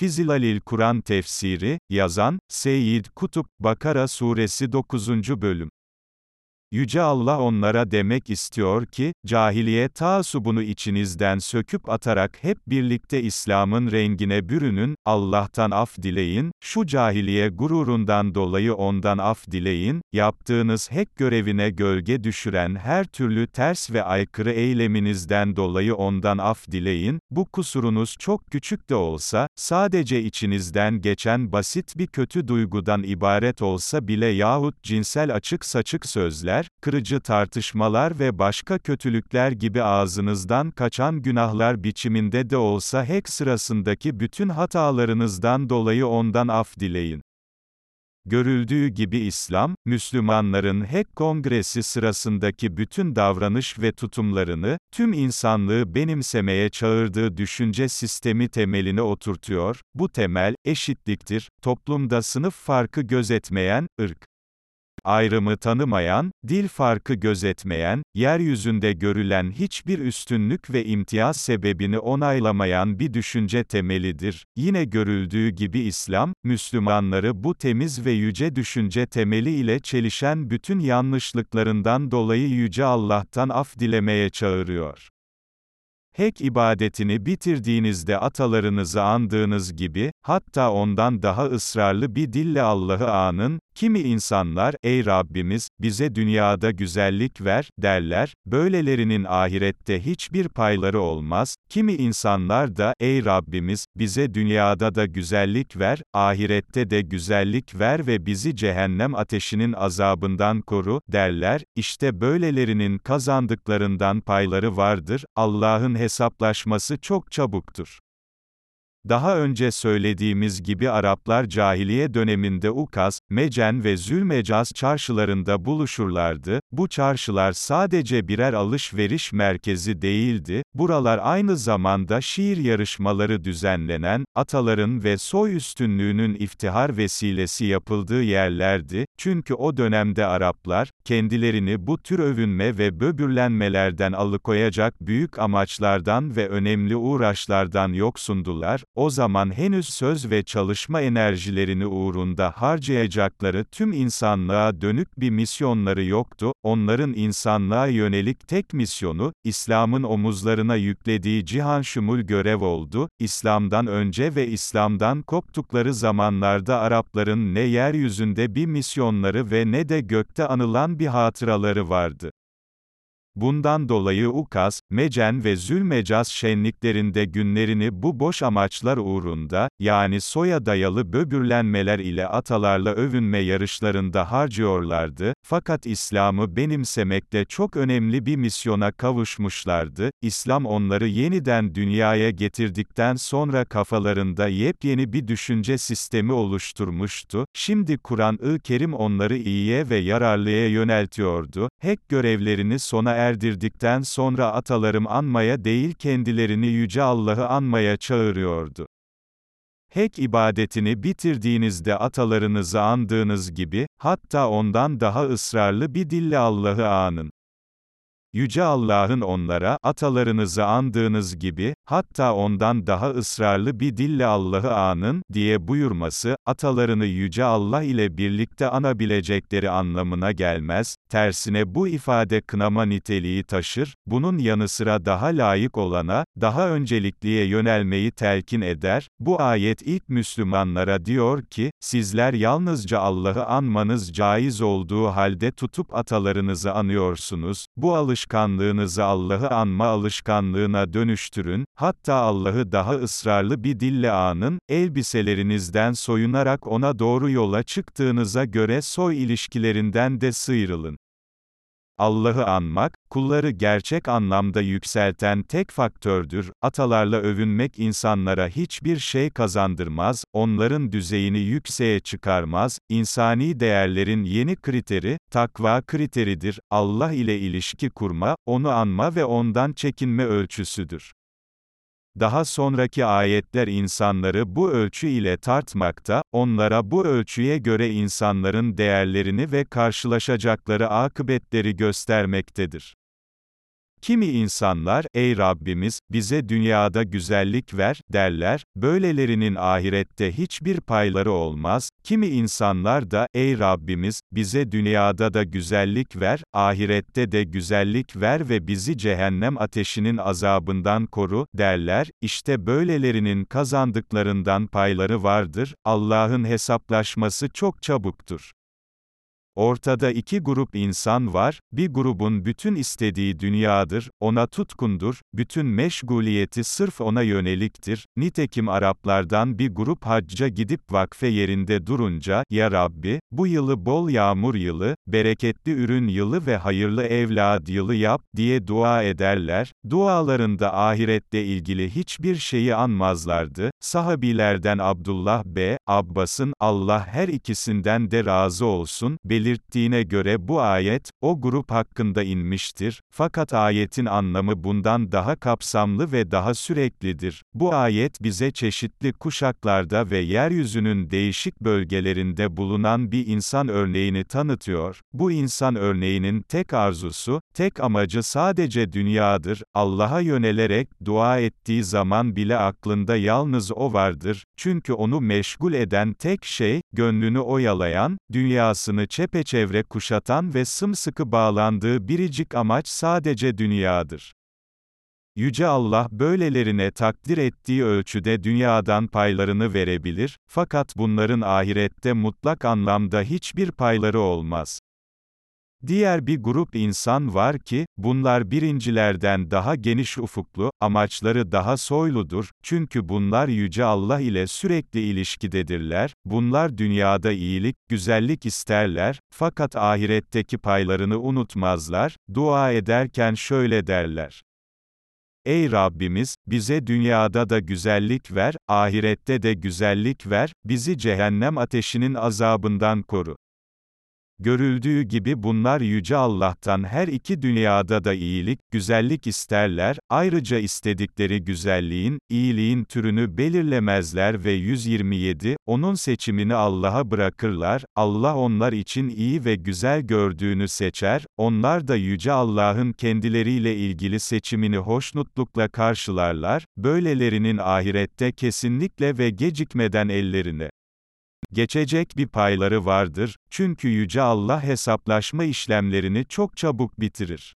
Fizilalil Kur'an Tefsiri, yazan, Seyyid Kutup, Bakara Suresi 9. Bölüm. Yüce Allah onlara demek istiyor ki, cahiliye taasubunu içinizden söküp atarak hep birlikte İslam'ın rengine bürünün, Allah'tan af dileyin, şu cahiliye gururundan dolayı ondan af dileyin, yaptığınız hek görevine gölge düşüren her türlü ters ve aykırı eyleminizden dolayı ondan af dileyin, bu kusurunuz çok küçük de olsa, sadece içinizden geçen basit bir kötü duygudan ibaret olsa bile yahut cinsel açık saçık sözler, sözler, kırıcı tartışmalar ve başka kötülükler gibi ağzınızdan kaçan günahlar biçiminde de olsa hek sırasındaki bütün hatalarınızdan dolayı ondan af dileyin. Görüldüğü gibi İslam, Müslümanların Hek Kongresi sırasındaki bütün davranış ve tutumlarını, tüm insanlığı benimsemeye çağırdığı düşünce sistemi temeline oturtuyor, bu temel, eşitliktir, toplumda sınıf farkı gözetmeyen, ırk, ayrımı tanımayan, dil farkı gözetmeyen, yeryüzünde görülen hiçbir üstünlük ve imtiyaz sebebini onaylamayan bir düşünce temelidir. Yine görüldüğü gibi İslam, Müslümanları bu temiz ve yüce düşünce temeli ile çelişen bütün yanlışlıklarından dolayı Yüce Allah'tan af dilemeye çağırıyor. Hek ibadetini bitirdiğinizde atalarınızı andığınız gibi, hatta ondan daha ısrarlı bir dille Allah'ı anın, kimi insanlar, ey Rabbimiz, bize dünyada güzellik ver, derler, böylelerinin ahirette hiçbir payları olmaz, kimi insanlar da, ey Rabbimiz, bize dünyada da güzellik ver, ahirette de güzellik ver ve bizi cehennem ateşinin azabından koru, derler, işte böylelerinin kazandıklarından payları vardır, Allah'ın hesaplaşması çok çabuktur. Daha önce söylediğimiz gibi Araplar cahiliye döneminde Ukaz, Mecen ve Zülmecaz çarşılarında buluşurlardı. Bu çarşılar sadece birer alışveriş merkezi değildi, buralar aynı zamanda şiir yarışmaları düzenlenen, ataların ve soy üstünlüğünün iftihar vesilesi yapıldığı yerlerdi, çünkü o dönemde Araplar, kendilerini bu tür övünme ve böbürlenmelerden alıkoyacak büyük amaçlardan ve önemli uğraşlardan yoksundular, o zaman henüz söz ve çalışma enerjilerini uğrunda harcayacakları tüm insanlığa dönük bir misyonları yoktu, onların insanlığa yönelik tek misyonu, İslam'ın omuzlarına yüklediği cihan şumul görev oldu, İslam'dan önce ve İslam'dan koptukları zamanlarda Arapların ne yeryüzünde bir misyonları ve ne de gökte anılan bir hatıraları vardı. Bundan dolayı Ukaz, Mecen ve Zülmecaz şenliklerinde günlerini bu boş amaçlar uğrunda, yani soya dayalı böbürlenmeler ile atalarla övünme yarışlarında harcıyorlardı, fakat İslam'ı benimsemekte çok önemli bir misyona kavuşmuşlardı, İslam onları yeniden dünyaya getirdikten sonra kafalarında yepyeni bir düşünce sistemi oluşturmuştu, şimdi Kur'an-ı Kerim onları iyiye ve yararlıya yöneltiyordu, hek görevlerini sona erdirdikten sonra atalarım anmaya değil kendilerini Yüce Allah'ı anmaya çağırıyordu. Hek ibadetini bitirdiğinizde atalarınızı andığınız gibi, hatta ondan daha ısrarlı bir dille Allah'ı anın. Yüce Allah'ın onlara, atalarınızı andığınız gibi, hatta ondan daha ısrarlı bir dille Allah'ı anın, diye buyurması, atalarını Yüce Allah ile birlikte anabilecekleri anlamına gelmez, tersine bu ifade kınama niteliği taşır, bunun yanı sıra daha layık olana, daha öncelikliye yönelmeyi telkin eder, bu ayet ilk Müslümanlara diyor ki, sizler yalnızca Allah'ı anmanız caiz olduğu halde tutup atalarınızı anıyorsunuz, bu alış alışkanlığınızı Allah'ı anma alışkanlığına dönüştürün, hatta Allah'ı daha ısrarlı bir dille anın, elbiselerinizden soyunarak ona doğru yola çıktığınıza göre soy ilişkilerinden de sıyrılın. Allah'ı anmak, kulları gerçek anlamda yükselten tek faktördür. Atalarla övünmek insanlara hiçbir şey kazandırmaz, onların düzeyini yükseğe çıkarmaz. İnsani değerlerin yeni kriteri, takva kriteridir. Allah ile ilişki kurma, onu anma ve ondan çekinme ölçüsüdür. Daha sonraki ayetler insanları bu ölçü ile tartmakta, onlara bu ölçüye göre insanların değerlerini ve karşılaşacakları akıbetleri göstermektedir. Kimi insanlar, ey Rabbimiz, bize dünyada güzellik ver, derler, böylelerinin ahirette hiçbir payları olmaz, kimi insanlar da, ey Rabbimiz, bize dünyada da güzellik ver, ahirette de güzellik ver ve bizi cehennem ateşinin azabından koru, derler, işte böylelerinin kazandıklarından payları vardır, Allah'ın hesaplaşması çok çabuktur. Ortada iki grup insan var, bir grubun bütün istediği dünyadır, ona tutkundur, bütün meşguliyeti sırf ona yöneliktir, nitekim Araplardan bir grup hacca gidip vakfe yerinde durunca, Ya Rabbi, bu yılı bol yağmur yılı, bereketli ürün yılı ve hayırlı evlad yılı yap, diye dua ederler, dualarında ahirette ilgili hiçbir şeyi anmazlardı, sahabilerden Abdullah B. Abbas'ın, Allah her ikisinden de razı olsun, belirttiğine göre bu ayet, o grup hakkında inmiştir, fakat ayetin anlamı bundan daha kapsamlı ve daha süreklidir. Bu ayet bize çeşitli kuşaklarda ve yeryüzünün değişik bölgelerinde bulunan bir insan örneğini tanıtıyor. Bu insan örneğinin tek arzusu, tek amacı sadece dünyadır, Allah'a yönelerek dua ettiği zaman bile aklında yalnız o vardır, çünkü onu meşgul eden tek şey, gönlünü oyalayan, dünyasını çepeçevre kuşatan ve sımsıkı bağlandığı biricik amaç sadece dünyadır. Yüce Allah böylelerine takdir ettiği ölçüde dünyadan paylarını verebilir, fakat bunların ahirette mutlak anlamda hiçbir payları olmaz. Diğer bir grup insan var ki, bunlar birincilerden daha geniş ufuklu, amaçları daha soyludur, çünkü bunlar Yüce Allah ile sürekli ilişkidedirler, bunlar dünyada iyilik, güzellik isterler, fakat ahiretteki paylarını unutmazlar, dua ederken şöyle derler. Ey Rabbimiz, bize dünyada da güzellik ver, ahirette de güzellik ver, bizi cehennem ateşinin azabından koru. Görüldüğü gibi bunlar Yüce Allah'tan her iki dünyada da iyilik, güzellik isterler, ayrıca istedikleri güzelliğin, iyiliğin türünü belirlemezler ve 127, onun seçimini Allah'a bırakırlar, Allah onlar için iyi ve güzel gördüğünü seçer, onlar da Yüce Allah'ın kendileriyle ilgili seçimini hoşnutlukla karşılarlar, böylelerinin ahirette kesinlikle ve gecikmeden ellerine geçecek bir payları vardır, çünkü Yüce Allah hesaplaşma işlemlerini çok çabuk bitirir.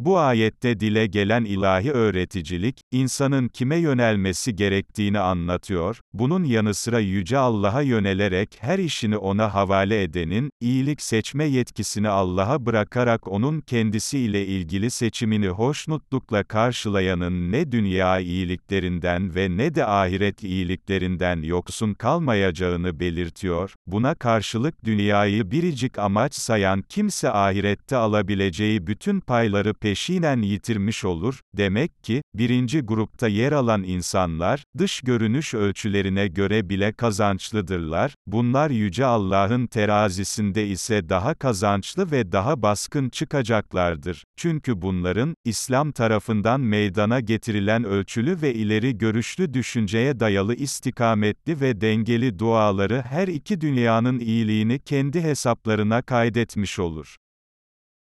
Bu ayette dile gelen ilahi öğreticilik, insanın kime yönelmesi gerektiğini anlatıyor, bunun yanı sıra Yüce Allah'a yönelerek her işini O'na havale edenin, iyilik seçme yetkisini Allah'a bırakarak O'nun kendisiyle ilgili seçimini hoşnutlukla karşılayanın ne dünya iyiliklerinden ve ne de ahiret iyiliklerinden yoksun kalmayacağını belirtiyor, buna karşılık dünyayı biricik amaç sayan kimse ahirette alabileceği bütün payları peşinen yitirmiş olur, demek ki, birinci grupta yer alan insanlar, dış görünüş ölçülerine göre bile kazançlıdırlar, bunlar Yüce Allah'ın terazisinde ise daha kazançlı ve daha baskın çıkacaklardır. Çünkü bunların, İslam tarafından meydana getirilen ölçülü ve ileri görüşlü düşünceye dayalı istikametli ve dengeli duaları her iki dünyanın iyiliğini kendi hesaplarına kaydetmiş olur.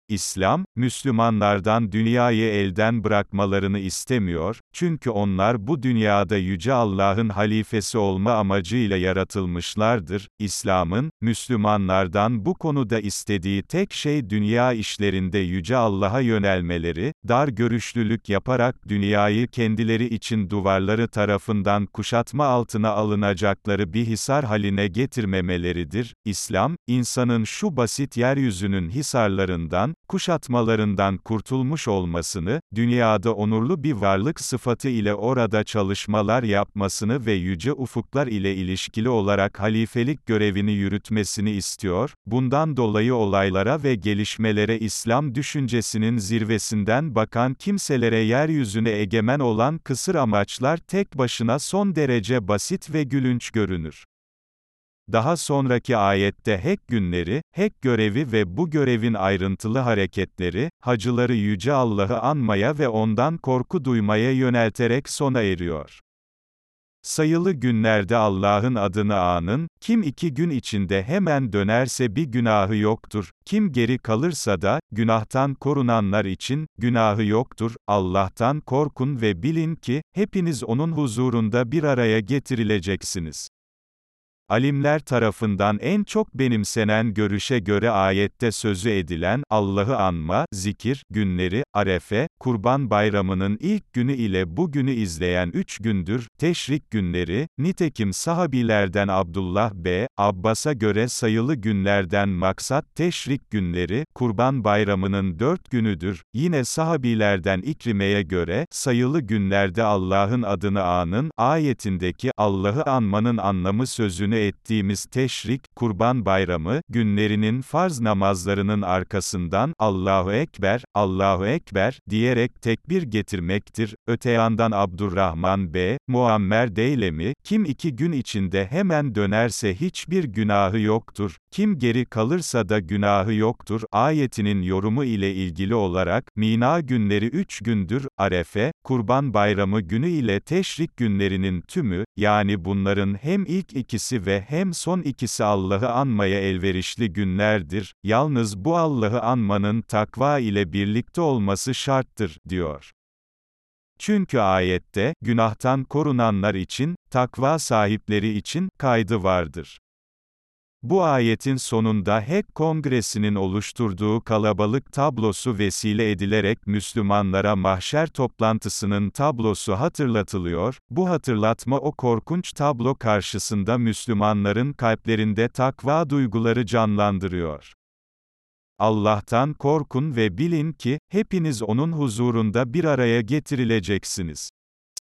İslam, Müslümanlardan dünyayı elden bırakmalarını istemiyor, çünkü onlar bu dünyada Yüce Allah'ın halifesi olma amacıyla yaratılmışlardır. İslam'ın, Müslümanlardan bu konuda istediği tek şey dünya işlerinde Yüce Allah'a yönelmeleri, dar görüşlülük yaparak dünyayı kendileri için duvarları tarafından kuşatma altına alınacakları bir hisar haline getirmemeleridir. İslam, insanın şu basit yeryüzünün hisarlarından, kuşatmalarından kurtulmuş olmasını, dünyada onurlu bir varlık sıfatı ile orada çalışmalar yapmasını ve yüce ufuklar ile ilişkili olarak halifelik görevini yürütmesini istiyor, bundan dolayı olaylara ve gelişmelere İslam düşüncesinin zirvesinden bakan kimselere yeryüzüne egemen olan kısır amaçlar tek başına son derece basit ve gülünç görünür. Daha sonraki ayette hek günleri, hek görevi ve bu görevin ayrıntılı hareketleri, hacıları Yüce Allah'ı anmaya ve ondan korku duymaya yönelterek sona eriyor. Sayılı günlerde Allah'ın adını anın, kim iki gün içinde hemen dönerse bir günahı yoktur, kim geri kalırsa da, günahtan korunanlar için, günahı yoktur, Allah'tan korkun ve bilin ki, hepiniz O'nun huzurunda bir araya getirileceksiniz. Alimler tarafından en çok benimsenen görüşe göre ayette sözü edilen, Allah'ı anma, zikir, günleri, arefe, kurban bayramının ilk günü ile bugünü izleyen üç gündür, teşrik günleri, nitekim sahabilerden Abdullah B. Abbas'a göre sayılı günlerden maksat teşrik günleri, kurban bayramının dört günüdür, yine sahabilerden İkrime'ye göre, sayılı günlerde Allah'ın adını anın, ayetindeki, Allah'ı anmanın anlamı sözünü ettiğimiz teşrik, kurban bayramı, günlerinin farz namazlarının arkasından, Allahu Ekber, Allahu Ekber, diyerek tekbir getirmektir. Öte yandan Abdurrahman B. Muammer Deylemi, kim iki gün içinde hemen dönerse hiçbir günahı yoktur, kim geri kalırsa da günahı yoktur, ayetinin yorumu ile ilgili olarak, Mina günleri üç gündür, Arefe, Kurban Bayramı günü ile Teşrik günlerinin tümü, yani bunların hem ilk ikisi ve hem son ikisi Allah'ı anmaya elverişli günlerdir, yalnız bu Allah'ı anmanın takva ile birlikte olması şarttır, diyor. Çünkü ayette, günahtan korunanlar için, takva sahipleri için, kaydı vardır. Bu ayetin sonunda Hek Kongresi'nin oluşturduğu kalabalık tablosu vesile edilerek Müslümanlara mahşer toplantısının tablosu hatırlatılıyor, bu hatırlatma o korkunç tablo karşısında Müslümanların kalplerinde takva duyguları canlandırıyor. Allah'tan korkun ve bilin ki, hepiniz O'nun huzurunda bir araya getirileceksiniz.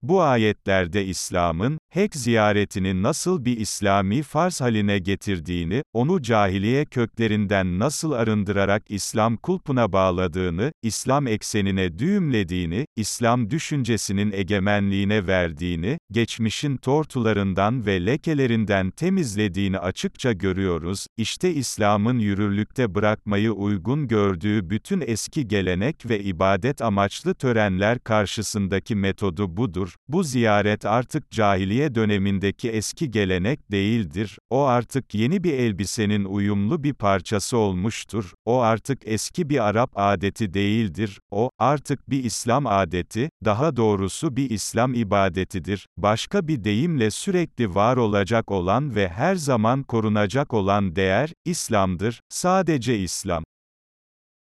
Bu ayetlerde İslam'ın, hek ziyaretini nasıl bir İslami farz haline getirdiğini, onu cahiliye köklerinden nasıl arındırarak İslam kulpuna bağladığını, İslam eksenine düğümlediğini, İslam düşüncesinin egemenliğine verdiğini, geçmişin tortularından ve lekelerinden temizlediğini açıkça görüyoruz, İşte İslam'ın yürürlükte bırakmayı uygun gördüğü bütün eski gelenek ve ibadet amaçlı törenler karşısındaki metodu budur, bu ziyaret artık cahiliye dönemindeki eski gelenek değildir, o artık yeni bir elbisenin uyumlu bir parçası olmuştur, o artık eski bir Arap adeti değildir, o, artık bir İslam adeti, daha doğrusu bir İslam ibadetidir, başka bir deyimle sürekli var olacak olan ve her zaman korunacak olan değer, İslam'dır, sadece İslam.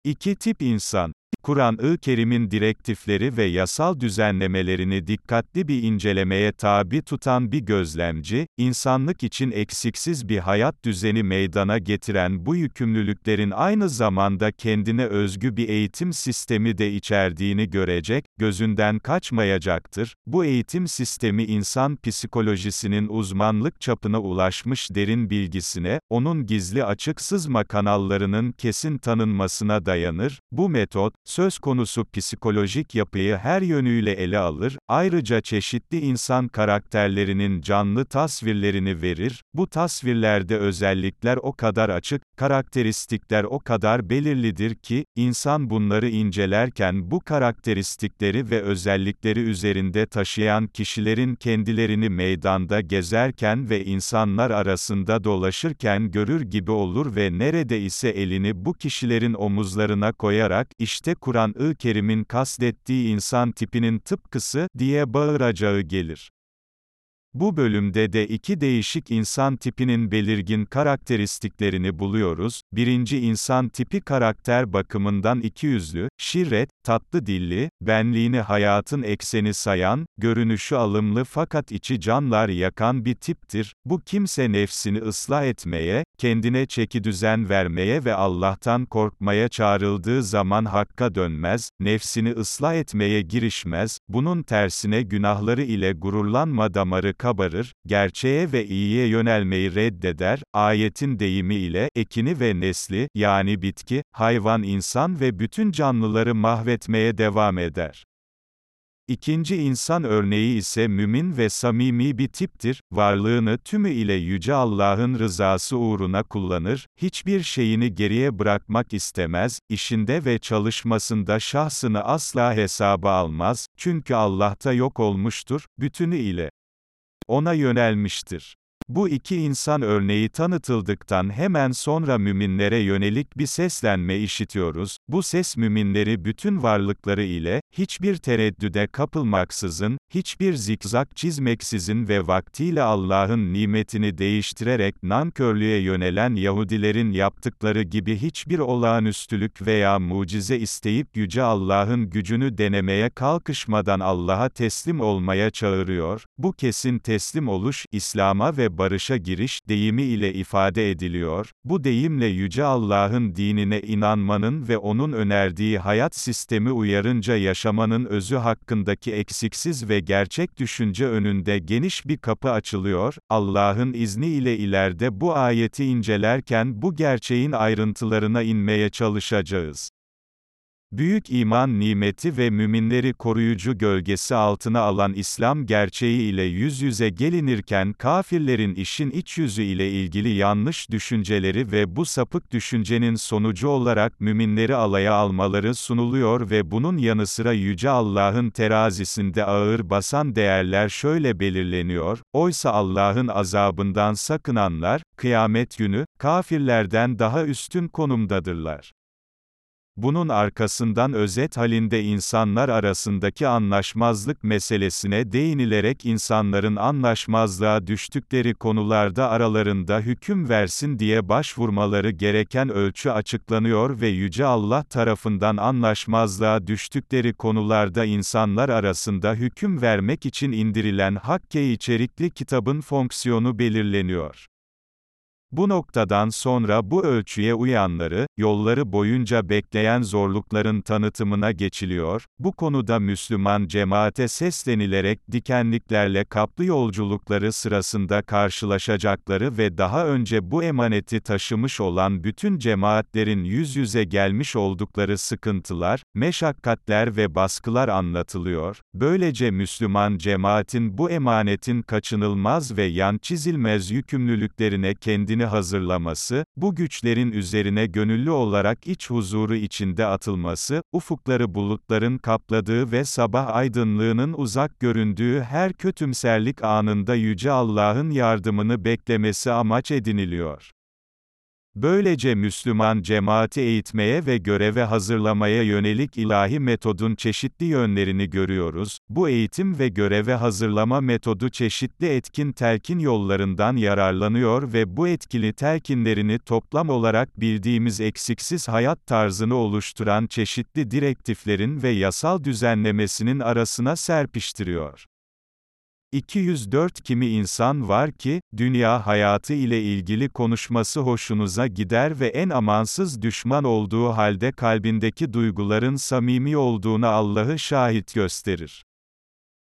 İki tip insan Kur'an-ı Kerim'in direktifleri ve yasal düzenlemelerini dikkatli bir incelemeye tabi tutan bir gözlemci, insanlık için eksiksiz bir hayat düzeni meydana getiren bu yükümlülüklerin aynı zamanda kendine özgü bir eğitim sistemi de içerdiğini görecek, gözünden kaçmayacaktır. Bu eğitim sistemi insan psikolojisinin uzmanlık çapına ulaşmış derin bilgisine, onun gizli açık sızma kanallarının kesin tanınmasına dayanır. Bu metot, söz konusu psikolojik yapıyı her yönüyle ele alır, ayrıca çeşitli insan karakterlerinin canlı tasvirlerini verir, bu tasvirlerde özellikler o kadar açık, karakteristikler o kadar belirlidir ki, insan bunları incelerken bu karakteristikleri ve özellikleri üzerinde taşıyan kişilerin kendilerini meydanda gezerken ve insanlar arasında dolaşırken görür gibi olur ve nerede ise elini bu kişilerin omuzlarına koyarak, işte Kur'an-ı Kerim'in kastettiği insan tipinin tıpkısı, diye bağıracağı gelir. Bu bölümde de iki değişik insan tipinin belirgin karakteristiklerini buluyoruz. Birinci insan tipi karakter bakımından ikiyüzlü, şirret, tatlı dilli, benliğini hayatın ekseni sayan, görünüşü alımlı fakat içi canlar yakan bir tiptir. Bu kimse nefsini ıslah etmeye, kendine çeki düzen vermeye ve Allah'tan korkmaya çağrıldığı zaman hakka dönmez, nefsini ıslah etmeye girişmez, bunun tersine günahları ile gururlanma damarı kabarır, gerçeğe ve iyiye yönelmeyi reddeder, ayetin deyimi ile, ekini ve nesli, yani bitki, hayvan insan ve bütün canlıları mahvetmeye devam eder. İkinci insan örneği ise mümin ve samimi bir tiptir, varlığını tümü ile Yüce Allah'ın rızası uğruna kullanır, hiçbir şeyini geriye bırakmak istemez, işinde ve çalışmasında şahsını asla hesaba almaz, çünkü Allah'ta yok olmuştur, bütünü ile. ona yönelmiştir. Bu iki insan örneği tanıtıldıktan hemen sonra müminlere yönelik bir seslenme işitiyoruz. Bu ses müminleri bütün varlıkları ile, hiçbir tereddüde kapılmaksızın, hiçbir zikzak çizmeksizin ve vaktiyle Allah'ın nimetini değiştirerek nankörlüğe yönelen Yahudilerin yaptıkları gibi hiçbir olağanüstülük veya mucize isteyip Yüce Allah'ın gücünü denemeye kalkışmadan Allah'a teslim olmaya çağırıyor. Bu kesin teslim oluş, İslam'a ve barışa giriş, deyimi ile ifade ediliyor. Bu deyimle Yüce Allah'ın dinine inanmanın ve O'nun önerdiği hayat sistemi uyarınca yaşamanın özü hakkındaki eksiksiz ve gerçek düşünce önünde geniş bir kapı açılıyor. Allah'ın izni ile ileride bu ayeti incelerken bu gerçeğin ayrıntılarına inmeye çalışacağız. Büyük iman nimeti ve müminleri koruyucu gölgesi altına alan İslam gerçeği ile yüz yüze gelinirken kafirlerin işin iç yüzü ile ilgili yanlış düşünceleri ve bu sapık düşüncenin sonucu olarak müminleri alaya almaları sunuluyor ve bunun yanı sıra Yüce Allah'ın terazisinde ağır basan değerler şöyle belirleniyor, oysa Allah'ın azabından sakınanlar, kıyamet günü, kafirlerden daha üstün konumdadırlar. Bunun arkasından özet halinde insanlar arasındaki anlaşmazlık meselesine değinilerek insanların anlaşmazlığa düştükleri konularda aralarında hüküm versin diye başvurmaları gereken ölçü açıklanıyor ve Yüce Allah tarafından anlaşmazlığa düştükleri konularda insanlar arasında hüküm vermek için indirilen Hakke içerikli kitabın fonksiyonu belirleniyor. Bu noktadan sonra bu ölçüye uyanları, yolları boyunca bekleyen zorlukların tanıtımına geçiliyor, bu konuda Müslüman cemaate seslenilerek dikenliklerle kaplı yolculukları sırasında karşılaşacakları ve daha önce bu emaneti taşımış olan bütün cemaatlerin yüz yüze gelmiş oldukları sıkıntılar, meşakkatler ve baskılar anlatılıyor, böylece Müslüman cemaatin bu emanetin kaçınılmaz ve yan çizilmez yükümlülüklerine kendini kendini hazırlaması, bu güçlerin üzerine gönüllü olarak iç huzuru içinde atılması, ufukları bulutların kapladığı ve sabah aydınlığının uzak göründüğü her kötümserlik anında Yüce Allah'ın yardımını beklemesi amaç ediniliyor. Böylece Müslüman cemaati eğitmeye ve göreve hazırlamaya yönelik ilahi metodun çeşitli yönlerini görüyoruz. Bu eğitim ve göreve hazırlama metodu çeşitli etkin telkin yollarından yararlanıyor ve bu etkili telkinlerini toplam olarak bildiğimiz eksiksiz hayat tarzını oluşturan çeşitli direktiflerin ve yasal düzenlemesinin arasına serpiştiriyor. 204 kimi insan var ki, dünya hayatı ile ilgili konuşması hoşunuza gider ve en amansız düşman olduğu halde kalbindeki duyguların samimi olduğunu Allah'ı şahit gösterir.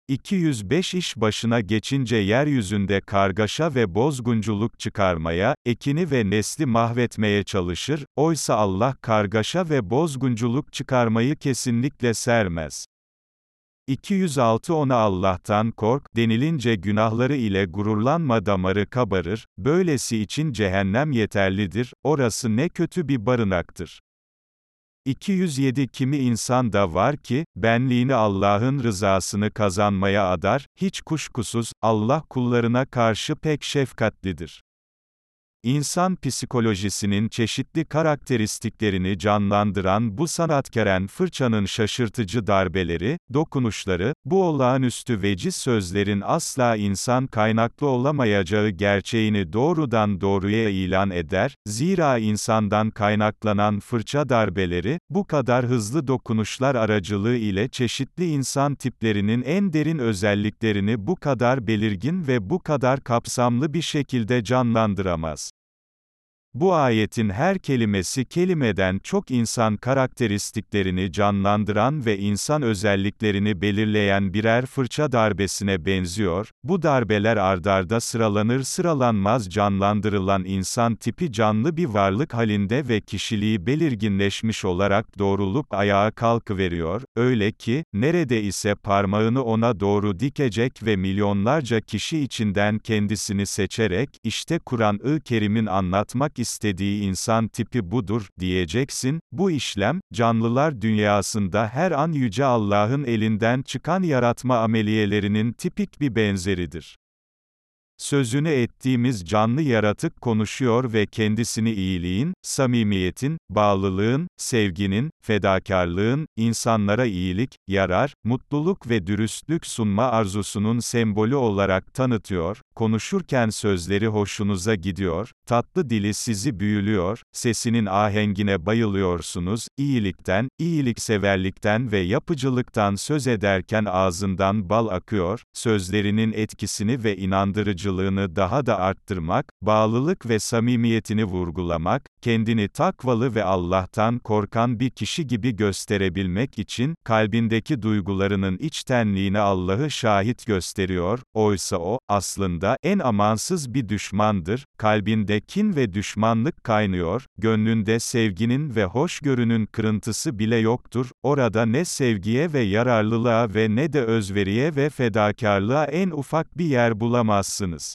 205 iş başına geçince yeryüzünde kargaşa ve bozgunculuk çıkarmaya, ekini ve nesli mahvetmeye çalışır, oysa Allah kargaşa ve bozgunculuk çıkarmayı kesinlikle sermez. 206 Ona Allah'tan kork, denilince günahları ile gururlanma damarı kabarır, böylesi için cehennem yeterlidir, orası ne kötü bir barınaktır. 207 Kimi insan da var ki, benliğini Allah'ın rızasını kazanmaya adar, hiç kuşkusuz, Allah kullarına karşı pek şefkatlidir. İnsan psikolojisinin çeşitli karakteristiklerini canlandıran bu sanatkaren fırçanın şaşırtıcı darbeleri, dokunuşları, bu olağanüstü veciz sözlerin asla insan kaynaklı olamayacağı gerçeğini doğrudan doğruya ilan eder, zira insandan kaynaklanan fırça darbeleri, bu kadar hızlı dokunuşlar aracılığı ile çeşitli insan tiplerinin en derin özelliklerini bu kadar belirgin ve bu kadar kapsamlı bir şekilde canlandıramaz. Bu ayetin her kelimesi kelimeden çok insan karakteristiklerini canlandıran ve insan özelliklerini belirleyen birer fırça darbesine benziyor. Bu darbeler ardarda sıralanır sıralanmaz canlandırılan insan tipi canlı bir varlık halinde ve kişiliği belirginleşmiş olarak doğrulup ayağa kalkıveriyor. Öyle ki, nerede ise parmağını ona doğru dikecek ve milyonlarca kişi içinden kendisini seçerek, işte Kur'an-ı Kerim'in anlatmak istediği insan tipi budur, diyeceksin, bu işlem, canlılar dünyasında her an Yüce Allah'ın elinden çıkan yaratma ameliyelerinin tipik bir benzeridir. Sözünü ettiğimiz canlı yaratık konuşuyor ve kendisini iyiliğin, samimiyetin, bağlılığın, sevginin, fedakarlığın, insanlara iyilik, yarar, mutluluk ve dürüstlük sunma arzusunun sembolü olarak tanıtıyor, konuşurken sözleri hoşunuza gidiyor, tatlı dili sizi büyülüyor, sesinin ahengine bayılıyorsunuz, iyilikten, iyilikseverlikten ve yapıcılıktan söz ederken ağzından bal akıyor, sözlerinin etkisini ve inandırıcılığını daha da arttırmak, bağlılık ve samimiyetini vurgulamak, kendini takvalı ve Allah'tan korkan bir kişi gibi gösterebilmek için, kalbindeki duygularının içtenliğine Allah'ı şahit gösteriyor, oysa o, aslında, en amansız bir düşmandır, kalbinde kin ve düşmanlık kaynıyor, gönlünde sevginin ve hoşgörünün kırıntısı bile yoktur, orada ne sevgiye ve yararlılığa ve ne de özveriye ve fedakarlığa en ufak bir yer bulamazsınız.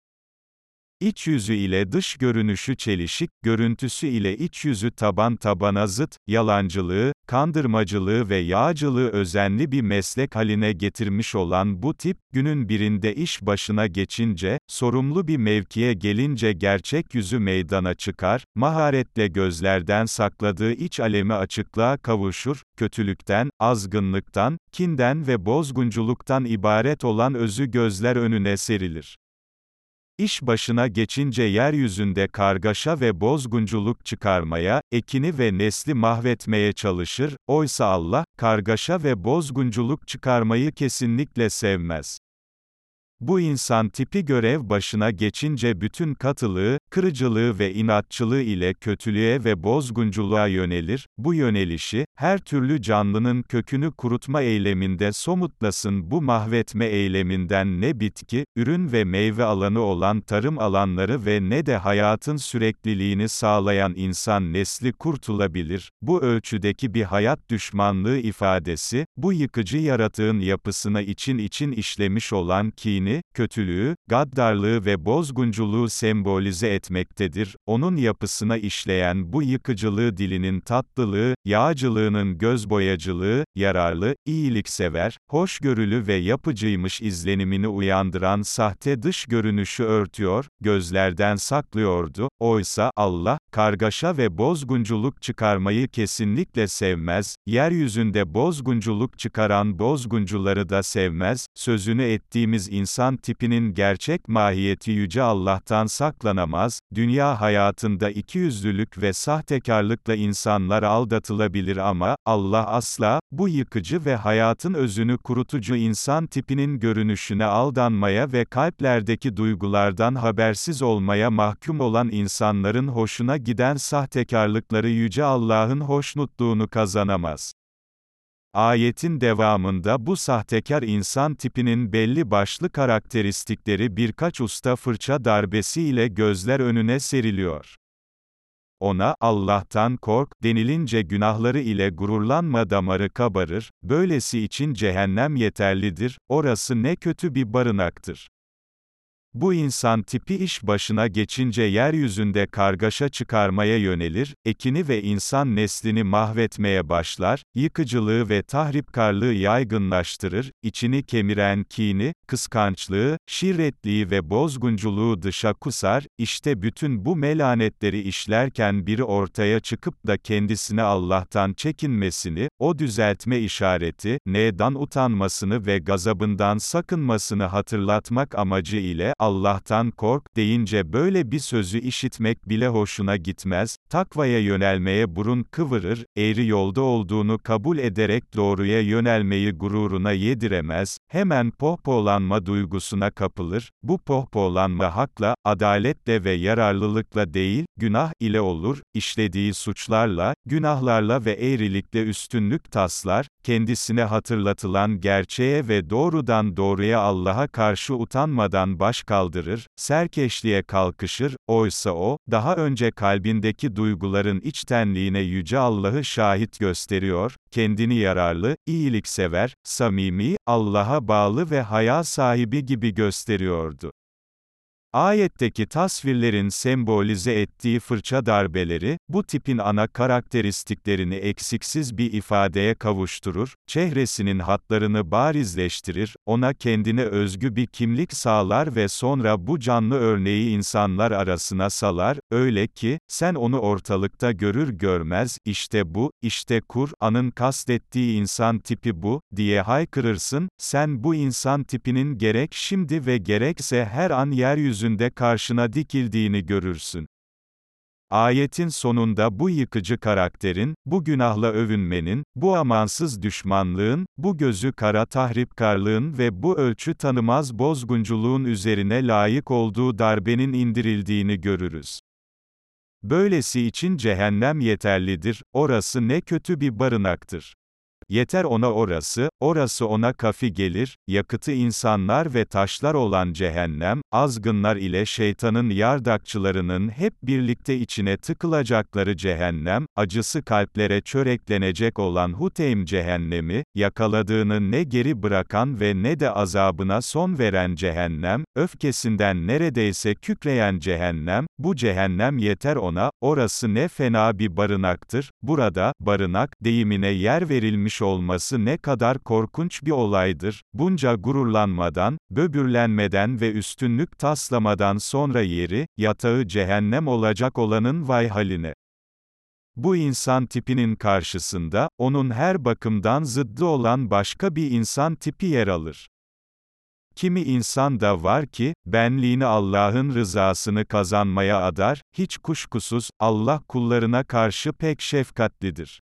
İç yüzü ile dış görünüşü çelişik, görüntüsü ile iç yüzü taban tabana zıt, yalancılığı, kandırmacılığı ve yağcılığı özenli bir meslek haline getirmiş olan bu tip, günün birinde iş başına geçince, sorumlu bir mevkiye gelince gerçek yüzü meydana çıkar, maharetle gözlerden sakladığı iç alemi açıklığa kavuşur, kötülükten, azgınlıktan, kinden ve bozgunculuktan ibaret olan özü gözler önüne serilir. İş başına geçince yeryüzünde kargaşa ve bozgunculuk çıkarmaya, ekini ve nesli mahvetmeye çalışır, oysa Allah, kargaşa ve bozgunculuk çıkarmayı kesinlikle sevmez. Bu insan tipi görev başına geçince bütün katılığı, kırıcılığı ve inatçılığı ile kötülüğe ve bozgunculuğa yönelir, bu yönelişi, her türlü canlının kökünü kurutma eyleminde somutlasın. Bu mahvetme eyleminden ne bitki, ürün ve meyve alanı olan tarım alanları ve ne de hayatın sürekliliğini sağlayan insan nesli kurtulabilir, bu ölçüdeki bir hayat düşmanlığı ifadesi, bu yıkıcı yaratığın yapısına için için işlemiş olan kini, kinini, kötülüğü, gaddarlığı ve bozgunculuğu sembolize etmektedir. Onun yapısına işleyen bu yıkıcılığı dilinin tatlılığı, yağcılığının gözboyacılığı, yararlı, iyiliksever, hoşgörülü ve yapıcıymış izlenimini uyandıran sahte dış görünüşü örtüyor, gözlerden saklıyordu. Oysa Allah, kargaşa ve bozgunculuk çıkarmayı kesinlikle sevmez, yeryüzünde bozgunculuk çıkaran bozguncuları da sevmez, sözünü ettiğimiz insan insan tipinin gerçek mahiyeti Yüce Allah'tan saklanamaz, dünya hayatında ikiyüzlülük ve sahtekarlıkla insanlar aldatılabilir ama, Allah asla, bu yıkıcı ve hayatın özünü kurutucu insan tipinin görünüşüne aldanmaya ve kalplerdeki duygulardan habersiz olmaya mahkum olan insanların hoşuna giden sahtekarlıkları Yüce Allah'ın hoşnutluğunu kazanamaz. Ayetin devamında bu sahtekar insan tipinin belli başlı karakteristikleri birkaç usta fırça darbesiyle gözler önüne seriliyor. Ona, Allah'tan kork, denilince günahları ile gururlanma damarı kabarır, böylesi için cehennem yeterlidir, orası ne kötü bir barınaktır. Bu insan tipi iş başına geçince yeryüzünde kargaşa çıkarmaya yönelir, ekini ve insan neslini mahvetmeye başlar, yıkıcılığı ve tahripkarlığı yaygınlaştırır, içini kemiren kini, kıskançlığı, şirretliği ve bozgunculuğu dışa kusar, işte bütün bu melanetleri işlerken biri ortaya çıkıp da kendisine Allah'tan çekinmesini, o düzeltme işareti, neden utanmasını ve gazabından sakınmasını hatırlatmak amacı ile, Allah'tan kork, deyince böyle bir sözü işitmek bile hoşuna gitmez, takvaya yönelmeye burun kıvırır, eğri yolda olduğunu kabul ederek doğruya yönelmeyi gururuna yediremez, hemen pohpohlanma duygusuna kapılır, bu pohpohlanma hakla, adaletle ve yararlılıkla değil, günah ile olur, işlediği suçlarla, günahlarla ve eğrilikle üstünlük taslar, kendisine hatırlatılan gerçeğe ve doğrudan doğruya Allah'a karşı utanmadan baş kaldırır, serkeşliğe kalkışır, oysa o, daha önce kalbindeki duyguların içtenliğine Yüce Allah'ı şahit gösteriyor, kendini yararlı, iyiliksever, samimi, Allah'a bağlı ve haya sahibi gibi gösteriyordu. Ayetteki tasvirlerin sembolize ettiği fırça darbeleri, bu tipin ana karakteristiklerini eksiksiz bir ifadeye kavuşturur, çehresinin hatlarını barizleştirir, ona kendine özgü bir kimlik sağlar ve sonra bu canlı örneği insanlar arasına salar, öyle ki, sen onu ortalıkta görür görmez, işte bu, işte Kur'an'ın kastettiği insan tipi bu, diye haykırırsın, sen bu insan tipinin gerek şimdi ve gerekse her an yeryüzü yeryüzünde karşına dikildiğini görürsün. Ayetin sonunda bu yıkıcı karakterin, bu günahla övünmenin, bu amansız düşmanlığın, bu gözü kara tahripkarlığın ve bu ölçü tanımaz bozgunculuğun üzerine layık olduğu darbenin indirildiğini görürüz. Böylesi için cehennem yeterlidir, orası ne kötü bir barınaktır. Yeter ona orası, orası ona kafi gelir, yakıtı insanlar ve taşlar olan cehennem, azgınlar ile şeytanın yardakçılarının hep birlikte içine tıkılacakları cehennem, acısı kalplere çöreklenecek olan Huteym cehennemi, yakaladığını ne geri bırakan ve ne de azabına son veren cehennem, öfkesinden neredeyse kükreyen cehennem, bu cehennem yeter ona, orası ne fena bir barınaktır, burada, barınak, deyimine yer verilmiş olması ne kadar korkunç bir olaydır, bunca gururlanmadan, böbürlenmeden ve üstünlük taslamadan sonra yeri, yatağı cehennem olacak olanın vay haline. Bu insan tipinin karşısında, onun her bakımdan zıddı olan başka bir insan tipi yer alır. Kimi insan da var ki, benliğini Allah'ın rızasını kazanmaya adar, hiç kuşkusuz, Allah kullarına karşı pek şefkatlidir.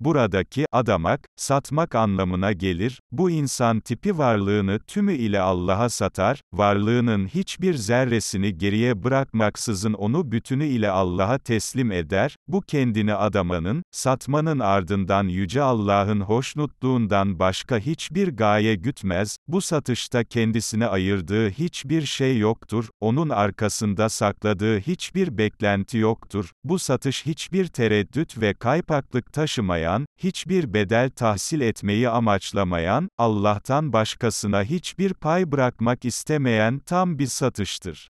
Buradaki adamak, satmak anlamına gelir. Bu insan tipi varlığını tümü ile Allah'a satar, varlığının hiçbir zerresini geriye bırakmaksızın onu bütünü ile Allah'a teslim eder. Bu kendini adamanın, satmanın ardından yüce Allah'ın hoşnutluğundan başka hiçbir gaye gütmez. Bu satışta kendisine ayırdığı hiçbir şey yoktur. Onun arkasında sakladığı hiçbir beklenti yoktur. Bu satış hiçbir tereddüt ve kaypaklık taşımaya olmayan, hiçbir bedel tahsil etmeyi amaçlamayan, Allah'tan başkasına hiçbir pay bırakmak istemeyen tam bir satıştır.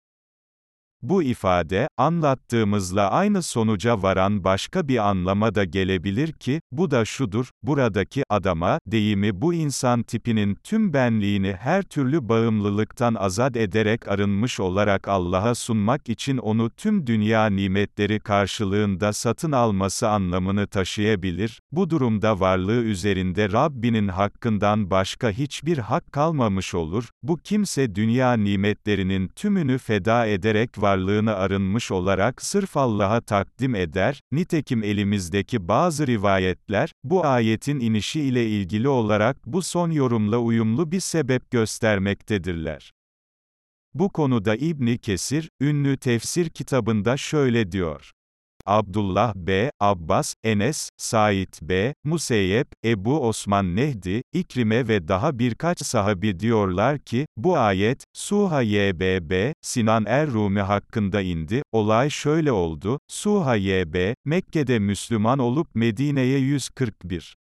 Bu ifade, anlattığımızla aynı sonuca varan başka bir anlama da gelebilir ki, bu da şudur, buradaki adama, deyimi bu insan tipinin tüm benliğini her türlü bağımlılıktan azat ederek arınmış olarak Allah'a sunmak için onu tüm dünya nimetleri karşılığında satın alması anlamını taşıyabilir, bu durumda varlığı üzerinde Rabbinin hakkından başka hiçbir hak kalmamış olur, bu kimse dünya nimetlerinin tümünü feda ederek var varlığını arınmış olarak sırf Allah'a takdim eder, nitekim elimizdeki bazı rivayetler, bu ayetin inişi ile ilgili olarak bu son yorumla uyumlu bir sebep göstermektedirler. Bu konuda İbni Kesir, ünlü tefsir kitabında şöyle diyor. Abdullah B., Abbas, Enes, Said B., Museyyep, Ebu Osman Nehdi, İkrime ve daha birkaç sahabi diyorlar ki, bu ayet, Suha YBB, Sinan Er-Rumi hakkında indi, olay şöyle oldu, Suha YB, Mekke'de Müslüman olup Medine'ye 141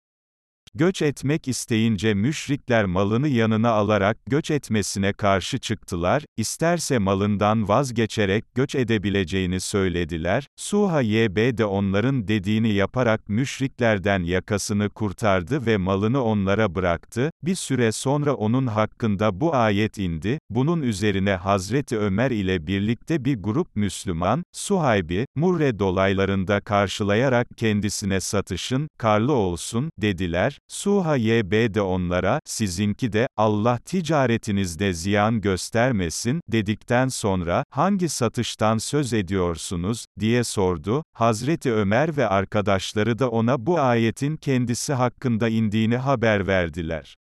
Göç etmek isteyince müşrikler malını yanına alarak göç etmesine karşı çıktılar, isterse malından vazgeçerek göç edebileceğini söylediler, Suha YB de onların dediğini yaparak müşriklerden yakasını kurtardı ve malını onlara bıraktı, bir süre sonra onun hakkında bu ayet indi, bunun üzerine Hazreti Ömer ile birlikte bir grup Müslüman, Suhayb'i, Murre dolaylarında karşılayarak kendisine satışın, karlı olsun, dediler, Suha YB de onlara, sizinki de, Allah ticaretinizde ziyan göstermesin, dedikten sonra, hangi satıştan söz ediyorsunuz, diye sordu, Hazreti Ömer ve arkadaşları da ona bu ayetin kendisi hakkında indiğini haber verdiler.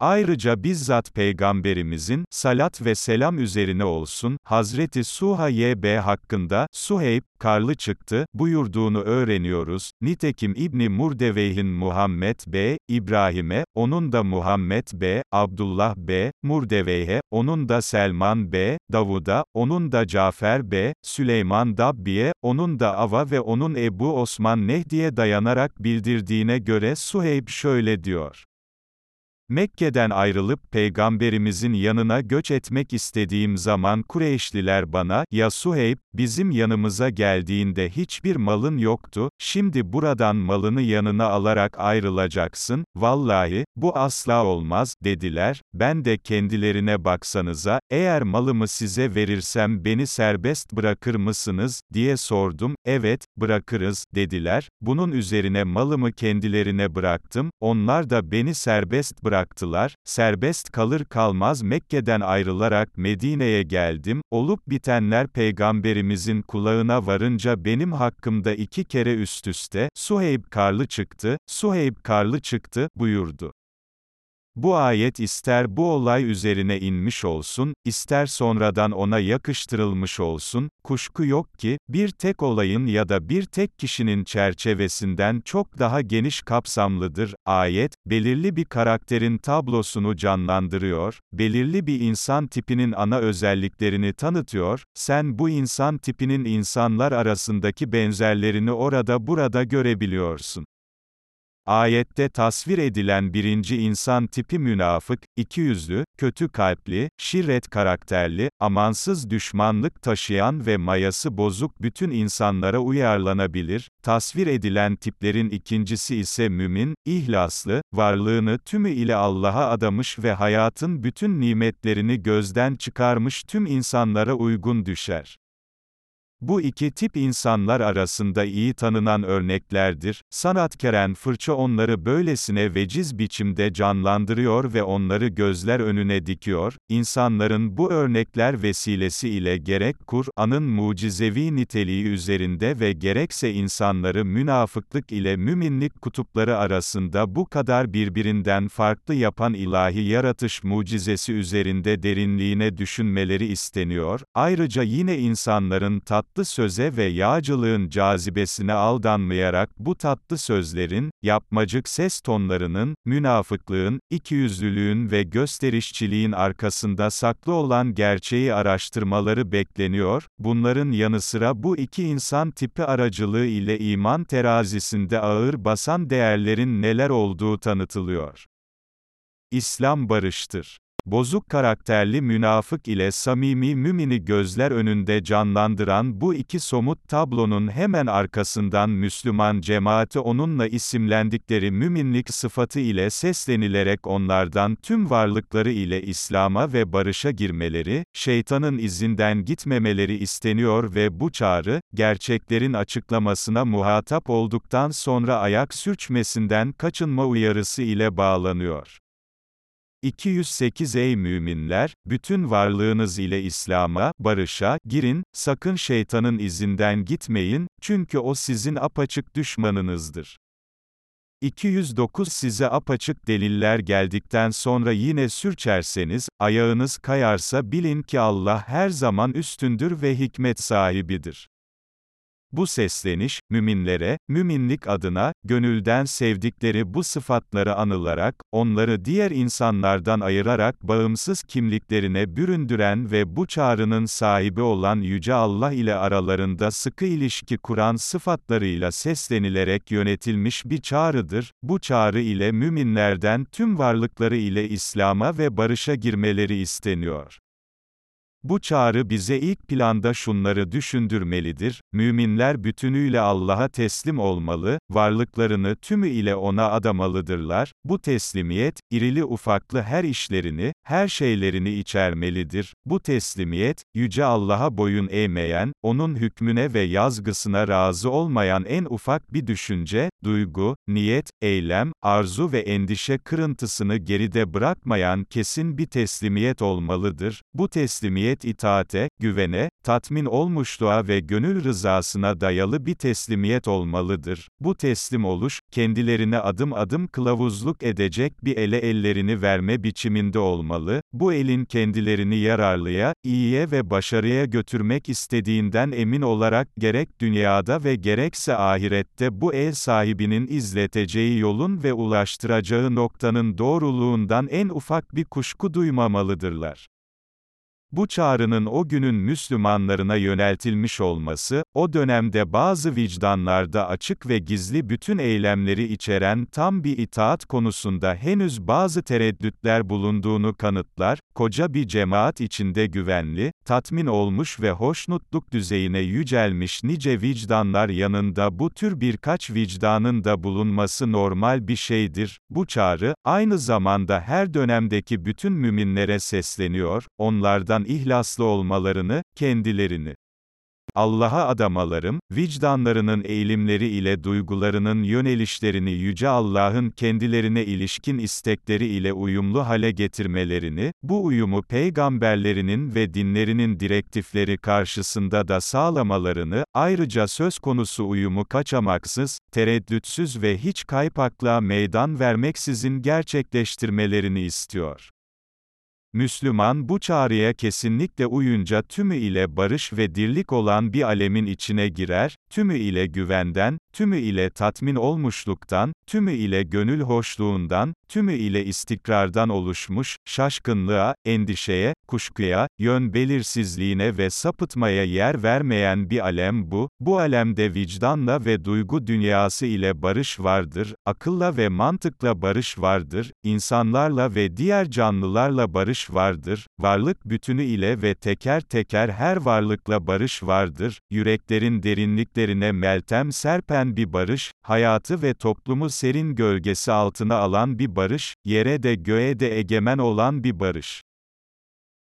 Ayrıca bizzat Peygamberimizin, salat ve selam üzerine olsun, Hazreti Suhayb hakkında, Suheyb, karlı çıktı, buyurduğunu öğreniyoruz. Nitekim İbni Murdeveyh'in Muhammed B. İbrahim'e, onun da Muhammed B. Abdullah B. Murdeveyh'e, onun da Selman B. Davud'a, onun da Cafer B. Süleyman Dabbi'ye, onun da Ava ve onun Ebu Osman Nehdi'ye dayanarak bildirdiğine göre Suheyb şöyle diyor. Mekke'den ayrılıp peygamberimizin yanına göç etmek istediğim zaman Kureyşliler bana, ya Suheyb, bizim yanımıza geldiğinde hiçbir malın yoktu, şimdi buradan malını yanına alarak ayrılacaksın, vallahi, bu asla olmaz, dediler, ben de kendilerine baksanıza, eğer malımı size verirsem beni serbest bırakır mısınız, diye sordum, evet, bırakırız, dediler, bunun üzerine malımı kendilerine bıraktım, onlar da beni serbest bıraktılar, serbest kalır kalmaz Mekke'den ayrılarak Medine'ye geldim, olup bitenler peygamberimizin kulağına varınca benim hakkımda iki kere üst üste, Suheyb karlı çıktı, Suheyb karlı çıktı, buyurdu. Bu ayet ister bu olay üzerine inmiş olsun, ister sonradan ona yakıştırılmış olsun, kuşku yok ki, bir tek olayın ya da bir tek kişinin çerçevesinden çok daha geniş kapsamlıdır. Ayet, belirli bir karakterin tablosunu canlandırıyor, belirli bir insan tipinin ana özelliklerini tanıtıyor, sen bu insan tipinin insanlar arasındaki benzerlerini orada burada görebiliyorsun. Ayette tasvir edilen birinci insan tipi münafık, ikiyüzlü, kötü kalpli, şirret karakterli, amansız düşmanlık taşıyan ve mayası bozuk bütün insanlara uyarlanabilir. Tasvir edilen tiplerin ikincisi ise mümin, ihlaslı, varlığını tümü ile Allah'a adamış ve hayatın bütün nimetlerini gözden çıkarmış tüm insanlara uygun düşer. Bu iki tip insanlar arasında iyi tanınan örneklerdir. Sanatkaren fırça onları böylesine veciz biçimde canlandırıyor ve onları gözler önüne dikiyor. İnsanların bu örnekler vesilesi ile gerek Kur'an'ın mucizevi niteliği üzerinde ve gerekse insanları münafıklık ile müminlik kutupları arasında bu kadar birbirinden farklı yapan ilahi yaratış mucizesi üzerinde derinliğine düşünmeleri isteniyor. Ayrıca yine insanların tat tatlı söze ve yağcılığın cazibesine aldanmayarak bu tatlı sözlerin, yapmacık ses tonlarının, münafıklığın, ikiyüzlülüğün ve gösterişçiliğin arkasında saklı olan gerçeği araştırmaları bekleniyor, bunların yanı sıra bu iki insan tipi aracılığı ile iman terazisinde ağır basan değerlerin neler olduğu tanıtılıyor. İslam barıştır bozuk karakterli münafık ile samimi mümini gözler önünde canlandıran bu iki somut tablonun hemen arkasından Müslüman cemaati onunla isimlendikleri müminlik sıfatı ile seslenilerek onlardan tüm varlıkları ile İslam'a ve barışa girmeleri, şeytanın izinden gitmemeleri isteniyor ve bu çağrı, gerçeklerin açıklamasına muhatap olduktan sonra ayak sürçmesinden kaçınma uyarısı ile bağlanıyor. 208 Ey müminler, bütün varlığınız ile İslam'a, barışa, girin, sakın şeytanın izinden gitmeyin, çünkü o sizin apaçık düşmanınızdır. 209 Size apaçık deliller geldikten sonra yine sürçerseniz, ayağınız kayarsa bilin ki Allah her zaman üstündür ve hikmet sahibidir. Bu sesleniş, müminlere, müminlik adına, gönülden sevdikleri bu sıfatları anılarak, onları diğer insanlardan ayırarak bağımsız kimliklerine büründüren ve bu çağrının sahibi olan Yüce Allah ile aralarında sıkı ilişki kuran sıfatlarıyla seslenilerek yönetilmiş bir çağrıdır. Bu çağrı ile müminlerden tüm varlıkları ile İslam'a ve barışa girmeleri isteniyor. Bu çağrı bize ilk planda şunları düşündürmelidir, müminler bütünüyle Allah'a teslim olmalı, varlıklarını tümü ile O'na adamalıdırlar, bu teslimiyet, irili ufaklı her işlerini, her şeylerini içermelidir, bu teslimiyet, Yüce Allah'a boyun eğmeyen, O'nun hükmüne ve yazgısına razı olmayan en ufak bir düşünce, duygu, niyet, eylem, arzu ve endişe kırıntısını geride bırakmayan kesin bir teslimiyet olmalıdır, bu teslimiyet, itaate, güvene, tatmin olmuşluğa ve gönül rızasına dayalı bir teslimiyet olmalıdır. Bu teslim oluş, kendilerine adım adım kılavuzluk edecek bir ele ellerini verme biçiminde olmalı, bu elin kendilerini yararlıya, iyiye ve başarıya götürmek istediğinden emin olarak gerek dünyada ve gerekse ahirette bu el sahibinin izleteceği yolun ve ulaştıracağı noktanın doğruluğundan en ufak bir kuşku duymamalıdırlar. Bu çağrının o günün Müslümanlarına yöneltilmiş olması, o dönemde bazı vicdanlarda açık ve gizli bütün eylemleri içeren tam bir itaat konusunda henüz bazı tereddütler bulunduğunu kanıtlar, koca bir cemaat içinde güvenli, tatmin olmuş ve hoşnutluk düzeyine yücelmiş nice vicdanlar yanında bu tür birkaç vicdanın da bulunması normal bir şeydir. Bu çağrı, aynı zamanda her dönemdeki bütün müminlere sesleniyor, onlardan ihlaslı olmalarını, kendilerini Allah'a adamalarım, vicdanlarının eğilimleri ile duygularının yönelişlerini Yüce Allah'ın kendilerine ilişkin istekleri ile uyumlu hale getirmelerini, bu uyumu peygamberlerinin ve dinlerinin direktifleri karşısında da sağlamalarını, ayrıca söz konusu uyumu kaçamaksız, tereddütsüz ve hiç kaypaklığa meydan vermeksizin gerçekleştirmelerini istiyor. Müslüman bu çağrıya kesinlikle uyunca tümü ile barış ve dirlik olan bir alemin içine girer, tümü ile güvenden, tümü ile tatmin olmuşluktan, tümü ile gönül hoşluğundan, tümü ile istikrardan oluşmuş, şaşkınlığa, endişeye, kuşkuya, yön belirsizliğine ve sapıtmaya yer vermeyen bir alem bu, bu alemde vicdanla ve duygu dünyası ile barış vardır, akılla ve mantıkla barış vardır, insanlarla ve diğer canlılarla barış vardır, varlık bütünü ile ve teker teker her varlıkla barış vardır, yüreklerin derinliklerine meltem serpen bir barış, hayatı ve toplumu serin gölgesi altına alan bir barış, yere de göğe de egemen olan bir barış.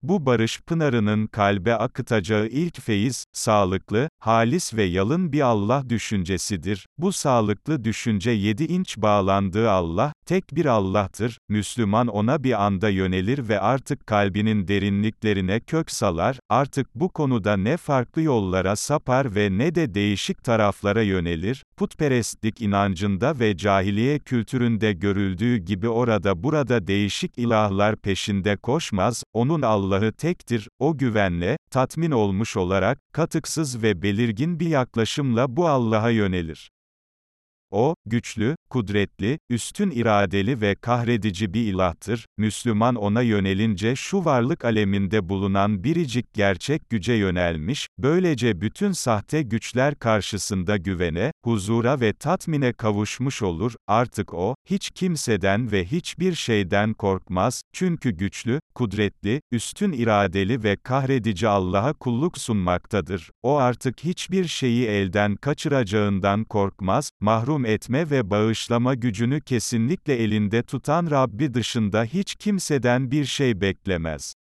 Bu barış pınarının kalbe akıtacağı ilk feyiz, sağlıklı, halis ve yalın bir Allah düşüncesidir. Bu sağlıklı düşünce yedi inç bağlandığı Allah, tek bir Allah'tır. Müslüman ona bir anda yönelir ve artık kalbinin derinliklerine kök salar, artık bu konuda ne farklı yollara sapar ve ne de değişik taraflara yönelir. Putperestlik inancında ve cahiliye kültüründe görüldüğü gibi orada burada değişik ilahlar peşinde koşmaz, onun Allah Allah'ı tektir, o güvenle, tatmin olmuş olarak, katıksız ve belirgin bir yaklaşımla bu Allah'a yönelir. O, güçlü, kudretli, üstün iradeli ve kahredici bir ilahtır. Müslüman ona yönelince şu varlık aleminde bulunan biricik gerçek güce yönelmiş, böylece bütün sahte güçler karşısında güvene, huzura ve tatmine kavuşmuş olur. Artık o, hiç kimseden ve hiçbir şeyden korkmaz, çünkü güçlü, kudretli, üstün iradeli ve kahredici Allah'a kulluk sunmaktadır. O artık hiçbir şeyi elden kaçıracağından korkmaz, mahrum mahrum etme ve bağışlama gücünü kesinlikle elinde tutan Rabbi dışında hiç kimseden bir şey beklemez.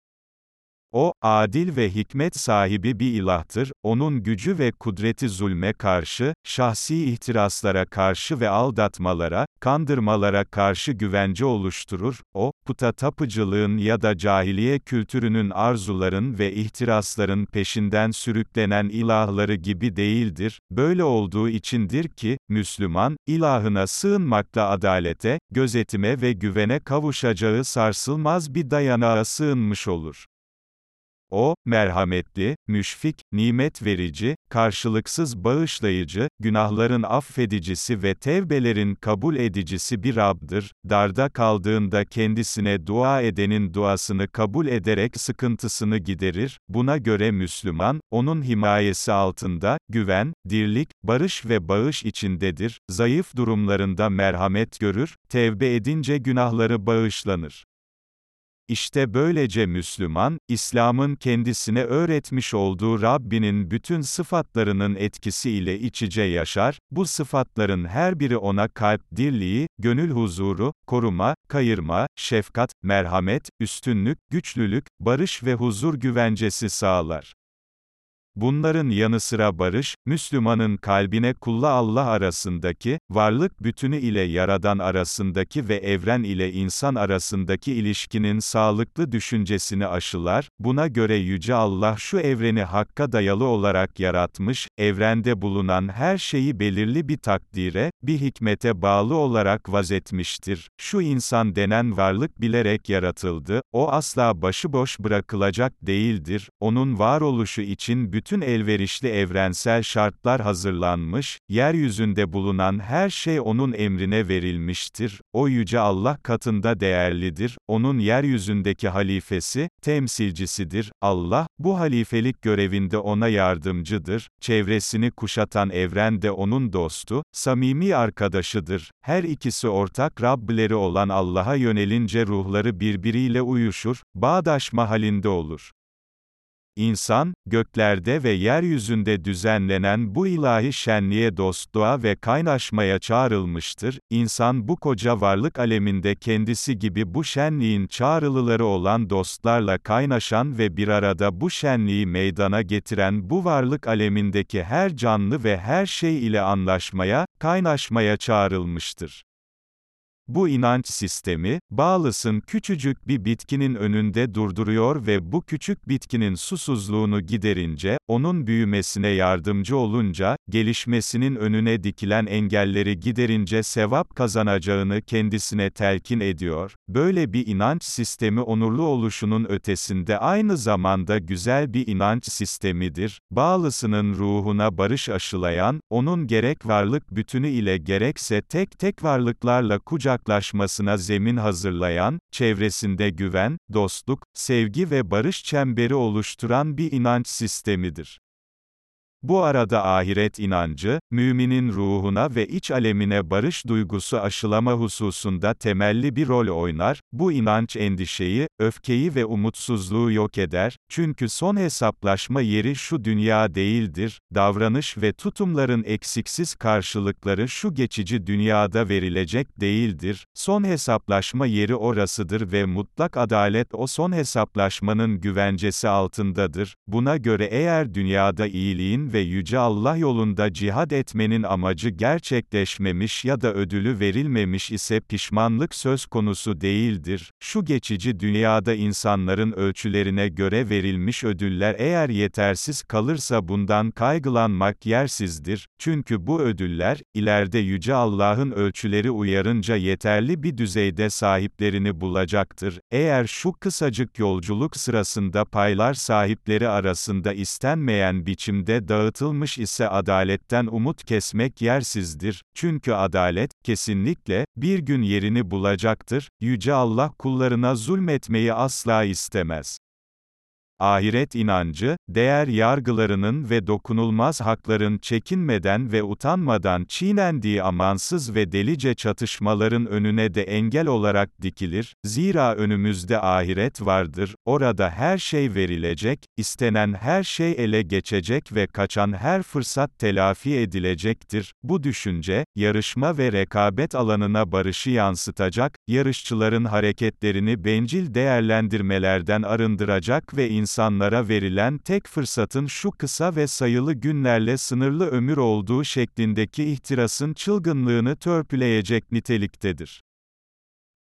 O, adil ve hikmet sahibi bir ilahtır, onun gücü ve kudreti zulme karşı, şahsi ihtiraslara karşı ve aldatmalara, kandırmalara karşı güvence oluşturur, o, puta tapıcılığın ya da cahiliye kültürünün arzuların ve ihtirasların peşinden sürüklenen ilahları gibi değildir, böyle olduğu içindir ki, Müslüman, ilahına sığınmakla adalete, gözetime ve güvene kavuşacağı sarsılmaz bir dayanağa sığınmış olur. O, merhametli, müşfik, nimet verici, karşılıksız bağışlayıcı, günahların affedicisi ve tevbelerin kabul edicisi bir Rab'dır. Darda kaldığında kendisine dua edenin duasını kabul ederek sıkıntısını giderir. Buna göre Müslüman, onun himayesi altında, güven, dirlik, barış ve bağış içindedir. Zayıf durumlarında merhamet görür, tevbe edince günahları bağışlanır. İşte böylece Müslüman, İslam'ın kendisine öğretmiş olduğu Rabbinin bütün sıfatlarının etkisiyle iç içe yaşar, bu sıfatların her biri ona kalp dirliği, gönül huzuru, koruma, kayırma, şefkat, merhamet, üstünlük, güçlülük, barış ve huzur güvencesi sağlar. Bunların yanı sıra barış, Müslümanın kalbine kulla Allah arasındaki, varlık bütünü ile Yaradan arasındaki ve evren ile insan arasındaki ilişkinin sağlıklı düşüncesini aşılar, buna göre Yüce Allah şu evreni hakka dayalı olarak yaratmış, evrende bulunan her şeyi belirli bir takdire, bir hikmete bağlı olarak vazetmiştir. Şu insan denen varlık bilerek yaratıldı, o asla başıboş bırakılacak değildir, onun varoluşu için bütün bütün elverişli evrensel şartlar hazırlanmış, yeryüzünde bulunan her şey onun emrine verilmiştir, o yüce Allah katında değerlidir, onun yeryüzündeki halifesi, temsilcisidir, Allah, bu halifelik görevinde ona yardımcıdır, çevresini kuşatan evren de onun dostu, samimi arkadaşıdır, her ikisi ortak Rableri olan Allah'a yönelince ruhları birbiriyle uyuşur, bağdaşma halinde olur. İnsan, göklerde ve yeryüzünde düzenlenen bu ilahi şenliğe dostluğa ve kaynaşmaya çağrılmıştır. İnsan bu koca varlık aleminde kendisi gibi bu şenliğin çağrılıları olan dostlarla kaynaşan ve bir arada bu şenliği meydana getiren bu varlık alemindeki her canlı ve her şey ile anlaşmaya, kaynaşmaya çağrılmıştır. Bu inanç sistemi, bağlısın küçücük bir bitkinin önünde durduruyor ve bu küçük bitkinin susuzluğunu giderince, onun büyümesine yardımcı olunca, gelişmesinin önüne dikilen engelleri giderince sevap kazanacağını kendisine telkin ediyor. Böyle bir inanç sistemi onurlu oluşunun ötesinde aynı zamanda güzel bir inanç sistemidir. Bağlısının ruhuna barış aşılayan, onun gerek varlık bütünü ile gerekse tek tek varlıklarla kucak kucaklaşmasına zemin hazırlayan, çevresinde güven, dostluk, sevgi ve barış çemberi oluşturan bir inanç sistemidir. Bu arada ahiret inancı, müminin ruhuna ve iç alemine barış duygusu aşılama hususunda temelli bir rol oynar, bu inanç endişeyi, öfkeyi ve umutsuzluğu yok eder, çünkü son hesaplaşma yeri şu dünya değildir, davranış ve tutumların eksiksiz karşılıkları şu geçici dünyada verilecek değildir, son hesaplaşma yeri orasıdır ve mutlak adalet o son hesaplaşmanın güvencesi altındadır, buna göre eğer dünyada iyiliğin ve Yüce Allah yolunda cihad etmenin amacı gerçekleşmemiş ya da ödülü verilmemiş ise pişmanlık söz konusu değildir. Şu geçici dünyada insanların ölçülerine göre verilmiş ödüller eğer yetersiz kalırsa bundan kaygılanmak yersizdir. Çünkü bu ödüller, ileride Yüce Allah'ın ölçüleri uyarınca yeterli bir düzeyde sahiplerini bulacaktır. Eğer şu kısacık yolculuk sırasında paylar sahipleri arasında istenmeyen biçimde dağıtılmışsa, dağıtılmış ise adaletten umut kesmek yersizdir, çünkü adalet, kesinlikle, bir gün yerini bulacaktır, Yüce Allah kullarına zulmetmeyi asla istemez. Ahiret inancı, değer yargılarının ve dokunulmaz hakların çekinmeden ve utanmadan çiğnendiği amansız ve delice çatışmaların önüne de engel olarak dikilir, zira önümüzde ahiret vardır, orada her şey verilecek, istenen her şey ele geçecek ve kaçan her fırsat telafi edilecektir. Bu düşünce, yarışma ve rekabet alanına barışı yansıtacak, yarışçıların hareketlerini bencil değerlendirmelerden arındıracak ve insan insanlara verilen tek fırsatın şu kısa ve sayılı günlerle sınırlı ömür olduğu şeklindeki ihtirasın çılgınlığını törpüleyecek niteliktedir.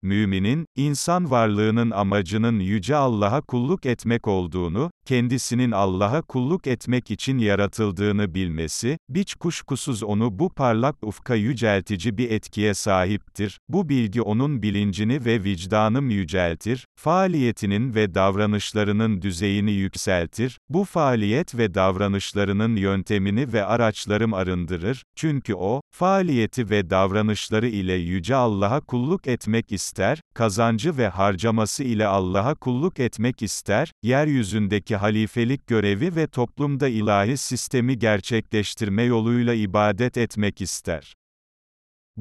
Müminin, insan varlığının amacının Yüce Allah'a kulluk etmek olduğunu, kendisinin Allah'a kulluk etmek için yaratıldığını bilmesi, hiç kuşkusuz onu bu parlak ufka yüceltici bir etkiye sahiptir. Bu bilgi onun bilincini ve vicdanım yüceltir, faaliyetinin ve davranışlarının düzeyini yükseltir, bu faaliyet ve davranışlarının yöntemini ve araçlarım arındırır, çünkü o, faaliyeti ve davranışları ile Yüce Allah'a kulluk etmek ister, kazancı ve harcaması ile Allah'a kulluk etmek ister, yeryüzündeki halifelik görevi ve toplumda ilahi sistemi gerçekleştirme yoluyla ibadet etmek ister.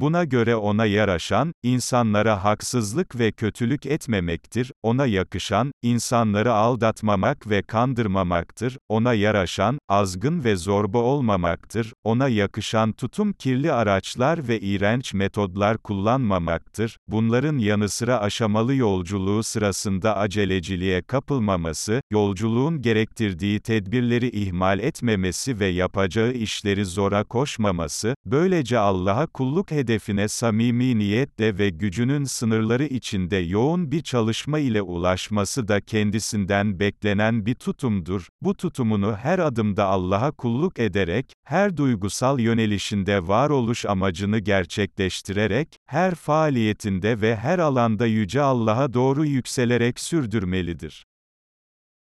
Buna göre ona yaraşan, insanlara haksızlık ve kötülük etmemektir, ona yakışan, insanları aldatmamak ve kandırmamaktır, ona yaraşan, azgın ve zorba olmamaktır, ona yakışan tutum kirli araçlar ve iğrenç metodlar kullanmamaktır, bunların yanı sıra aşamalı yolculuğu sırasında aceleciliğe kapılmaması, yolculuğun gerektirdiği tedbirleri ihmal etmemesi ve yapacağı işleri zora koşmaması, böylece Allah'a kulluk hedefleri hedefine samimi niyetle ve gücünün sınırları içinde yoğun bir çalışma ile ulaşması da kendisinden beklenen bir tutumdur. Bu tutumunu her adımda Allah'a kulluk ederek, her duygusal yönelişinde varoluş amacını gerçekleştirerek, her faaliyetinde ve her alanda yüce Allah'a doğru yükselerek sürdürmelidir.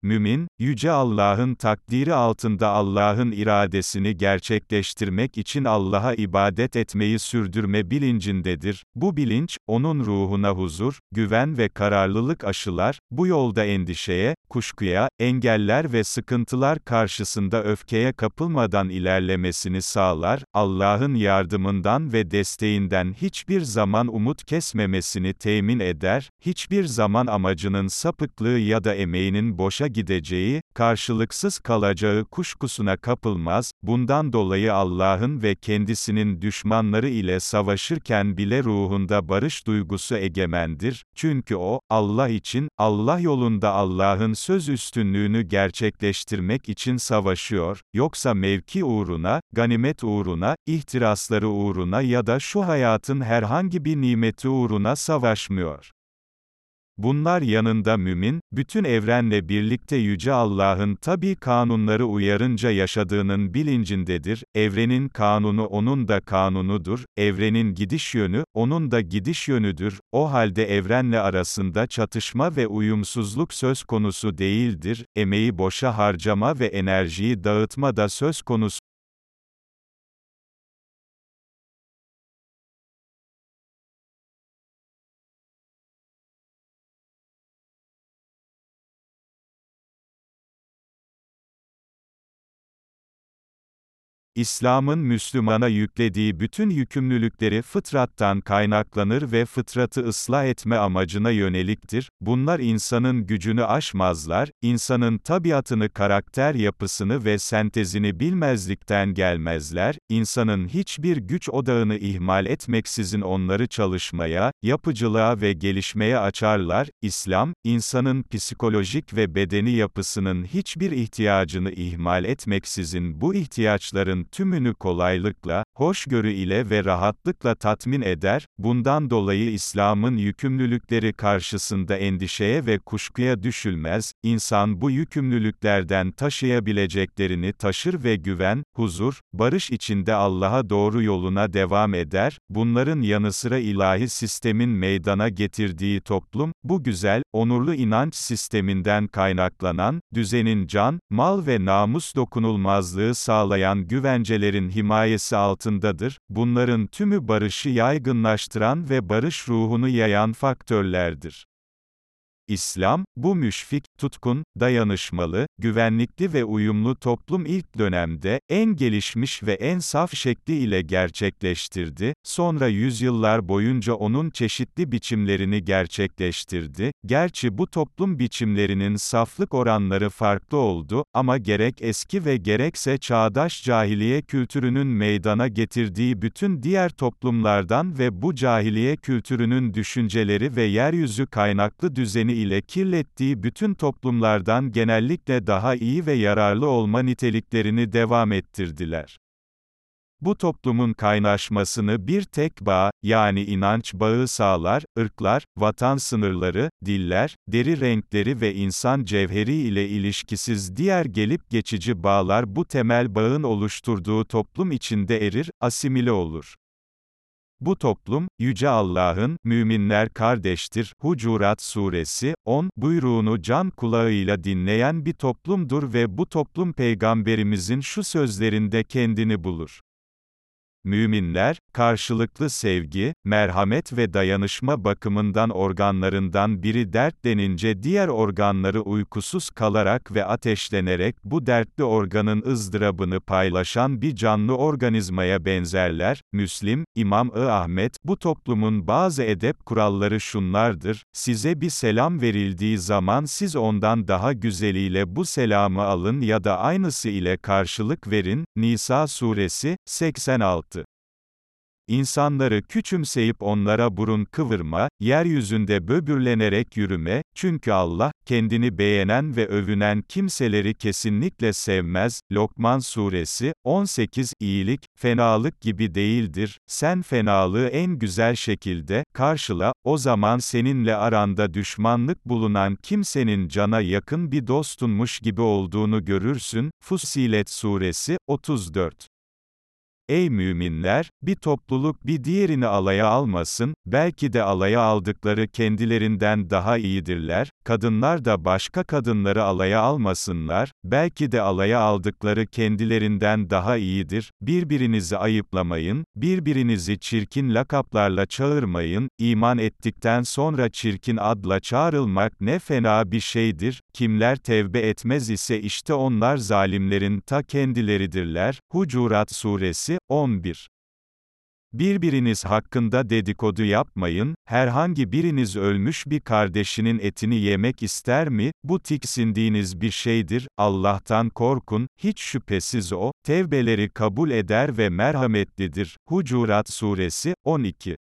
Mümin, Yüce Allah'ın takdiri altında Allah'ın iradesini gerçekleştirmek için Allah'a ibadet etmeyi sürdürme bilincindedir. Bu bilinç, onun ruhuna huzur, güven ve kararlılık aşılar, bu yolda endişeye, kuşkuya, engeller ve sıkıntılar karşısında öfkeye kapılmadan ilerlemesini sağlar, Allah'ın yardımından ve desteğinden hiçbir zaman umut kesmemesini temin eder, hiçbir zaman amacının sapıklığı ya da emeğinin boşa gideceği, karşılıksız kalacağı kuşkusuna kapılmaz, bundan dolayı Allah'ın ve kendisinin düşmanları ile savaşırken bile ruhunda barış duygusu egemendir, çünkü o, Allah için, Allah yolunda Allah'ın söz üstünlüğünü gerçekleştirmek için savaşıyor, yoksa mevki uğruna, ganimet uğruna, ihtirasları uğruna ya da şu hayatın herhangi bir nimeti uğruna savaşmıyor. Bunlar yanında mümin, bütün evrenle birlikte Yüce Allah'ın tabi kanunları uyarınca yaşadığının bilincindedir, evrenin kanunu onun da kanunudur, evrenin gidiş yönü, onun da gidiş yönüdür, o halde evrenle arasında çatışma ve uyumsuzluk söz konusu değildir, emeği boşa harcama ve enerjiyi dağıtma da söz konusu İslam'ın Müslümana yüklediği bütün yükümlülükleri fıtrattan kaynaklanır ve fıtratı ıslah etme amacına yöneliktir. Bunlar insanın gücünü aşmazlar, insanın tabiatını, karakter yapısını ve sentezini bilmezlikten gelmezler, insanın hiçbir güç odağını ihmal etmeksizin onları çalışmaya, yapıcılığa ve gelişmeye açarlar. İslam, insanın psikolojik ve bedeni yapısının hiçbir ihtiyacını ihmal etmeksizin bu ihtiyaçların tümünü kolaylıkla, hoşgörü ile ve rahatlıkla tatmin eder, bundan dolayı İslam'ın yükümlülükleri karşısında endişeye ve kuşkuya düşülmez, insan bu yükümlülüklerden taşıyabileceklerini taşır ve güven, huzur, barış içinde Allah'a doğru yoluna devam eder, bunların yanı sıra ilahi sistemin meydana getirdiği toplum, bu güzel, onurlu inanç sisteminden kaynaklanan, düzenin can, mal ve namus dokunulmazlığı sağlayan güven güvencelerin himayesi altındadır, bunların tümü barışı yaygınlaştıran ve barış ruhunu yayan faktörlerdir. İslam, bu müşfik, tutkun, dayanışmalı, güvenlikli ve uyumlu toplum ilk dönemde, en gelişmiş ve en saf şekli ile gerçekleştirdi, sonra yüzyıllar boyunca onun çeşitli biçimlerini gerçekleştirdi, gerçi bu toplum biçimlerinin saflık oranları farklı oldu, ama gerek eski ve gerekse çağdaş cahiliye kültürünün meydana getirdiği bütün diğer toplumlardan ve bu cahiliye kültürünün düşünceleri ve yeryüzü kaynaklı düzeni ile kirlettiği bütün toplumlardan genellikle daha iyi ve yararlı olma niteliklerini devam ettirdiler. Bu toplumun kaynaşmasını bir tek bağ, yani inanç bağı sağlar, ırklar, vatan sınırları, diller, deri renkleri ve insan cevheri ile ilişkisiz diğer gelip geçici bağlar bu temel bağın oluşturduğu toplum içinde erir, asimile olur. Bu toplum, Yüce Allah'ın, müminler kardeştir, Hucurat Suresi, 10, buyruğunu can kulağıyla dinleyen bir toplumdur ve bu toplum Peygamberimizin şu sözlerinde kendini bulur. Müminler, karşılıklı sevgi, merhamet ve dayanışma bakımından organlarından biri dertlenince diğer organları uykusuz kalarak ve ateşlenerek bu dertli organın ızdırabını paylaşan bir canlı organizmaya benzerler. Müslim, İmam-ı Ahmet, bu toplumun bazı edep kuralları şunlardır, size bir selam verildiği zaman siz ondan daha güzeliyle bu selamı alın ya da aynısı ile karşılık verin. Nisa suresi, 86 İnsanları küçümseyip onlara burun kıvırma, yeryüzünde böbürlenerek yürüme, çünkü Allah, kendini beğenen ve övünen kimseleri kesinlikle sevmez. Lokman Suresi, 18 İyilik, fenalık gibi değildir, sen fenalığı en güzel şekilde, karşıla, o zaman seninle aranda düşmanlık bulunan kimsenin cana yakın bir dostunmuş gibi olduğunu görürsün. Fussilet Suresi, 34 ey müminler, bir topluluk bir diğerini alaya almasın, belki de alaya aldıkları kendilerinden daha iyidirler, kadınlar da başka kadınları alaya almasınlar, belki de alaya aldıkları kendilerinden daha iyidir, birbirinizi ayıplamayın, birbirinizi çirkin lakaplarla çağırmayın, iman ettikten sonra çirkin adla çağrılmak ne fena bir şeydir, kimler tevbe etmez ise işte onlar zalimlerin ta kendileridirler. Hucurat Suresi, 11 Birbiriniz hakkında dedikodu yapmayın, herhangi biriniz ölmüş bir kardeşinin etini yemek ister mi, bu tiksindiğiniz bir şeydir, Allah'tan korkun, hiç şüphesiz O, tevbeleri kabul eder ve merhametlidir. Hucurat Suresi, 12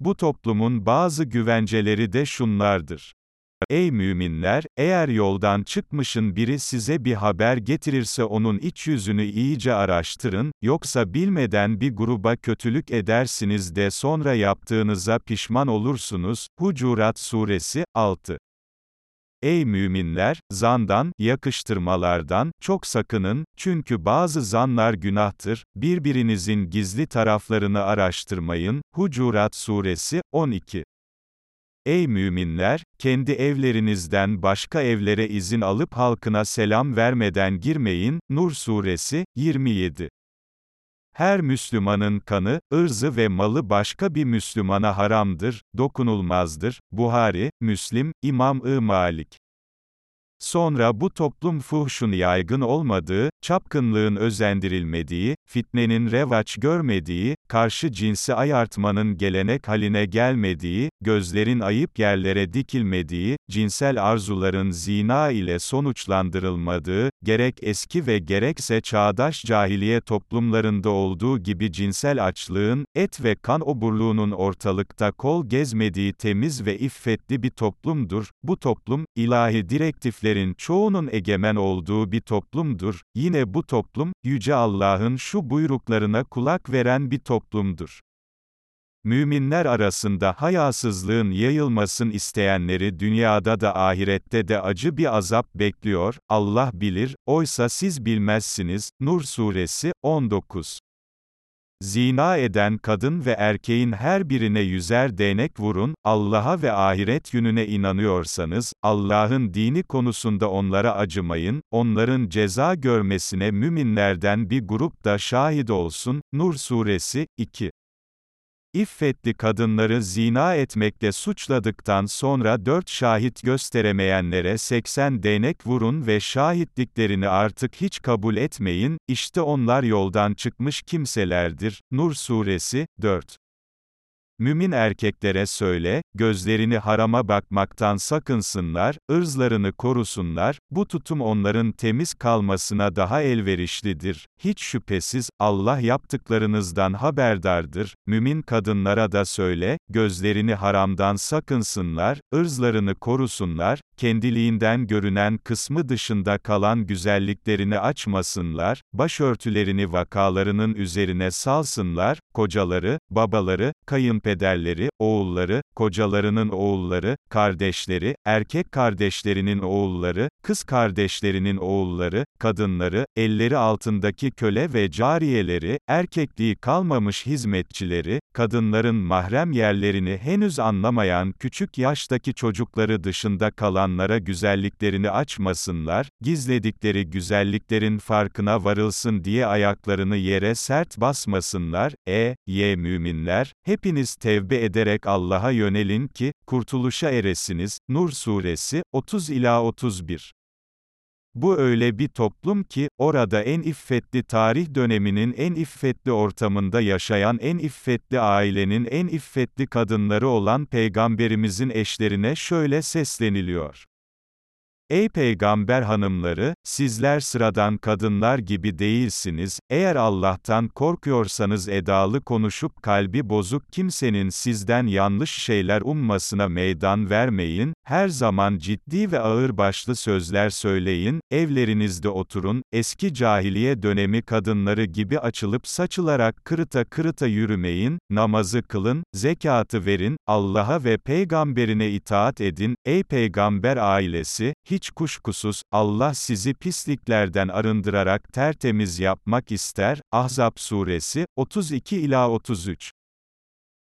Bu toplumun bazı güvenceleri de şunlardır. Ey müminler, eğer yoldan çıkmışın biri size bir haber getirirse onun iç yüzünü iyice araştırın, yoksa bilmeden bir gruba kötülük edersiniz de sonra yaptığınıza pişman olursunuz. Hucurat Suresi, 6 Ey müminler, zandan, yakıştırmalardan, çok sakının, çünkü bazı zanlar günahtır, birbirinizin gizli taraflarını araştırmayın. Hucurat Suresi, 12 Ey müminler, kendi evlerinizden başka evlere izin alıp halkına selam vermeden girmeyin. Nur Suresi, 27 her Müslümanın kanı, ırzı ve malı başka bir Müslümana haramdır, dokunulmazdır. Buhari, Müslim, İmam-ı Malik Sonra bu toplum fuhşun yaygın olmadığı, çapkınlığın özendirilmediği, fitnenin revaç görmediği, karşı cinsi ayartmanın gelenek haline gelmediği, gözlerin ayıp yerlere dikilmediği, cinsel arzuların zina ile sonuçlandırılmadığı, gerek eski ve gerekse çağdaş cahiliye toplumlarında olduğu gibi cinsel açlığın, et ve kan oburluğunun ortalıkta kol gezmediği temiz ve iffetli bir toplumdur. Bu toplum, ilahi direktifleri dinlerin çoğunun egemen olduğu bir toplumdur, yine bu toplum, Yüce Allah'ın şu buyruklarına kulak veren bir toplumdur. Müminler arasında hayasızlığın yayılmasın isteyenleri dünyada da ahirette de acı bir azap bekliyor, Allah bilir, oysa siz bilmezsiniz. Nur Suresi, 19 Zina eden kadın ve erkeğin her birine yüzer değnek vurun, Allah'a ve ahiret gününe inanıyorsanız, Allah'ın dini konusunda onlara acımayın, onların ceza görmesine müminlerden bir grup da şahit olsun. Nur Suresi, 2 İffetli kadınları zina etmekle suçladıktan sonra dört şahit gösteremeyenlere 80 değnek vurun ve şahitliklerini artık hiç kabul etmeyin, işte onlar yoldan çıkmış kimselerdir. Nur Suresi, 4 Mümin erkeklere söyle, gözlerini harama bakmaktan sakınsınlar, ırzlarını korusunlar, bu tutum onların temiz kalmasına daha elverişlidir. Hiç şüphesiz, Allah yaptıklarınızdan haberdardır. Mümin kadınlara da söyle, gözlerini haramdan sakınsınlar, ırzlarını korusunlar, kendiliğinden görünen kısmı dışında kalan güzelliklerini açmasınlar, başörtülerini vakalarının üzerine salsınlar, kocaları, babaları, kayınpederleri, oğulları, kocalarının oğulları, kardeşleri, erkek kardeşlerinin oğulları, kız kardeşlerinin oğulları, kadınları, elleri altındaki köle ve cariyeleri, erkekliği kalmamış hizmetçileri, kadınların mahrem yerlerini henüz anlamayan küçük yaştaki çocukları dışında kalanlara güzelliklerini açmasınlar, gizledikleri güzelliklerin farkına varılsın diye ayaklarını yere sert basmasınlar, e, y müminler, hepiniz tevbe ederek Allah'a yönelin ki, kurtuluşa eresiniz. Nur Suresi, 30-31 bu öyle bir toplum ki, orada en iffetli tarih döneminin en iffetli ortamında yaşayan en iffetli ailenin en iffetli kadınları olan Peygamberimizin eşlerine şöyle sesleniliyor. Ey peygamber hanımları, sizler sıradan kadınlar gibi değilsiniz, eğer Allah'tan korkuyorsanız edalı konuşup kalbi bozuk kimsenin sizden yanlış şeyler ummasına meydan vermeyin, her zaman ciddi ve ağırbaşlı sözler söyleyin, evlerinizde oturun, eski cahiliye dönemi kadınları gibi açılıp saçılarak kırıta kırıta yürümeyin, namazı kılın, zekatı verin, Allah'a ve peygamberine itaat edin, ey peygamber ailesi, kuşkusuz, Allah sizi pisliklerden arındırarak tertemiz yapmak ister, Ahzab suresi, 32-33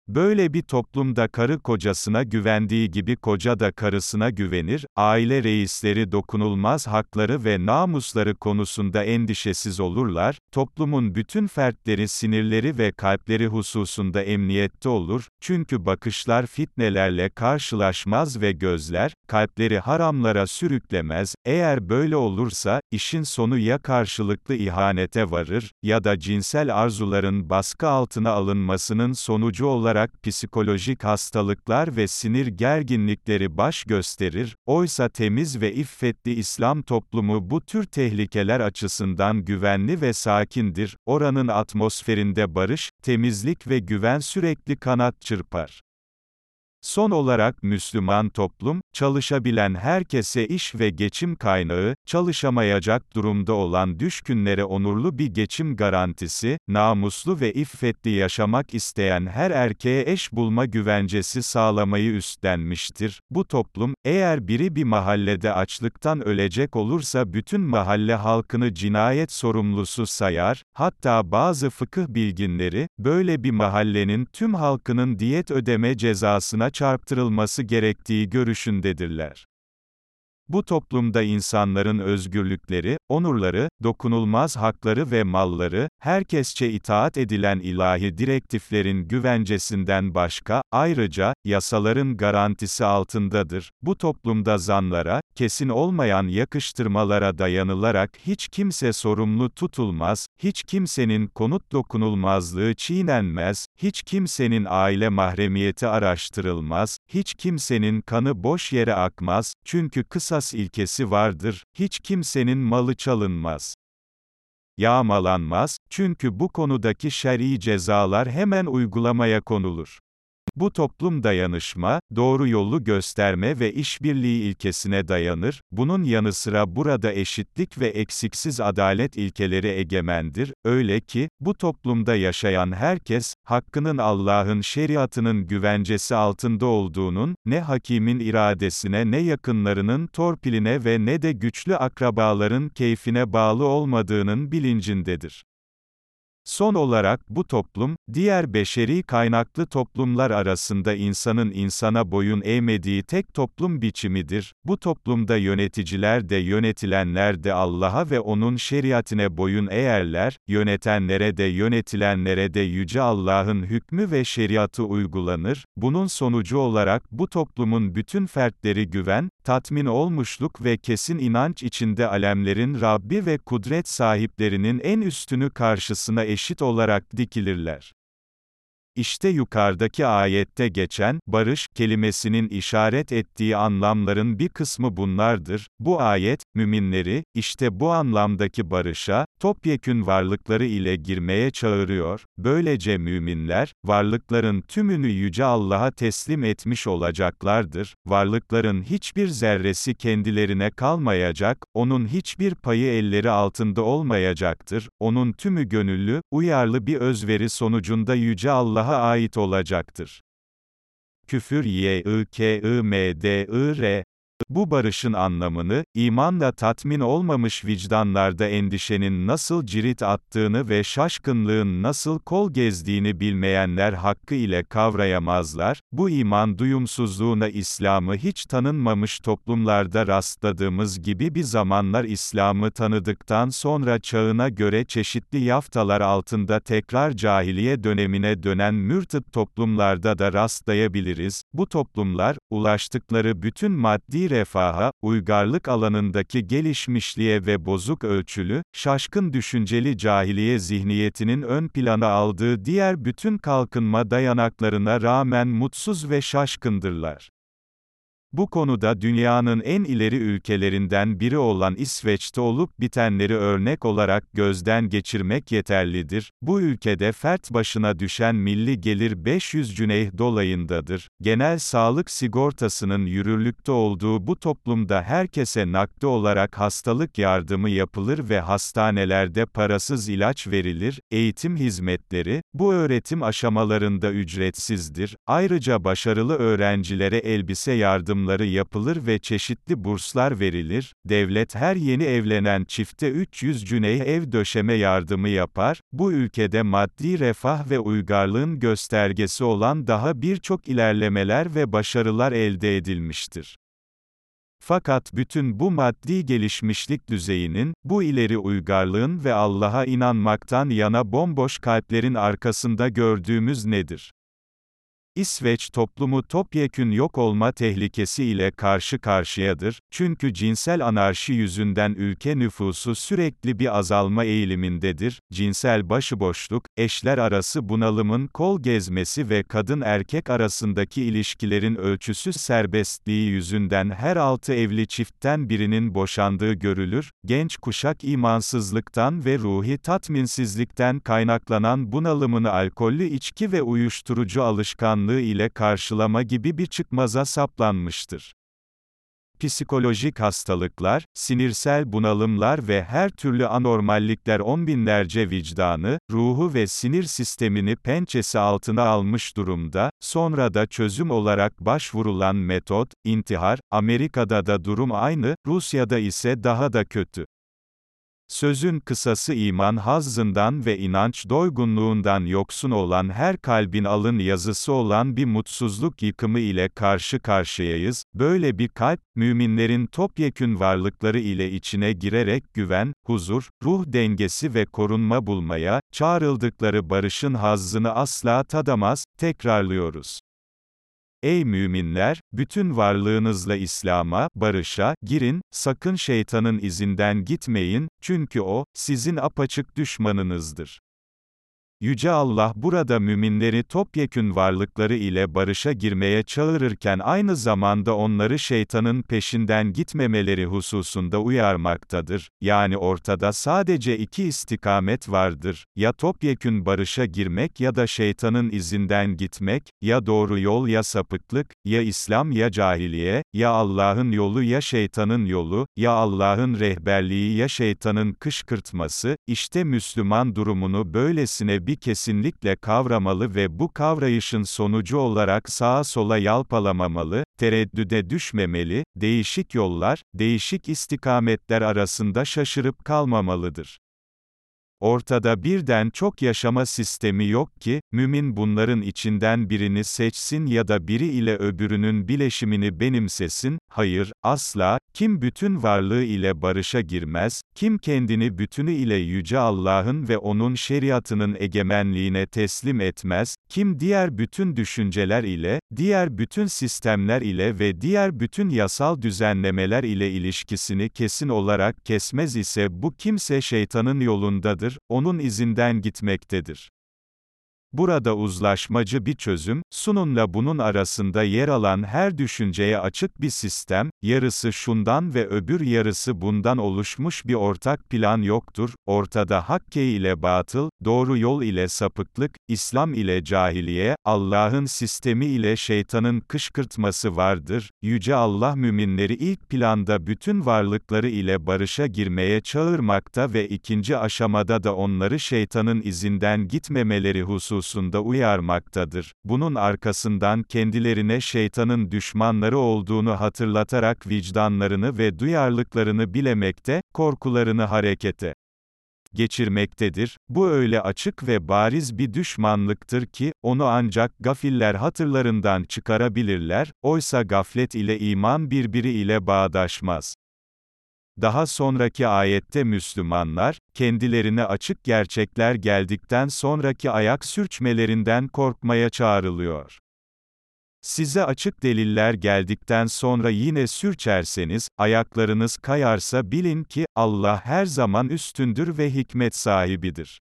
Böyle bir toplumda karı kocasına güvendiği gibi koca da karısına güvenir, aile reisleri dokunulmaz hakları ve namusları konusunda endişesiz olurlar, toplumun bütün fertleri sinirleri ve kalpleri hususunda emniyette olur, çünkü bakışlar fitnelerle karşılaşmaz ve gözler, kalpleri haramlara sürüklemez, eğer böyle olursa, işin sonu ya karşılıklı ihanete varır, ya da cinsel arzuların baskı altına alınmasının sonucu olarak olarak psikolojik hastalıklar ve sinir gerginlikleri baş gösterir, oysa temiz ve iffetli İslam toplumu bu tür tehlikeler açısından güvenli ve sakindir, oranın atmosferinde barış, temizlik ve güven sürekli kanat çırpar. Son olarak Müslüman toplum, çalışabilen herkese iş ve geçim kaynağı, çalışamayacak durumda olan düşkünlere onurlu bir geçim garantisi, namuslu ve iffetli yaşamak isteyen her erkeğe eş bulma güvencesi sağlamayı üstlenmiştir. Bu toplum, eğer biri bir mahallede açlıktan ölecek olursa bütün mahalle halkını cinayet sorumlusu sayar, hatta bazı fıkıh bilginleri, böyle bir mahallenin tüm halkının diyet ödeme cezasına çarptırılması gerektiği görüşündedirler. Bu toplumda insanların özgürlükleri, onurları, dokunulmaz hakları ve malları, herkesçe itaat edilen ilahi direktiflerin güvencesinden başka, ayrıca, yasaların garantisi altındadır. Bu toplumda zanlara, kesin olmayan yakıştırmalara dayanılarak hiç kimse sorumlu tutulmaz, hiç kimsenin konut dokunulmazlığı çiğnenmez, hiç kimsenin aile mahremiyeti araştırılmaz, hiç kimsenin kanı boş yere akmaz, çünkü kısa kısas ilkesi vardır, hiç kimsenin malı çalınmaz. Yağmalanmaz, çünkü bu konudaki şer'i cezalar hemen uygulamaya konulur. Bu toplum dayanışma, doğru yolu gösterme ve işbirliği ilkesine dayanır, bunun yanı sıra burada eşitlik ve eksiksiz adalet ilkeleri egemendir, öyle ki, bu toplumda yaşayan herkes, hakkının Allah'ın şeriatının güvencesi altında olduğunun, ne hakimin iradesine ne yakınlarının torpiline ve ne de güçlü akrabaların keyfine bağlı olmadığının bilincindedir. Son olarak bu toplum, diğer beşeri kaynaklı toplumlar arasında insanın insana boyun eğmediği tek toplum biçimidir. Bu toplumda yöneticiler de yönetilenler de Allah'a ve O'nun şeriatine boyun eğerler, yönetenlere de yönetilenlere de Yüce Allah'ın hükmü ve şeriatı uygulanır. Bunun sonucu olarak bu toplumun bütün fertleri güven, tatmin olmuşluk ve kesin inanç içinde alemlerin Rabbi ve kudret sahiplerinin en üstünü karşısına eşit olarak dikilirler. İşte yukarıdaki ayette geçen, barış, kelimesinin işaret ettiği anlamların bir kısmı bunlardır. Bu ayet, müminleri, işte bu anlamdaki barışa, topyekün varlıkları ile girmeye çağırıyor. Böylece müminler, varlıkların tümünü Yüce Allah'a teslim etmiş olacaklardır. Varlıkların hiçbir zerresi kendilerine kalmayacak, onun hiçbir payı elleri altında olmayacaktır. Onun tümü gönüllü, uyarlı bir özveri sonucunda Yüce Allah Allah'a ait olacaktır. Küfür y i k i m d i r bu barışın anlamını, imanla tatmin olmamış vicdanlarda endişenin nasıl cirit attığını ve şaşkınlığın nasıl kol gezdiğini bilmeyenler hakkı ile kavrayamazlar, bu iman duyumsuzluğuna İslam'ı hiç tanınmamış toplumlarda rastladığımız gibi bir zamanlar İslam'ı tanıdıktan sonra çağına göre çeşitli yaftalar altında tekrar cahiliye dönemine dönen mürtıt toplumlarda da rastlayabiliriz, bu toplumlar, ulaştıkları bütün maddi refaha, uygarlık alanındaki gelişmişliğe ve bozuk ölçülü, şaşkın düşünceli cahiliye zihniyetinin ön plana aldığı diğer bütün kalkınma dayanaklarına rağmen mutsuz ve şaşkındırlar. Bu konuda dünyanın en ileri ülkelerinden biri olan İsveç'te olup bitenleri örnek olarak gözden geçirmek yeterlidir. Bu ülkede fert başına düşen milli gelir 500 cüneyh dolayındadır. Genel sağlık sigortasının yürürlükte olduğu bu toplumda herkese nakdi olarak hastalık yardımı yapılır ve hastanelerde parasız ilaç verilir. Eğitim hizmetleri, bu öğretim aşamalarında ücretsizdir. Ayrıca başarılı öğrencilere elbise yardımları yapılır ve çeşitli burslar verilir. Devlet her yeni evlenen çifte 300 cüneyh ev döşeme yardımı yapar. Bu ülkede maddi refah ve uygarlığın göstergesi olan daha birçok ilerlemeler ve başarılar elde edilmiştir. Fakat bütün bu maddi gelişmişlik düzeyinin, bu ileri uygarlığın ve Allah'a inanmaktan yana bomboş kalplerin arkasında gördüğümüz nedir? İsveç toplumu topyekün yok olma tehlikesi ile karşı karşıyadır, çünkü cinsel anarşi yüzünden ülke nüfusu sürekli bir azalma eğilimindedir, cinsel başıboşluk, eşler arası bunalımın kol gezmesi ve kadın-erkek arasındaki ilişkilerin ölçüsüz serbestliği yüzünden her altı evli çiftten birinin boşandığı görülür, genç kuşak imansızlıktan ve ruhi tatminsizlikten kaynaklanan bunalımını alkollü içki ve uyuşturucu alışkanlığı ile karşılama gibi bir çıkmaza saplanmıştır. Psikolojik hastalıklar, sinirsel bunalımlar ve her türlü anormallikler on binlerce vicdanı, ruhu ve sinir sistemini pençesi altına almış durumda, sonra da çözüm olarak başvurulan metot, intihar, Amerika'da da durum aynı, Rusya'da ise daha da kötü. Sözün kısası iman hazzından ve inanç doygunluğundan yoksun olan her kalbin alın yazısı olan bir mutsuzluk yıkımı ile karşı karşıyayız, böyle bir kalp, müminlerin topyekün varlıkları ile içine girerek güven, huzur, ruh dengesi ve korunma bulmaya, çağrıldıkları barışın hazzını asla tadamaz, tekrarlıyoruz. Ey müminler, bütün varlığınızla İslam'a, barışa, girin, sakın şeytanın izinden gitmeyin, çünkü o, sizin apaçık düşmanınızdır. Yüce Allah burada müminleri topyekün varlıkları ile barışa girmeye çağırırken aynı zamanda onları şeytanın peşinden gitmemeleri hususunda uyarmaktadır. Yani ortada sadece iki istikamet vardır. Ya topyekün barışa girmek ya da şeytanın izinden gitmek, ya doğru yol ya sapıklık, ya İslam ya cahiliye, ya Allah'ın yolu ya şeytanın yolu, ya Allah'ın rehberliği ya şeytanın kışkırtması, işte Müslüman durumunu böylesine bir kesinlikle kavramalı ve bu kavrayışın sonucu olarak sağa sola yalpalamamalı, tereddüde düşmemeli, değişik yollar, değişik istikametler arasında şaşırıp kalmamalıdır. Ortada birden çok yaşama sistemi yok ki, mümin bunların içinden birini seçsin ya da biri ile öbürünün bileşimini benimsesin, hayır, asla, kim bütün varlığı ile barışa girmez, kim kendini bütünü ile Yüce Allah'ın ve O'nun şeriatının egemenliğine teslim etmez, kim diğer bütün düşünceler ile, diğer bütün sistemler ile ve diğer bütün yasal düzenlemeler ile ilişkisini kesin olarak kesmez ise bu kimse şeytanın yolundadır, onun izinden gitmektedir. Burada uzlaşmacı bir çözüm, sununla bunun arasında yer alan her düşünceye açık bir sistem, yarısı şundan ve öbür yarısı bundan oluşmuş bir ortak plan yoktur, ortada hakke ile batıl, doğru yol ile sapıklık, İslam ile cahiliye, Allah'ın sistemi ile şeytanın kışkırtması vardır, Yüce Allah müminleri ilk planda bütün varlıkları ile barışa girmeye çağırmakta ve ikinci aşamada da onları şeytanın izinden gitmemeleri hususunda hususunda uyarmaktadır. Bunun arkasından kendilerine şeytanın düşmanları olduğunu hatırlatarak vicdanlarını ve duyarlılıklarını bilemekte, korkularını harekete geçirmektedir. Bu öyle açık ve bariz bir düşmanlıktır ki, onu ancak gafiller hatırlarından çıkarabilirler, oysa gaflet ile iman birbiri ile bağdaşmaz. Daha sonraki ayette Müslümanlar, kendilerine açık gerçekler geldikten sonraki ayak sürçmelerinden korkmaya çağrılıyor. Size açık deliller geldikten sonra yine sürçerseniz, ayaklarınız kayarsa bilin ki, Allah her zaman üstündür ve hikmet sahibidir.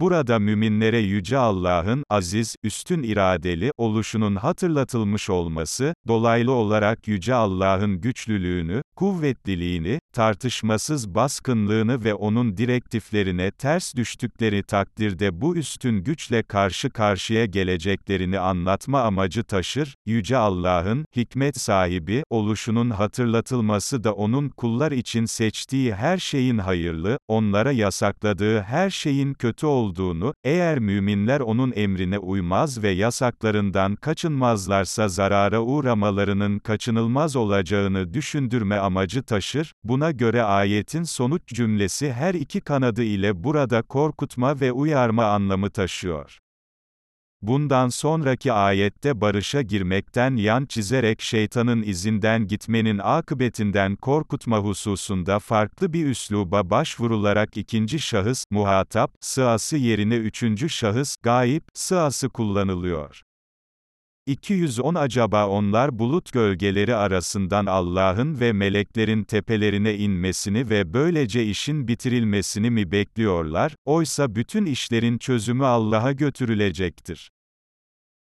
Burada müminlere Yüce Allah'ın, aziz, üstün iradeli, oluşunun hatırlatılmış olması, dolaylı olarak Yüce Allah'ın güçlülüğünü, kuvvetliliğini, tartışmasız baskınlığını ve onun direktiflerine ters düştükleri takdirde bu üstün güçle karşı karşıya geleceklerini anlatma amacı taşır, Yüce Allah'ın, hikmet sahibi, oluşunun hatırlatılması da onun kullar için seçtiği her şeyin hayırlı, onlara yasakladığı her şeyin kötü olduğunu, eğer müminler onun emrine uymaz ve yasaklarından kaçınmazlarsa zarara uğramalarının kaçınılmaz olacağını düşündürme amacı taşır, buna göre ayetin sonuç cümlesi her iki kanadı ile burada korkutma ve uyarma anlamı taşıyor. Bundan sonraki ayette barışa girmekten yan çizerek şeytanın izinden gitmenin akıbetinden korkutma hususunda farklı bir üsluba başvurularak ikinci şahıs, muhatap, sıası yerine üçüncü şahıs, gayip, sıası kullanılıyor. 210 Acaba onlar bulut gölgeleri arasından Allah'ın ve meleklerin tepelerine inmesini ve böylece işin bitirilmesini mi bekliyorlar, oysa bütün işlerin çözümü Allah'a götürülecektir.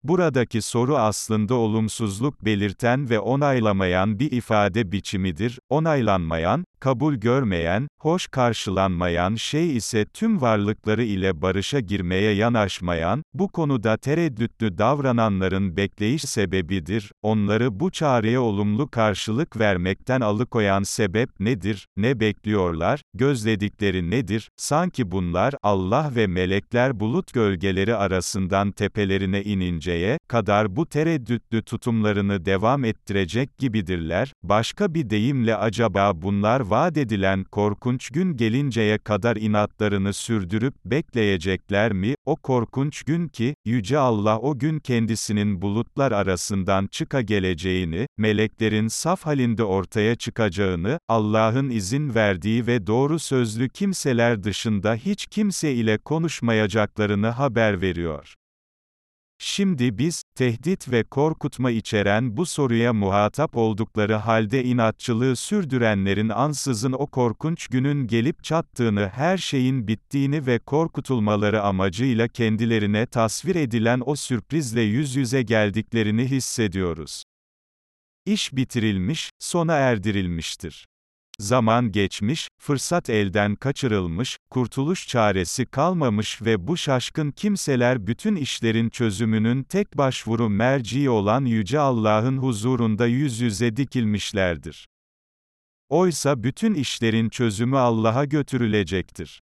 Buradaki soru aslında olumsuzluk belirten ve onaylamayan bir ifade biçimidir. Onaylanmayan, kabul görmeyen, hoş karşılanmayan şey ise tüm varlıkları ile barışa girmeye yanaşmayan, bu konuda tereddütlü davrananların bekleyiş sebebidir. Onları bu çağrıya olumlu karşılık vermekten alıkoyan sebep nedir? Ne bekliyorlar? Gözledikleri nedir? Sanki bunlar, Allah ve melekler bulut gölgeleri arasından tepelerine ininceye kadar bu tereddütlü tutumlarını devam ettirecek gibidirler. Başka bir deyimle acaba bunlar vaat edilen korkunç gün gelinceye kadar inatlarını sürdürüp bekleyecekler mi? O korkunç gün ki, Yüce Allah o gün kendisinin bulutlar arasından çıka geleceğini, meleklerin saf halinde ortaya çıkacağını, Allah'ın izin verdiği ve doğru sözlü kimseler dışında hiç kimse ile konuşmayacaklarını haber veriyor. Şimdi biz, tehdit ve korkutma içeren bu soruya muhatap oldukları halde inatçılığı sürdürenlerin ansızın o korkunç günün gelip çattığını her şeyin bittiğini ve korkutulmaları amacıyla kendilerine tasvir edilen o sürprizle yüz yüze geldiklerini hissediyoruz. İş bitirilmiş, sona erdirilmiştir. Zaman geçmiş, fırsat elden kaçırılmış, kurtuluş çaresi kalmamış ve bu şaşkın kimseler bütün işlerin çözümünün tek başvuru merci olan Yüce Allah'ın huzurunda yüz yüze dikilmişlerdir. Oysa bütün işlerin çözümü Allah'a götürülecektir.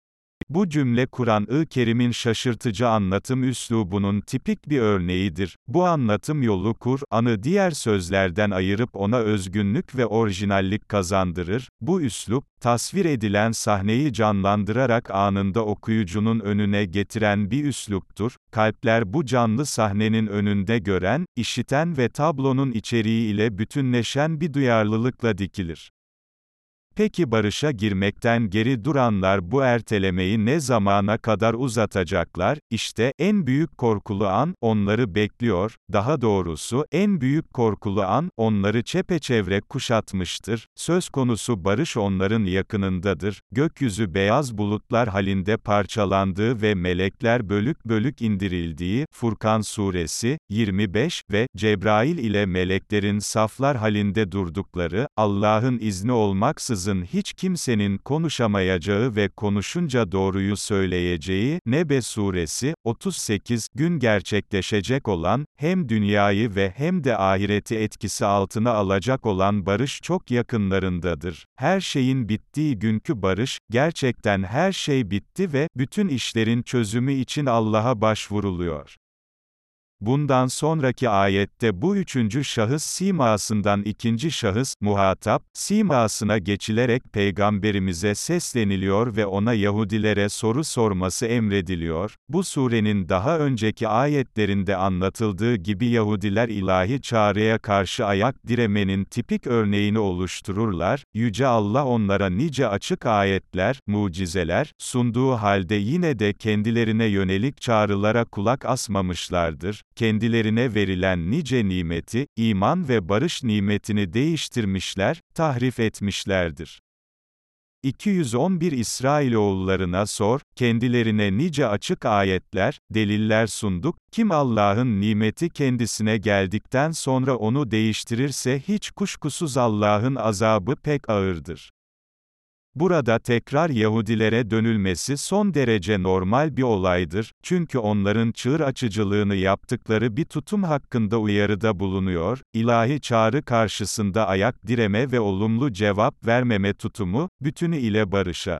Bu cümle Kur'an-ı Kerim'in şaşırtıcı anlatım üslubunun tipik bir örneğidir. Bu anlatım yolu Kur'an'ı diğer sözlerden ayırıp ona özgünlük ve orijinallik kazandırır. Bu üslup, tasvir edilen sahneyi canlandırarak anında okuyucunun önüne getiren bir üsluptur. Kalpler bu canlı sahnenin önünde gören, işiten ve tablonun içeriği ile bütünleşen bir duyarlılıkla dikilir. Peki barışa girmekten geri duranlar bu ertelemeyi ne zamana kadar uzatacaklar? İşte, en büyük korkulu an, onları bekliyor, daha doğrusu, en büyük korkulu an, onları çepeçevre kuşatmıştır. Söz konusu barış onların yakınındadır. Gökyüzü beyaz bulutlar halinde parçalandığı ve melekler bölük bölük indirildiği, Furkan suresi, 25 ve Cebrail ile meleklerin saflar halinde durdukları, Allah'ın izni olmaksızın ansızın hiç kimsenin konuşamayacağı ve konuşunca doğruyu söyleyeceği, Nebe suresi, 38, gün gerçekleşecek olan, hem dünyayı ve hem de ahireti etkisi altına alacak olan barış çok yakınlarındadır. Her şeyin bittiği günkü barış, gerçekten her şey bitti ve, bütün işlerin çözümü için Allah'a başvuruluyor. Bundan sonraki ayette bu üçüncü şahıs simasından ikinci şahıs, muhatap, simasına geçilerek peygamberimize sesleniliyor ve ona Yahudilere soru sorması emrediliyor. Bu surenin daha önceki ayetlerinde anlatıldığı gibi Yahudiler ilahi çağrıya karşı ayak diremenin tipik örneğini oluştururlar. Yüce Allah onlara nice açık ayetler, mucizeler, sunduğu halde yine de kendilerine yönelik çağrılara kulak asmamışlardır kendilerine verilen nice nimeti, iman ve barış nimetini değiştirmişler, tahrif etmişlerdir. 211 İsrailoğullarına sor, kendilerine nice açık ayetler, deliller sunduk, kim Allah'ın nimeti kendisine geldikten sonra onu değiştirirse hiç kuşkusuz Allah'ın azabı pek ağırdır. Burada tekrar Yahudilere dönülmesi son derece normal bir olaydır, çünkü onların çığır açıcılığını yaptıkları bir tutum hakkında uyarıda bulunuyor, ilahi çağrı karşısında ayak direme ve olumlu cevap vermeme tutumu, bütünü ile barışa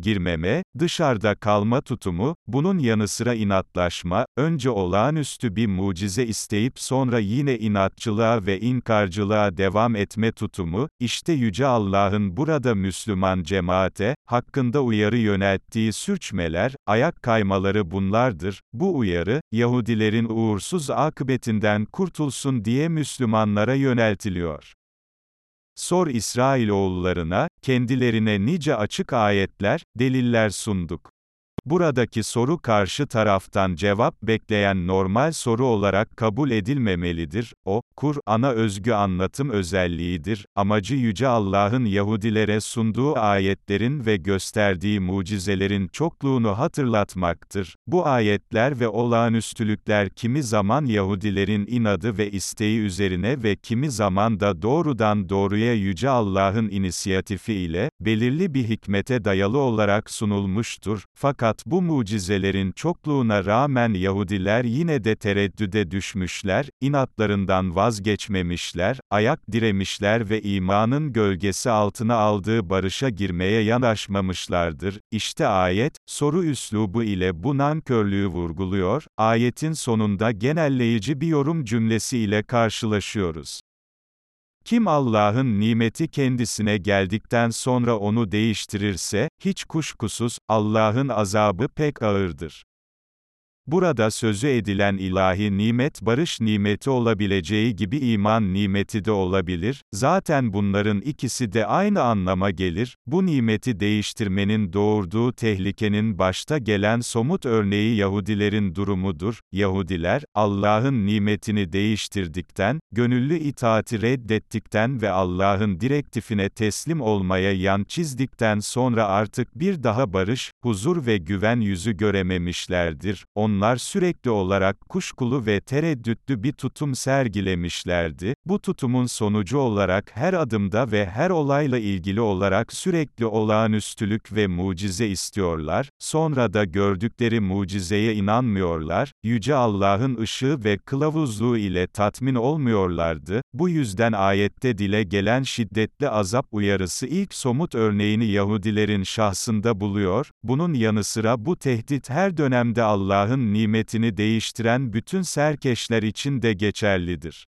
girmeme, dışarıda kalma tutumu, bunun yanı sıra inatlaşma, önce olağanüstü bir mucize isteyip sonra yine inatçılığa ve inkarcılığa devam etme tutumu, işte Yüce Allah'ın burada Müslüman cemaate, hakkında uyarı yönelttiği sürçmeler, ayak kaymaları bunlardır. Bu uyarı, Yahudilerin uğursuz akıbetinden kurtulsun diye Müslümanlara yöneltiliyor. Sor İsrailoğullarına, kendilerine nice açık ayetler, deliller sunduk. Buradaki soru karşı taraftan cevap bekleyen normal soru olarak kabul edilmemelidir. O, Kur'an'a özgü anlatım özelliğidir. Amacı Yüce Allah'ın Yahudilere sunduğu ayetlerin ve gösterdiği mucizelerin çokluğunu hatırlatmaktır. Bu ayetler ve olağanüstülükler kimi zaman Yahudilerin inadı ve isteği üzerine ve kimi zaman da doğrudan doğruya Yüce Allah'ın inisiyatifi ile, belirli bir hikmete dayalı olarak sunulmuştur. Fakat fakat bu mucizelerin çokluğuna rağmen Yahudiler yine de tereddüde düşmüşler, inatlarından vazgeçmemişler, ayak diremişler ve imanın gölgesi altına aldığı barışa girmeye yanaşmamışlardır. İşte ayet, soru üslubu ile bu nankörlüğü vurguluyor, ayetin sonunda genelleyici bir yorum cümlesi ile karşılaşıyoruz. Kim Allah'ın nimeti kendisine geldikten sonra onu değiştirirse, hiç kuşkusuz, Allah'ın azabı pek ağırdır. Burada sözü edilen ilahi nimet barış nimeti olabileceği gibi iman nimeti de olabilir, zaten bunların ikisi de aynı anlama gelir, bu nimeti değiştirmenin doğurduğu tehlikenin başta gelen somut örneği Yahudilerin durumudur, Yahudiler, Allah'ın nimetini değiştirdikten, gönüllü itaati reddettikten ve Allah'ın direktifine teslim olmaya yan çizdikten sonra artık bir daha barış, huzur ve güven yüzü görememişlerdir, onlar onlar sürekli olarak kuşkulu ve tereddütlü bir tutum sergilemişlerdi. Bu tutumun sonucu olarak her adımda ve her olayla ilgili olarak sürekli olağanüstülük ve mucize istiyorlar. Sonra da gördükleri mucizeye inanmıyorlar. Yüce Allah'ın ışığı ve kılavuzluğu ile tatmin olmuyorlardı. Bu yüzden ayette dile gelen şiddetli azap uyarısı ilk somut örneğini Yahudilerin şahsında buluyor. Bunun yanı sıra bu tehdit her dönemde Allah'ın nimetini değiştiren bütün serkeşler için de geçerlidir.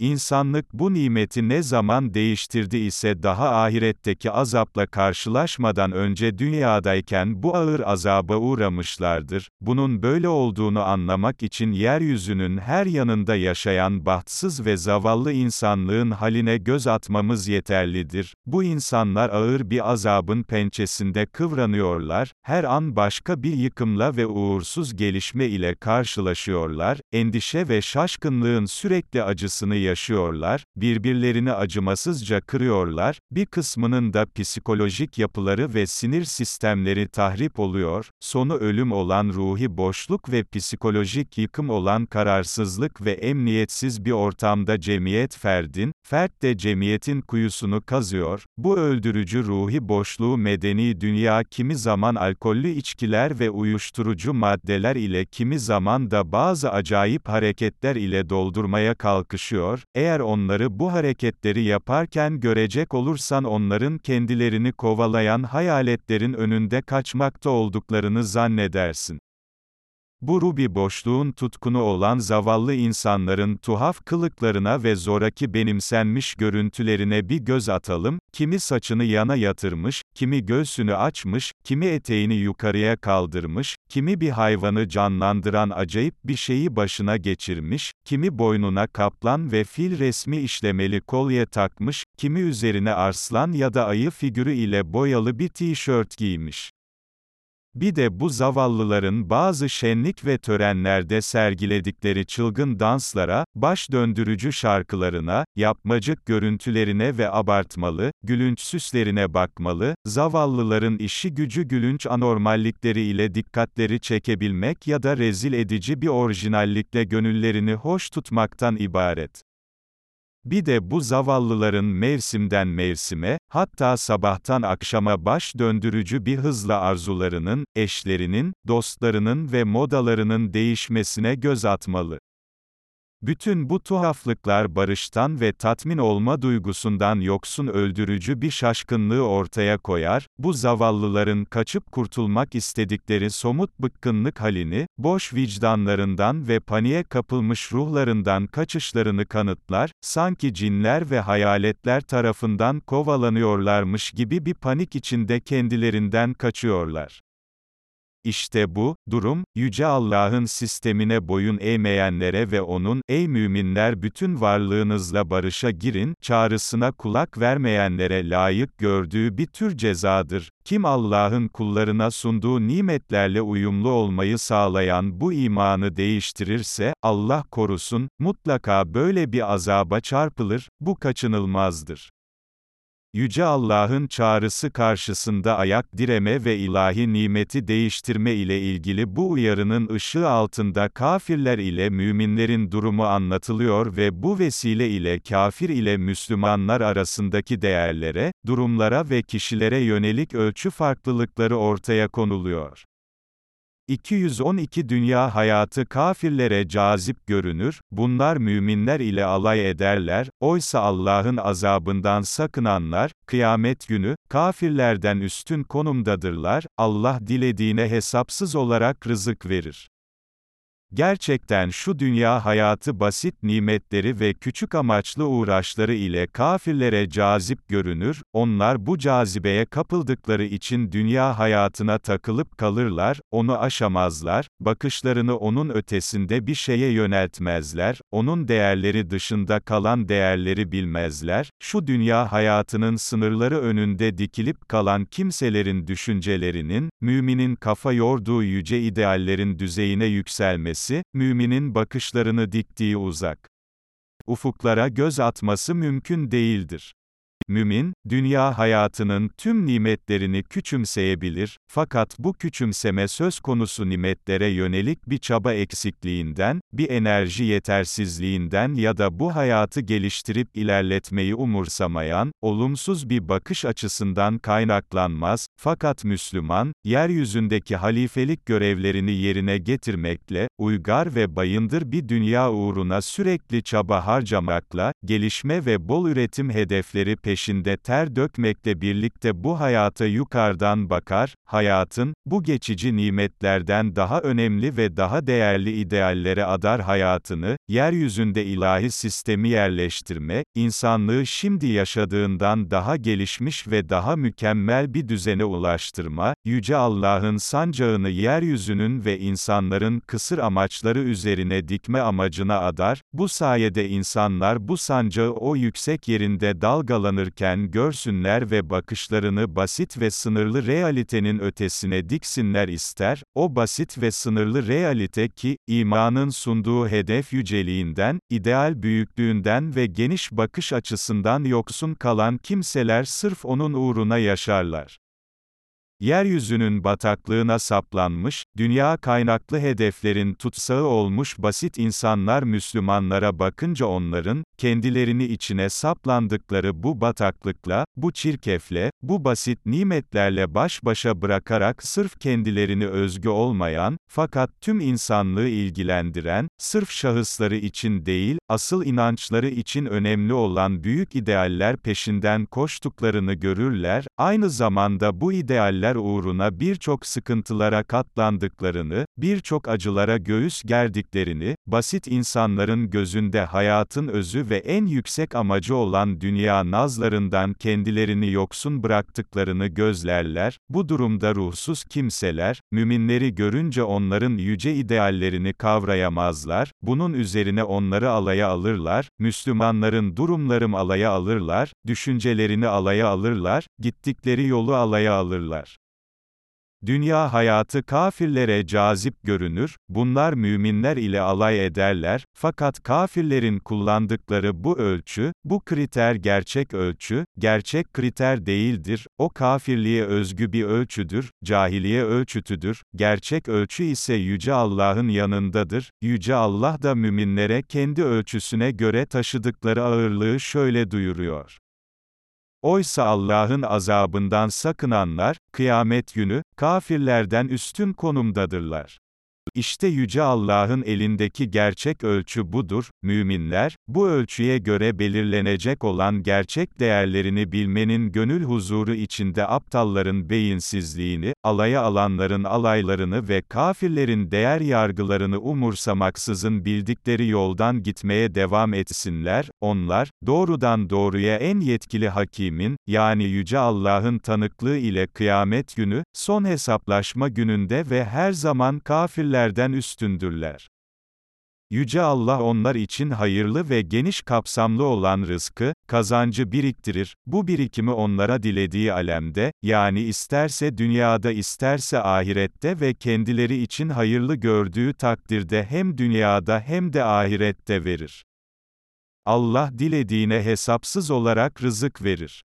İnsanlık bu nimeti ne zaman değiştirdi ise daha ahiretteki azapla karşılaşmadan önce dünyadayken bu ağır azaba uğramışlardır. Bunun böyle olduğunu anlamak için yeryüzünün her yanında yaşayan bahtsız ve zavallı insanlığın haline göz atmamız yeterlidir. Bu insanlar ağır bir azabın pençesinde kıvranıyorlar, her an başka bir yıkımla ve uğursuz gelişme ile karşılaşıyorlar, endişe ve şaşkınlığın sürekli acısını yaşıyorlar, birbirlerini acımasızca kırıyorlar, bir kısmının da psikolojik yapıları ve sinir sistemleri tahrip oluyor, sonu ölüm olan ruhi boşluk ve psikolojik yıkım olan kararsızlık ve emniyetsiz bir ortamda cemiyet ferdin, fert de cemiyetin kuyusunu kazıyor, bu öldürücü ruhi boşluğu medeni dünya kimi zaman alkollü içkiler ve uyuşturucu maddeler ile kimi zaman da bazı acayip hareketler ile doldurmaya kalkışıyor, eğer onları bu hareketleri yaparken görecek olursan onların kendilerini kovalayan hayaletlerin önünde kaçmakta olduklarını zannedersin. Bu rubi boşluğun tutkunu olan zavallı insanların tuhaf kılıklarına ve zoraki benimsenmiş görüntülerine bir göz atalım, kimi saçını yana yatırmış, kimi göğsünü açmış, kimi eteğini yukarıya kaldırmış, kimi bir hayvanı canlandıran acayip bir şeyi başına geçirmiş, kimi boynuna kaplan ve fil resmi işlemeli kolye takmış, kimi üzerine arslan ya da ayı figürü ile boyalı bir tişört giymiş. Bir de bu zavallıların bazı şenlik ve törenlerde sergiledikleri çılgın danslara, baş döndürücü şarkılarına, yapmacık görüntülerine ve abartmalı, gülünç süslerine bakmalı, zavallıların işi gücü gülünç anormallikleri ile dikkatleri çekebilmek ya da rezil edici bir orijinallikle gönüllerini hoş tutmaktan ibaret. Bir de bu zavallıların mevsimden mevsime, hatta sabahtan akşama baş döndürücü bir hızla arzularının, eşlerinin, dostlarının ve modalarının değişmesine göz atmalı. Bütün bu tuhaflıklar barıştan ve tatmin olma duygusundan yoksun öldürücü bir şaşkınlığı ortaya koyar, bu zavallıların kaçıp kurtulmak istedikleri somut bıkkınlık halini, boş vicdanlarından ve paniğe kapılmış ruhlarından kaçışlarını kanıtlar, sanki cinler ve hayaletler tarafından kovalanıyorlarmış gibi bir panik içinde kendilerinden kaçıyorlar. İşte bu, durum, Yüce Allah'ın sistemine boyun eğmeyenlere ve O'nun, ey müminler bütün varlığınızla barışa girin, çağrısına kulak vermeyenlere layık gördüğü bir tür cezadır. Kim Allah'ın kullarına sunduğu nimetlerle uyumlu olmayı sağlayan bu imanı değiştirirse, Allah korusun, mutlaka böyle bir azaba çarpılır, bu kaçınılmazdır. Yüce Allah'ın çağrısı karşısında ayak direme ve ilahi nimeti değiştirme ile ilgili bu uyarının ışığı altında kafirler ile müminlerin durumu anlatılıyor ve bu vesile ile kafir ile Müslümanlar arasındaki değerlere, durumlara ve kişilere yönelik ölçü farklılıkları ortaya konuluyor. 212 Dünya hayatı kafirlere cazip görünür, bunlar müminler ile alay ederler, oysa Allah'ın azabından sakınanlar, kıyamet günü, kafirlerden üstün konumdadırlar, Allah dilediğine hesapsız olarak rızık verir. Gerçekten şu dünya hayatı basit nimetleri ve küçük amaçlı uğraşları ile kafirlere cazip görünür, onlar bu cazibeye kapıldıkları için dünya hayatına takılıp kalırlar, onu aşamazlar, bakışlarını onun ötesinde bir şeye yöneltmezler, onun değerleri dışında kalan değerleri bilmezler, şu dünya hayatının sınırları önünde dikilip kalan kimselerin düşüncelerinin, müminin kafa yorduğu yüce ideallerin düzeyine yükselmesi, müminin bakışlarını diktiği uzak ufuklara göz atması mümkün değildir. Mümin, dünya hayatının tüm nimetlerini küçümseyebilir, fakat bu küçümseme söz konusu nimetlere yönelik bir çaba eksikliğinden, bir enerji yetersizliğinden ya da bu hayatı geliştirip ilerletmeyi umursamayan, olumsuz bir bakış açısından kaynaklanmaz, fakat Müslüman, yeryüzündeki halifelik görevlerini yerine getirmekle, uygar ve bayındır bir dünya uğruna sürekli çaba harcamakla, gelişme ve bol üretim hedefleri peşinde peşinde ter dökmekle birlikte bu hayata yukarıdan bakar, hayatın, bu geçici nimetlerden daha önemli ve daha değerli ideallere adar hayatını, yeryüzünde ilahi sistemi yerleştirme, insanlığı şimdi yaşadığından daha gelişmiş ve daha mükemmel bir düzene ulaştırma, Yüce Allah'ın sancağını yeryüzünün ve insanların kısır amaçları üzerine dikme amacına adar, bu sayede insanlar bu sancağı o yüksek yerinde dalgalanır bakırken görsünler ve bakışlarını basit ve sınırlı realitenin ötesine diksinler ister, o basit ve sınırlı realite ki, imanın sunduğu hedef yüceliğinden, ideal büyüklüğünden ve geniş bakış açısından yoksun kalan kimseler sırf onun uğruna yaşarlar. Yeryüzünün bataklığına saplanmış, dünya kaynaklı hedeflerin tutsağı olmuş basit insanlar Müslümanlara bakınca onların, kendilerini içine saplandıkları bu bataklıkla, bu çirkefle, bu basit nimetlerle baş başa bırakarak sırf kendilerini özgü olmayan, fakat tüm insanlığı ilgilendiren, sırf şahısları için değil, asıl inançları için önemli olan büyük idealler peşinden koştuklarını görürler, aynı zamanda bu idealler değerler uğruna birçok sıkıntılara katlandıklarını, birçok acılara göğüs gerdiklerini, basit insanların gözünde hayatın özü ve en yüksek amacı olan dünya nazlarından kendilerini yoksun bıraktıklarını gözlerler, bu durumda ruhsuz kimseler, müminleri görünce onların yüce ideallerini kavrayamazlar, bunun üzerine onları alaya alırlar, Müslümanların durumlarım alaya alırlar, düşüncelerini alaya alırlar, gittikleri yolu alaya alırlar. Dünya hayatı kafirlere cazip görünür, bunlar müminler ile alay ederler, fakat kafirlerin kullandıkları bu ölçü, bu kriter gerçek ölçü, gerçek kriter değildir, o kafirliğe özgü bir ölçüdür, cahiliye ölçütüdür, gerçek ölçü ise Yüce Allah'ın yanındadır, Yüce Allah da müminlere kendi ölçüsüne göre taşıdıkları ağırlığı şöyle duyuruyor. Oysa Allah'ın azabından sakınanlar, kıyamet günü, kafirlerden üstün konumdadırlar. İşte Yüce Allah'ın elindeki gerçek ölçü budur, müminler, bu ölçüye göre belirlenecek olan gerçek değerlerini bilmenin gönül huzuru içinde aptalların beyinsizliğini, alaya alanların alaylarını ve kafirlerin değer yargılarını umursamaksızın bildikleri yoldan gitmeye devam etsinler, onlar, doğrudan doğruya en yetkili hakimin, yani Yüce Allah'ın tanıklığı ile kıyamet günü, son hesaplaşma gününde ve her zaman kafirler meleklerden üstündürler. Yüce Allah onlar için hayırlı ve geniş kapsamlı olan rızkı, kazancı biriktirir, bu birikimi onlara dilediği alemde, yani isterse dünyada isterse ahirette ve kendileri için hayırlı gördüğü takdirde hem dünyada hem de ahirette verir. Allah dilediğine hesapsız olarak rızık verir.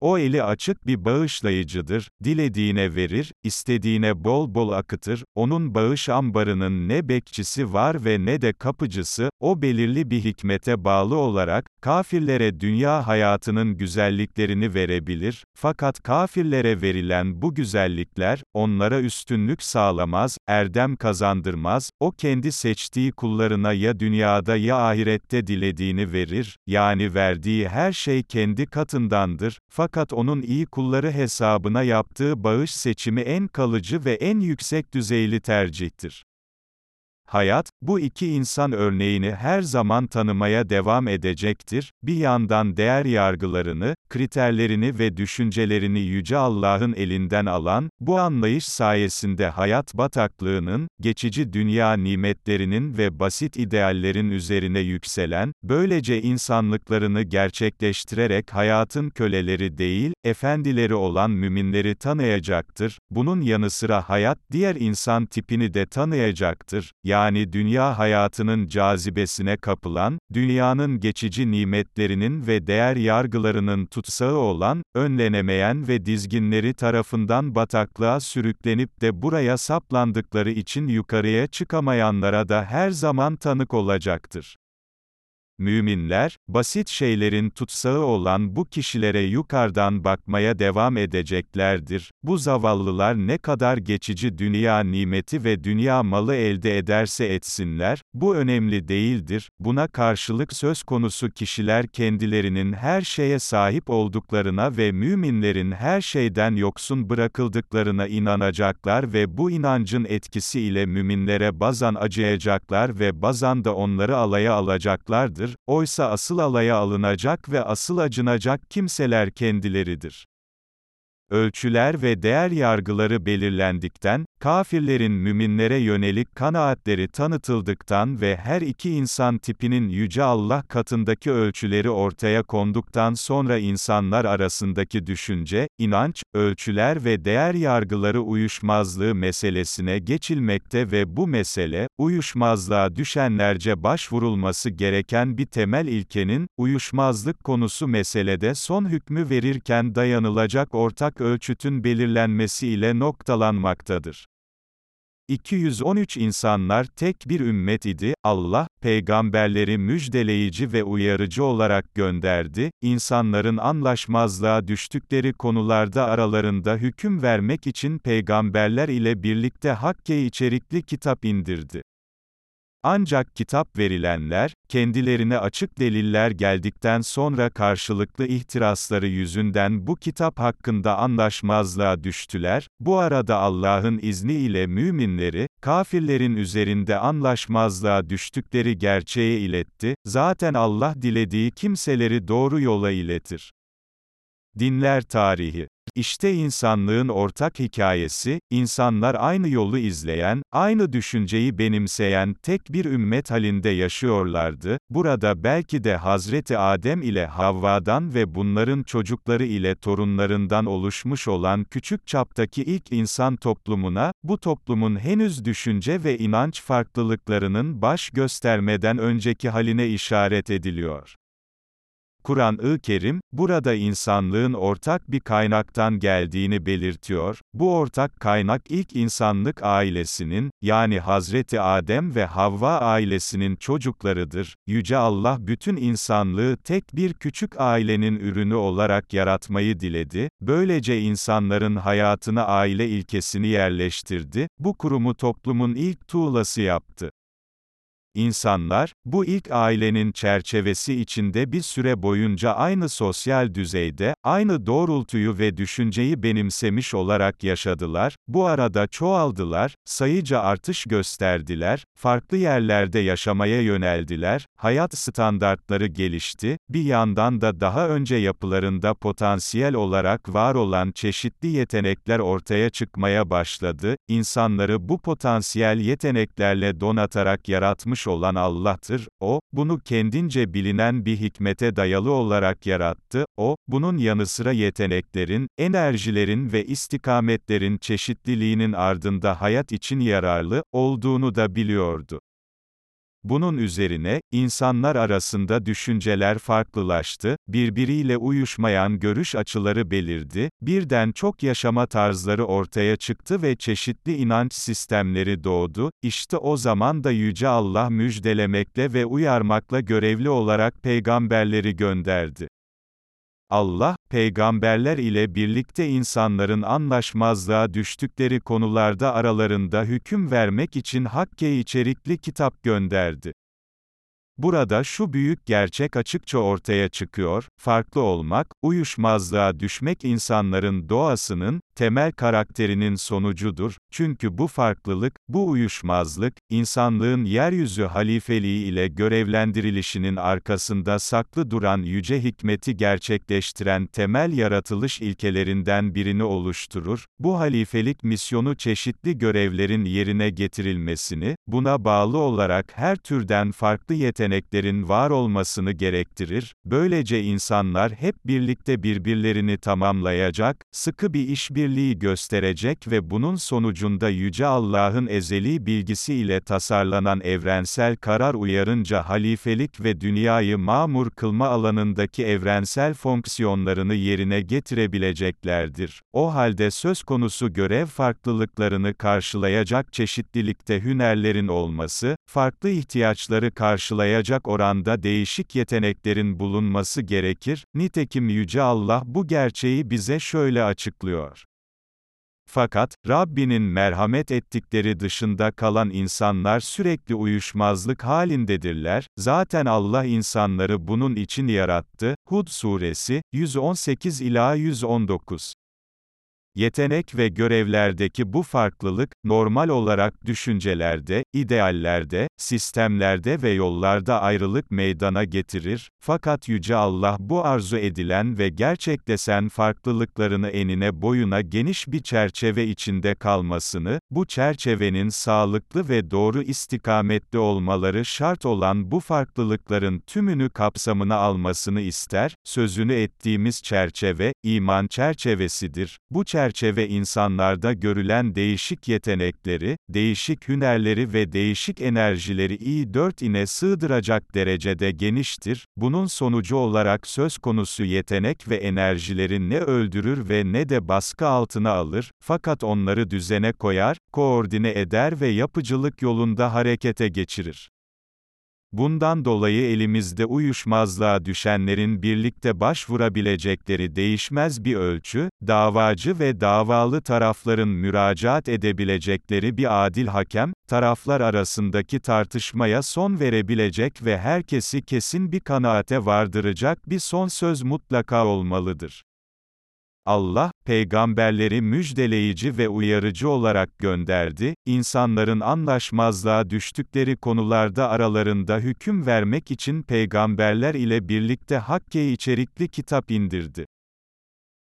O eli açık bir bağışlayıcıdır, dilediğine verir, istediğine bol bol akıtır, onun bağış ambarının ne bekçisi var ve ne de kapıcısı, o belirli bir hikmete bağlı olarak, kafirlere dünya hayatının güzelliklerini verebilir, fakat kafirlere verilen bu güzellikler, onlara üstünlük sağlamaz, erdem kazandırmaz, o kendi seçtiği kullarına ya dünyada ya ahirette dilediğini verir, yani verdiği her şey kendi katındandır, fakat fakat onun iyi kulları hesabına yaptığı bağış seçimi en kalıcı ve en yüksek düzeyli tercihtir. Hayat, bu iki insan örneğini her zaman tanımaya devam edecektir, bir yandan değer yargılarını, kriterlerini ve düşüncelerini Yüce Allah'ın elinden alan, bu anlayış sayesinde hayat bataklığının, geçici dünya nimetlerinin ve basit ideallerin üzerine yükselen, böylece insanlıklarını gerçekleştirerek hayatın köleleri değil, efendileri olan müminleri tanıyacaktır, bunun yanı sıra hayat diğer insan tipini de tanıyacaktır, yani yani dünya hayatının cazibesine kapılan, dünyanın geçici nimetlerinin ve değer yargılarının tutsağı olan, önlenemeyen ve dizginleri tarafından bataklığa sürüklenip de buraya saplandıkları için yukarıya çıkamayanlara da her zaman tanık olacaktır. Müminler, basit şeylerin tutsağı olan bu kişilere yukarıdan bakmaya devam edeceklerdir. Bu zavallılar ne kadar geçici dünya nimeti ve dünya malı elde ederse etsinler, bu önemli değildir. Buna karşılık söz konusu kişiler kendilerinin her şeye sahip olduklarına ve müminlerin her şeyden yoksun bırakıldıklarına inanacaklar ve bu inancın etkisi ile müminlere bazan acıyacaklar ve bazan da onları alaya alacaklardır vardır, oysa asıl alaya alınacak ve asıl acınacak kimseler kendileridir. Ölçüler ve değer yargıları belirlendikten, kafirlerin müminlere yönelik kanaatleri tanıtıldıktan ve her iki insan tipinin Yüce Allah katındaki ölçüleri ortaya konduktan sonra insanlar arasındaki düşünce, inanç, ölçüler ve değer yargıları uyuşmazlığı meselesine geçilmekte ve bu mesele, uyuşmazlığa düşenlerce başvurulması gereken bir temel ilkenin, uyuşmazlık konusu meselede son hükmü verirken dayanılacak ortak ölçütün belirlenmesi ile noktalanmaktadır. 213 insanlar tek bir ümmet idi, Allah, peygamberleri müjdeleyici ve uyarıcı olarak gönderdi, insanların anlaşmazlığa düştükleri konularda aralarında hüküm vermek için peygamberler ile birlikte Hakke içerikli kitap indirdi. Ancak kitap verilenler, kendilerine açık deliller geldikten sonra karşılıklı ihtirasları yüzünden bu kitap hakkında anlaşmazlığa düştüler, bu arada Allah'ın izni ile müminleri, kafirlerin üzerinde anlaşmazlığa düştükleri gerçeği iletti, zaten Allah dilediği kimseleri doğru yola iletir. Dinler Tarihi İşte insanlığın ortak hikayesi, insanlar aynı yolu izleyen, aynı düşünceyi benimseyen tek bir ümmet halinde yaşıyorlardı, burada belki de Hazreti Adem ile Havva'dan ve bunların çocukları ile torunlarından oluşmuş olan küçük çaptaki ilk insan toplumuna, bu toplumun henüz düşünce ve inanç farklılıklarının baş göstermeden önceki haline işaret ediliyor. Kur'an-ı Kerim, burada insanlığın ortak bir kaynaktan geldiğini belirtiyor, bu ortak kaynak ilk insanlık ailesinin, yani Hazreti Adem ve Havva ailesinin çocuklarıdır. Yüce Allah bütün insanlığı tek bir küçük ailenin ürünü olarak yaratmayı diledi, böylece insanların hayatına aile ilkesini yerleştirdi, bu kurumu toplumun ilk tuğlası yaptı. İnsanlar, bu ilk ailenin çerçevesi içinde bir süre boyunca aynı sosyal düzeyde, aynı doğrultuyu ve düşünceyi benimsemiş olarak yaşadılar, bu arada çoğaldılar, sayıca artış gösterdiler, farklı yerlerde yaşamaya yöneldiler, hayat standartları gelişti, bir yandan da daha önce yapılarında potansiyel olarak var olan çeşitli yetenekler ortaya çıkmaya başladı, insanları bu potansiyel yeteneklerle donatarak yaratmış olan Allah'tır, O, bunu kendince bilinen bir hikmete dayalı olarak yarattı, O, bunun yanı sıra yeteneklerin, enerjilerin ve istikametlerin çeşitliliğinin ardında hayat için yararlı, olduğunu da biliyordu. Bunun üzerine, insanlar arasında düşünceler farklılaştı, birbiriyle uyuşmayan görüş açıları belirdi, birden çok yaşama tarzları ortaya çıktı ve çeşitli inanç sistemleri doğdu, işte o zaman da Yüce Allah müjdelemekle ve uyarmakla görevli olarak peygamberleri gönderdi. Allah, peygamberler ile birlikte insanların anlaşmazlığa düştükleri konularda aralarında hüküm vermek için Hakke içerikli kitap gönderdi. Burada şu büyük gerçek açıkça ortaya çıkıyor, farklı olmak, uyuşmazlığa düşmek insanların doğasının, temel karakterinin sonucudur, çünkü bu farklılık, bu uyuşmazlık, insanlığın yeryüzü halifeliği ile görevlendirilişinin arkasında saklı duran yüce hikmeti gerçekleştiren temel yaratılış ilkelerinden birini oluşturur, bu halifelik misyonu çeşitli görevlerin yerine getirilmesini, buna bağlı olarak her türden farklı yeteneklerin var olmasını gerektirir, böylece insanlar hep birlikte birbirlerini tamamlayacak, sıkı bir işbirliği gösterecek ve bunun sonucunda Yüce Allah'ın ezeli bilgisi ile tasarlanan evrensel karar uyarınca halifelik ve dünyayı mamur kılma alanındaki evrensel fonksiyonlarını yerine getirebileceklerdir. O halde söz konusu görev farklılıklarını karşılayacak çeşitlilikte hünerlerin olması, farklı ihtiyaçları karşılayacak oranda değişik yeteneklerin bulunması gerekir, nitekim Yüce Allah bu gerçeği bize şöyle açıklıyor. Fakat, Rabbinin merhamet ettikleri dışında kalan insanlar sürekli uyuşmazlık halindedirler, zaten Allah insanları bunun için yarattı, Hud suresi, 118 ila 119. Yetenek ve görevlerdeki bu farklılık, normal olarak düşüncelerde, ideallerde, sistemlerde ve yollarda ayrılık meydana getirir, fakat Yüce Allah bu arzu edilen ve gerçekleşen farklılıklarını enine boyuna geniş bir çerçeve içinde kalmasını, bu çerçevenin sağlıklı ve doğru istikametli olmaları şart olan bu farklılıkların tümünü kapsamına almasını ister, sözünü ettiğimiz çerçeve, iman çerçevesidir. Bu çerçeve çerçeve insanlarda görülen değişik yetenekleri, değişik hünerleri ve değişik enerjileri iyi dört ine sığdıracak derecede geniştir, bunun sonucu olarak söz konusu yetenek ve enerjileri ne öldürür ve ne de baskı altına alır, fakat onları düzene koyar, koordine eder ve yapıcılık yolunda harekete geçirir. Bundan dolayı elimizde uyuşmazlığa düşenlerin birlikte başvurabilecekleri değişmez bir ölçü, davacı ve davalı tarafların müracaat edebilecekleri bir adil hakem, taraflar arasındaki tartışmaya son verebilecek ve herkesi kesin bir kanaate vardıracak bir son söz mutlaka olmalıdır. Allah, peygamberleri müjdeleyici ve uyarıcı olarak gönderdi, insanların anlaşmazlığa düştükleri konularda aralarında hüküm vermek için peygamberler ile birlikte Hakke içerikli kitap indirdi.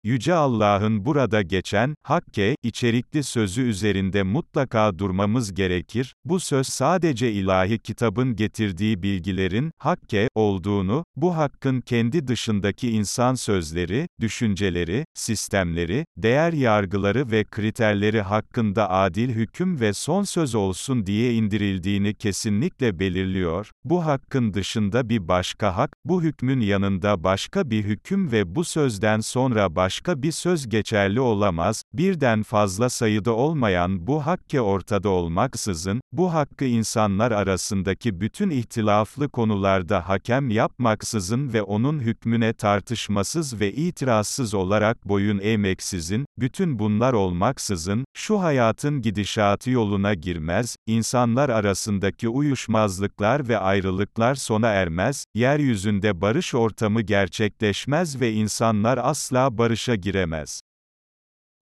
Yüce Allah'ın burada geçen, hakke, içerikli sözü üzerinde mutlaka durmamız gerekir, bu söz sadece ilahi kitabın getirdiği bilgilerin, hakke, olduğunu, bu hakkın kendi dışındaki insan sözleri, düşünceleri, sistemleri, değer yargıları ve kriterleri hakkında adil hüküm ve son söz olsun diye indirildiğini kesinlikle belirliyor, bu hakkın dışında bir başka hak, bu hükmün yanında başka bir hüküm ve bu sözden sonra başka başka bir söz geçerli olamaz, birden fazla sayıda olmayan bu hakke ortada olmaksızın, bu hakkı insanlar arasındaki bütün ihtilaflı konularda hakem yapmaksızın ve onun hükmüne tartışmasız ve itirazsız olarak boyun eğmeksizin, bütün bunlar olmaksızın, şu hayatın gidişatı yoluna girmez, insanlar arasındaki uyuşmazlıklar ve ayrılıklar sona ermez, yeryüzünde barış ortamı gerçekleşmez ve insanlar asla barış barışa giremez.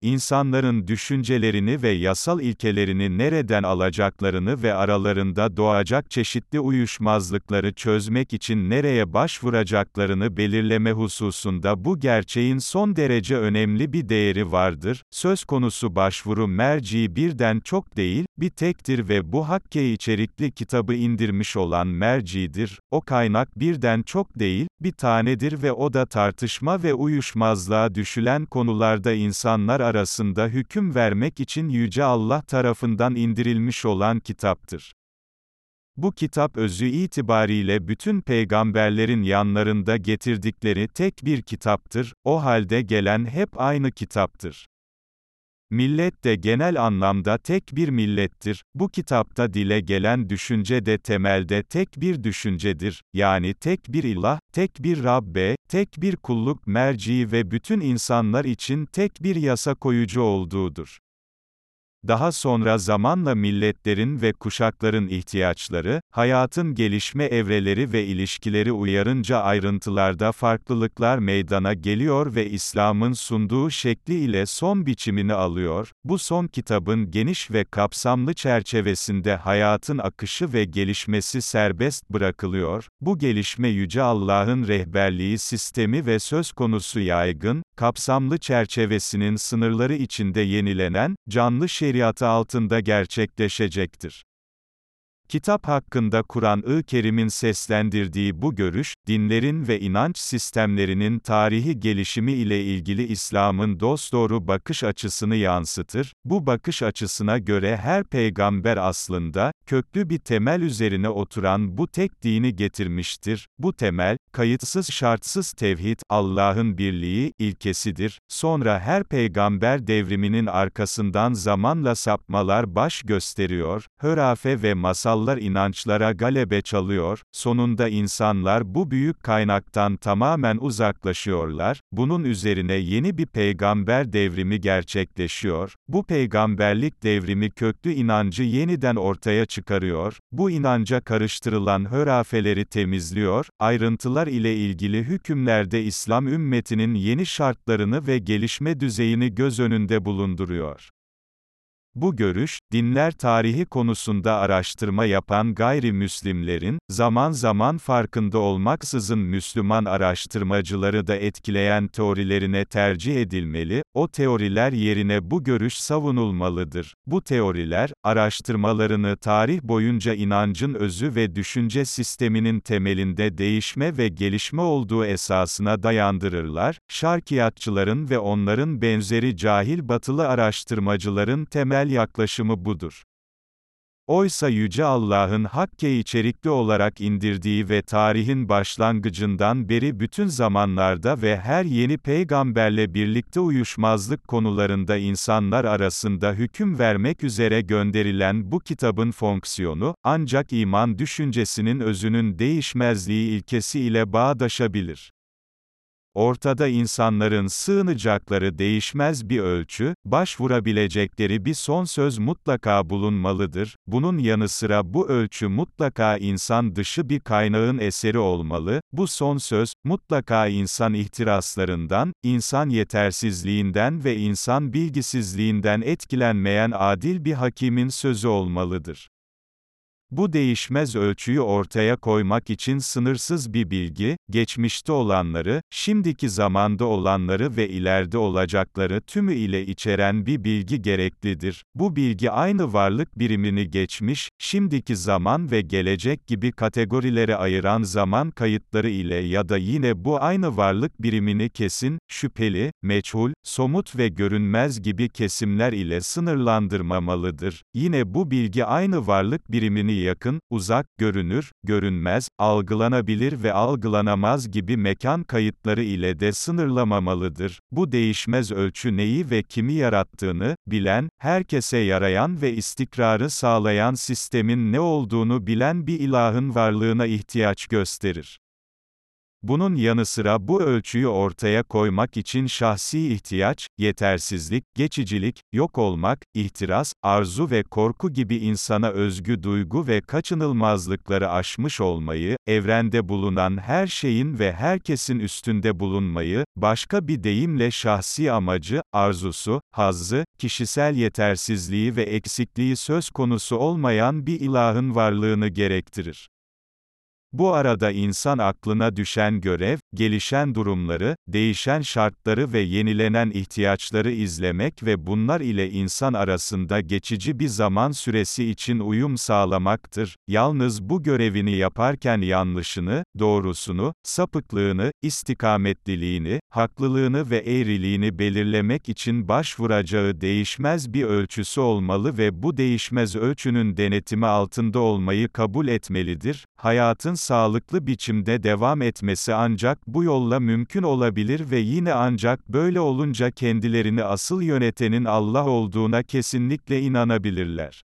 İnsanların düşüncelerini ve yasal ilkelerini nereden alacaklarını ve aralarında doğacak çeşitli uyuşmazlıkları çözmek için nereye başvuracaklarını belirleme hususunda bu gerçeğin son derece önemli bir değeri vardır. Söz konusu başvuru merci birden çok değil, bir tektir ve bu hakke içerikli kitabı indirmiş olan mercidir. O kaynak birden çok değil, bir tanedir ve o da tartışma ve uyuşmazlığa düşülen konularda insanlar arasında hüküm vermek için Yüce Allah tarafından indirilmiş olan kitaptır. Bu kitap özü itibariyle bütün peygamberlerin yanlarında getirdikleri tek bir kitaptır, o halde gelen hep aynı kitaptır. Millet de genel anlamda tek bir millettir. Bu kitapta dile gelen düşünce de temelde tek bir düşüncedir. Yani tek bir ilah, tek bir Rabbe, tek bir kulluk merci ve bütün insanlar için tek bir yasa koyucu olduğudur. Daha sonra zamanla milletlerin ve kuşakların ihtiyaçları, hayatın gelişme evreleri ve ilişkileri uyarınca ayrıntılarda farklılıklar meydana geliyor ve İslam'ın sunduğu şekli ile son biçimini alıyor. Bu son kitabın geniş ve kapsamlı çerçevesinde hayatın akışı ve gelişmesi serbest bırakılıyor. Bu gelişme Yüce Allah'ın rehberliği sistemi ve söz konusu yaygın, kapsamlı çerçevesinin sınırları içinde yenilenen, canlı şeriatı altında gerçekleşecektir. Kitap hakkında Kur'an-ı Kerim'in seslendirdiği bu görüş, dinlerin ve inanç sistemlerinin tarihi gelişimi ile ilgili İslam'ın dosdoğru bakış açısını yansıtır. Bu bakış açısına göre her peygamber aslında, köklü bir temel üzerine oturan bu tek dini getirmiştir. Bu temel, kayıtsız şartsız tevhid, Allah'ın birliği, ilkesidir. Sonra her peygamber devriminin arkasından zamanla sapmalar baş gösteriyor, hörafe ve masal masallar inançlara galebe çalıyor, sonunda insanlar bu büyük kaynaktan tamamen uzaklaşıyorlar, bunun üzerine yeni bir peygamber devrimi gerçekleşiyor, bu peygamberlik devrimi köklü inancı yeniden ortaya çıkarıyor, bu inanca karıştırılan hörafeleri temizliyor, ayrıntılar ile ilgili hükümlerde İslam ümmetinin yeni şartlarını ve gelişme düzeyini göz önünde bulunduruyor. Bu görüş, dinler tarihi konusunda araştırma yapan gayrimüslimlerin, zaman zaman farkında olmaksızın Müslüman araştırmacıları da etkileyen teorilerine tercih edilmeli, o teoriler yerine bu görüş savunulmalıdır. Bu teoriler, araştırmalarını tarih boyunca inancın özü ve düşünce sisteminin temelinde değişme ve gelişme olduğu esasına dayandırırlar, şarkiyatçıların ve onların benzeri cahil batılı araştırmacıların temel temel yaklaşımı budur. Oysa Yüce Allah'ın hakke içerikli olarak indirdiği ve tarihin başlangıcından beri bütün zamanlarda ve her yeni peygamberle birlikte uyuşmazlık konularında insanlar arasında hüküm vermek üzere gönderilen bu kitabın fonksiyonu, ancak iman düşüncesinin özünün değişmezliği ilkesi ile bağdaşabilir. Ortada insanların sığınacakları değişmez bir ölçü, başvurabilecekleri bir son söz mutlaka bulunmalıdır. Bunun yanı sıra bu ölçü mutlaka insan dışı bir kaynağın eseri olmalı. Bu son söz, mutlaka insan ihtiraslarından, insan yetersizliğinden ve insan bilgisizliğinden etkilenmeyen adil bir hakimin sözü olmalıdır. Bu değişmez ölçüyü ortaya koymak için sınırsız bir bilgi, geçmişte olanları, şimdiki zamanda olanları ve ileride olacakları tümü ile içeren bir bilgi gereklidir. Bu bilgi aynı varlık birimini geçmiş, şimdiki zaman ve gelecek gibi kategorilere ayıran zaman kayıtları ile ya da yine bu aynı varlık birimini kesin, şüpheli, meçhul, somut ve görünmez gibi kesimler ile sınırlandırmamalıdır. Yine bu bilgi aynı varlık birimini yakın, uzak, görünür, görünmez, algılanabilir ve algılanamaz gibi mekan kayıtları ile de sınırlamamalıdır. Bu değişmez ölçü neyi ve kimi yarattığını, bilen, herkese yarayan ve istikrarı sağlayan sistemin ne olduğunu bilen bir ilahın varlığına ihtiyaç gösterir. Bunun yanı sıra bu ölçüyü ortaya koymak için şahsi ihtiyaç, yetersizlik, geçicilik, yok olmak, ihtiras, arzu ve korku gibi insana özgü duygu ve kaçınılmazlıkları aşmış olmayı, evrende bulunan her şeyin ve herkesin üstünde bulunmayı, başka bir deyimle şahsi amacı, arzusu, hazzı, kişisel yetersizliği ve eksikliği söz konusu olmayan bir ilahın varlığını gerektirir. Bu arada insan aklına düşen görev, gelişen durumları, değişen şartları ve yenilenen ihtiyaçları izlemek ve bunlar ile insan arasında geçici bir zaman süresi için uyum sağlamaktır. Yalnız bu görevini yaparken yanlışını, doğrusunu, sapıklığını, istikametliliğini, haklılığını ve eğriliğini belirlemek için başvuracağı değişmez bir ölçüsü olmalı ve bu değişmez ölçünün denetimi altında olmayı kabul etmelidir. Hayatın sağlıklı biçimde devam etmesi ancak bu yolla mümkün olabilir ve yine ancak böyle olunca kendilerini asıl yönetenin Allah olduğuna kesinlikle inanabilirler.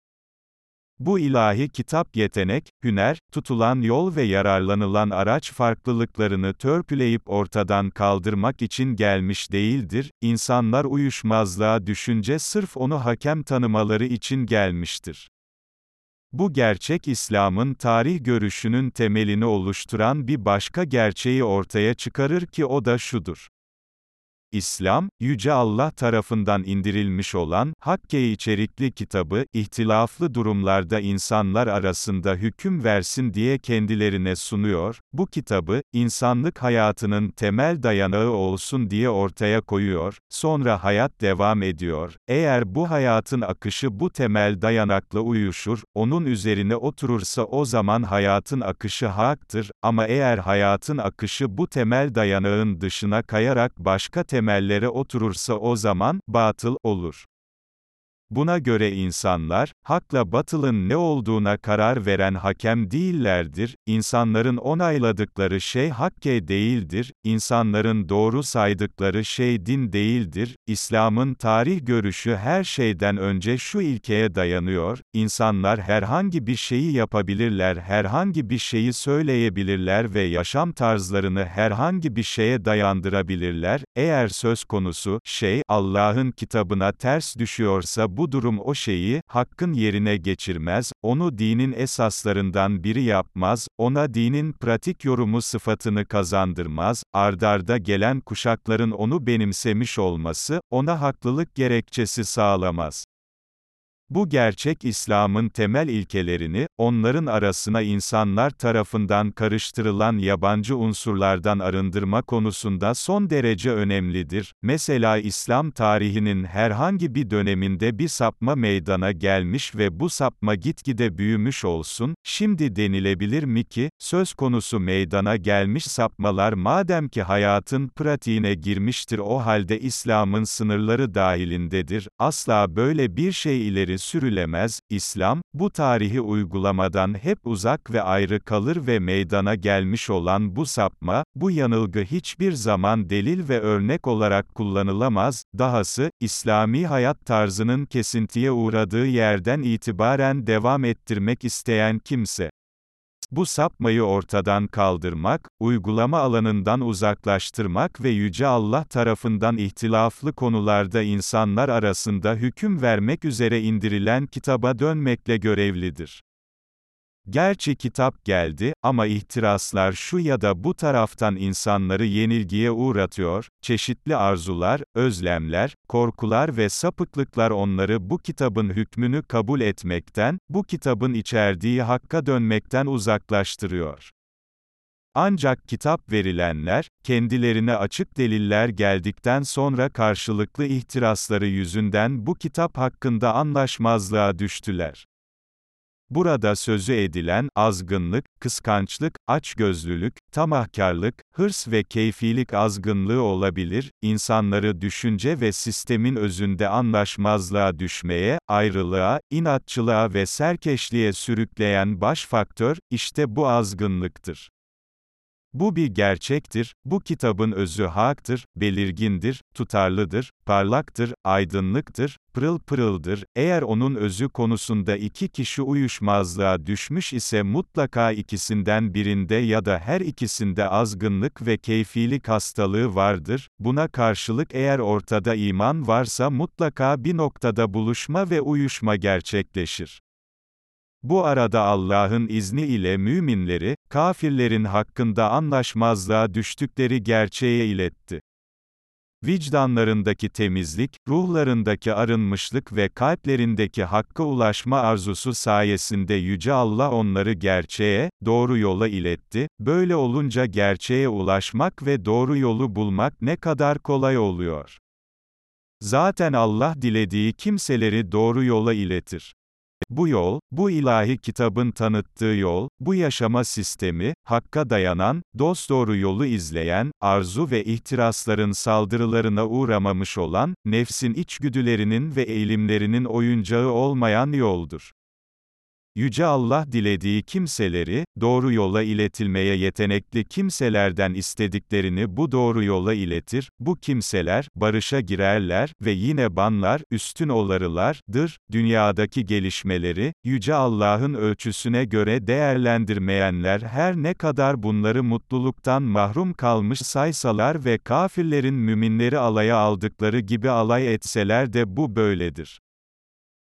Bu ilahi kitap yetenek, hüner, tutulan yol ve yararlanılan araç farklılıklarını törpüleyip ortadan kaldırmak için gelmiş değildir, insanlar uyuşmazlığa düşünce sırf onu hakem tanımaları için gelmiştir. Bu gerçek İslam'ın tarih görüşünün temelini oluşturan bir başka gerçeği ortaya çıkarır ki o da şudur. İslam, Yüce Allah tarafından indirilmiş olan, Hakke içerikli kitabı, ihtilaflı durumlarda insanlar arasında hüküm versin diye kendilerine sunuyor, bu kitabı, insanlık hayatının temel dayanağı olsun diye ortaya koyuyor, sonra hayat devam ediyor, eğer bu hayatın akışı bu temel dayanakla uyuşur, onun üzerine oturursa o zaman hayatın akışı haktır, ama eğer hayatın akışı bu temel dayanağın dışına kayarak başka temel temellere oturursa o zaman, batıl, olur. Buna göre insanlar, hakla batılın ne olduğuna karar veren hakem değillerdir, insanların onayladıkları şey hakke değildir, insanların doğru saydıkları şey din değildir, İslam'ın tarih görüşü her şeyden önce şu ilkeye dayanıyor, insanlar herhangi bir şeyi yapabilirler, herhangi bir şeyi söyleyebilirler ve yaşam tarzlarını herhangi bir şeye dayandırabilirler, eğer söz konusu, şey, Allah'ın kitabına ters düşüyorsa bu bu durum o şeyi, hakkın yerine geçirmez, onu dinin esaslarından biri yapmaz, ona dinin pratik yorumu sıfatını kazandırmaz, ardarda gelen kuşakların onu benimsemiş olması, ona haklılık gerekçesi sağlamaz. Bu gerçek İslam'ın temel ilkelerini, onların arasına insanlar tarafından karıştırılan yabancı unsurlardan arındırma konusunda son derece önemlidir. Mesela İslam tarihinin herhangi bir döneminde bir sapma meydana gelmiş ve bu sapma gitgide büyümüş olsun, şimdi denilebilir mi ki, söz konusu meydana gelmiş sapmalar madem ki hayatın pratiğine girmiştir o halde İslam'ın sınırları dahilindedir, asla böyle bir şey ileri sürülemez, İslam, bu tarihi uygulamadan hep uzak ve ayrı kalır ve meydana gelmiş olan bu sapma, bu yanılgı hiçbir zaman delil ve örnek olarak kullanılamaz, dahası, İslami hayat tarzının kesintiye uğradığı yerden itibaren devam ettirmek isteyen kimse, bu sapmayı ortadan kaldırmak, uygulama alanından uzaklaştırmak ve Yüce Allah tarafından ihtilaflı konularda insanlar arasında hüküm vermek üzere indirilen kitaba dönmekle görevlidir. Gerçi kitap geldi, ama ihtiraslar şu ya da bu taraftan insanları yenilgiye uğratıyor, çeşitli arzular, özlemler, korkular ve sapıklıklar onları bu kitabın hükmünü kabul etmekten, bu kitabın içerdiği hakka dönmekten uzaklaştırıyor. Ancak kitap verilenler, kendilerine açık deliller geldikten sonra karşılıklı ihtirasları yüzünden bu kitap hakkında anlaşmazlığa düştüler. Burada sözü edilen, azgınlık, kıskançlık, açgözlülük, tamahkarlık, hırs ve keyfilik azgınlığı olabilir, insanları düşünce ve sistemin özünde anlaşmazlığa düşmeye, ayrılığa, inatçılığa ve serkeşliğe sürükleyen baş faktör, işte bu azgınlıktır. Bu bir gerçektir, bu kitabın özü haktır, belirgindir, tutarlıdır, parlaktır, aydınlıktır, pırıl pırıldır, eğer onun özü konusunda iki kişi uyuşmazlığa düşmüş ise mutlaka ikisinden birinde ya da her ikisinde azgınlık ve keyfilik hastalığı vardır, buna karşılık eğer ortada iman varsa mutlaka bir noktada buluşma ve uyuşma gerçekleşir. Bu arada Allah'ın izni ile müminleri, kafirlerin hakkında anlaşmazlığa düştükleri gerçeğe iletti. Vicdanlarındaki temizlik, ruhlarındaki arınmışlık ve kalplerindeki hakka ulaşma arzusu sayesinde Yüce Allah onları gerçeğe, doğru yola iletti, böyle olunca gerçeğe ulaşmak ve doğru yolu bulmak ne kadar kolay oluyor. Zaten Allah dilediği kimseleri doğru yola iletir. Bu yol, bu ilahi kitabın tanıttığı yol, bu yaşama sistemi, hakka dayanan, dosdoğru yolu izleyen, arzu ve ihtirasların saldırılarına uğramamış olan, nefsin içgüdülerinin ve eğilimlerinin oyuncağı olmayan yoldur. Yüce Allah dilediği kimseleri, doğru yola iletilmeye yetenekli kimselerden istediklerini bu doğru yola iletir, bu kimseler, barışa girerler ve yine banlar, üstün olarılardır, dünyadaki gelişmeleri, Yüce Allah'ın ölçüsüne göre değerlendirmeyenler her ne kadar bunları mutluluktan mahrum kalmış saysalar ve kafirlerin müminleri alaya aldıkları gibi alay etseler de bu böyledir.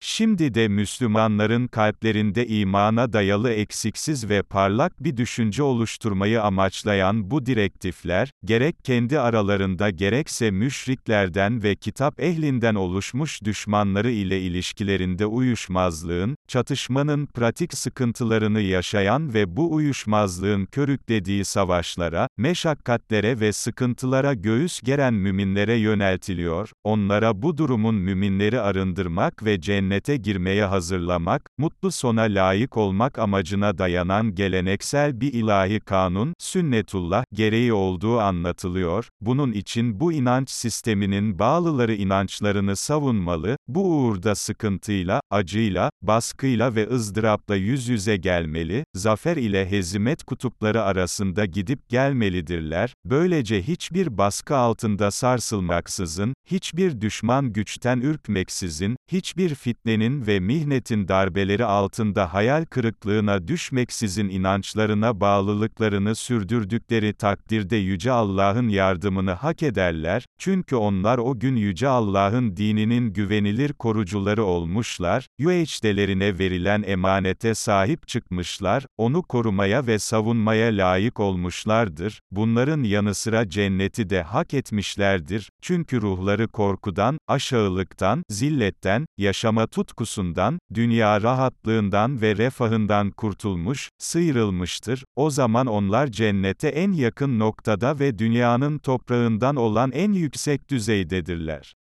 Şimdi de Müslümanların kalplerinde imana dayalı eksiksiz ve parlak bir düşünce oluşturmayı amaçlayan bu direktifler, gerek kendi aralarında gerekse müşriklerden ve kitap ehlinden oluşmuş düşmanları ile ilişkilerinde uyuşmazlığın, çatışmanın pratik sıkıntılarını yaşayan ve bu uyuşmazlığın körüklediği savaşlara, meşakkatlere ve sıkıntılara göğüs geren müminlere yöneltiliyor, onlara bu durumun müminleri arındırmak ve cennet cennete girmeye hazırlamak, mutlu sona layık olmak amacına dayanan geleneksel bir ilahi kanun, sünnetullah, gereği olduğu anlatılıyor, bunun için bu inanç sisteminin bağlıları inançlarını savunmalı, bu uğurda sıkıntıyla, acıyla, baskıyla ve ızdırapla yüz yüze gelmeli, zafer ile hezimet kutupları arasında gidip gelmelidirler, böylece hiçbir baskı altında sarsılmaksızın, hiçbir düşman güçten ürkmeksizin, hiçbir fit fitnenin ve mihnetin darbeleri altında hayal kırıklığına düşmeksizin inançlarına bağlılıklarını sürdürdükleri takdirde Yüce Allah'ın yardımını hak ederler, çünkü onlar o gün Yüce Allah'ın dininin güvenilir korucuları olmuşlar, yüeçtelerine verilen emanete sahip çıkmışlar, onu korumaya ve savunmaya layık olmuşlardır, bunların yanı sıra cenneti de hak etmişlerdir, çünkü ruhları korkudan, aşağılıktan, zilletten, yaşama tutkusundan, dünya rahatlığından ve refahından kurtulmuş, sıyrılmıştır, o zaman onlar cennete en yakın noktada ve dünyanın toprağından olan en yüksek düzeydedirler.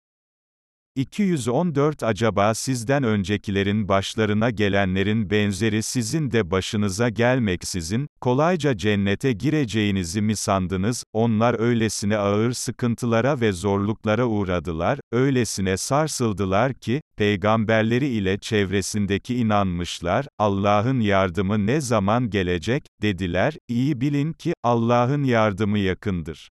214 Acaba sizden öncekilerin başlarına gelenlerin benzeri sizin de başınıza gelmeksizin, kolayca cennete gireceğinizi mi sandınız, onlar öylesine ağır sıkıntılara ve zorluklara uğradılar, öylesine sarsıldılar ki, peygamberleri ile çevresindeki inanmışlar, Allah'ın yardımı ne zaman gelecek, dediler, iyi bilin ki, Allah'ın yardımı yakındır.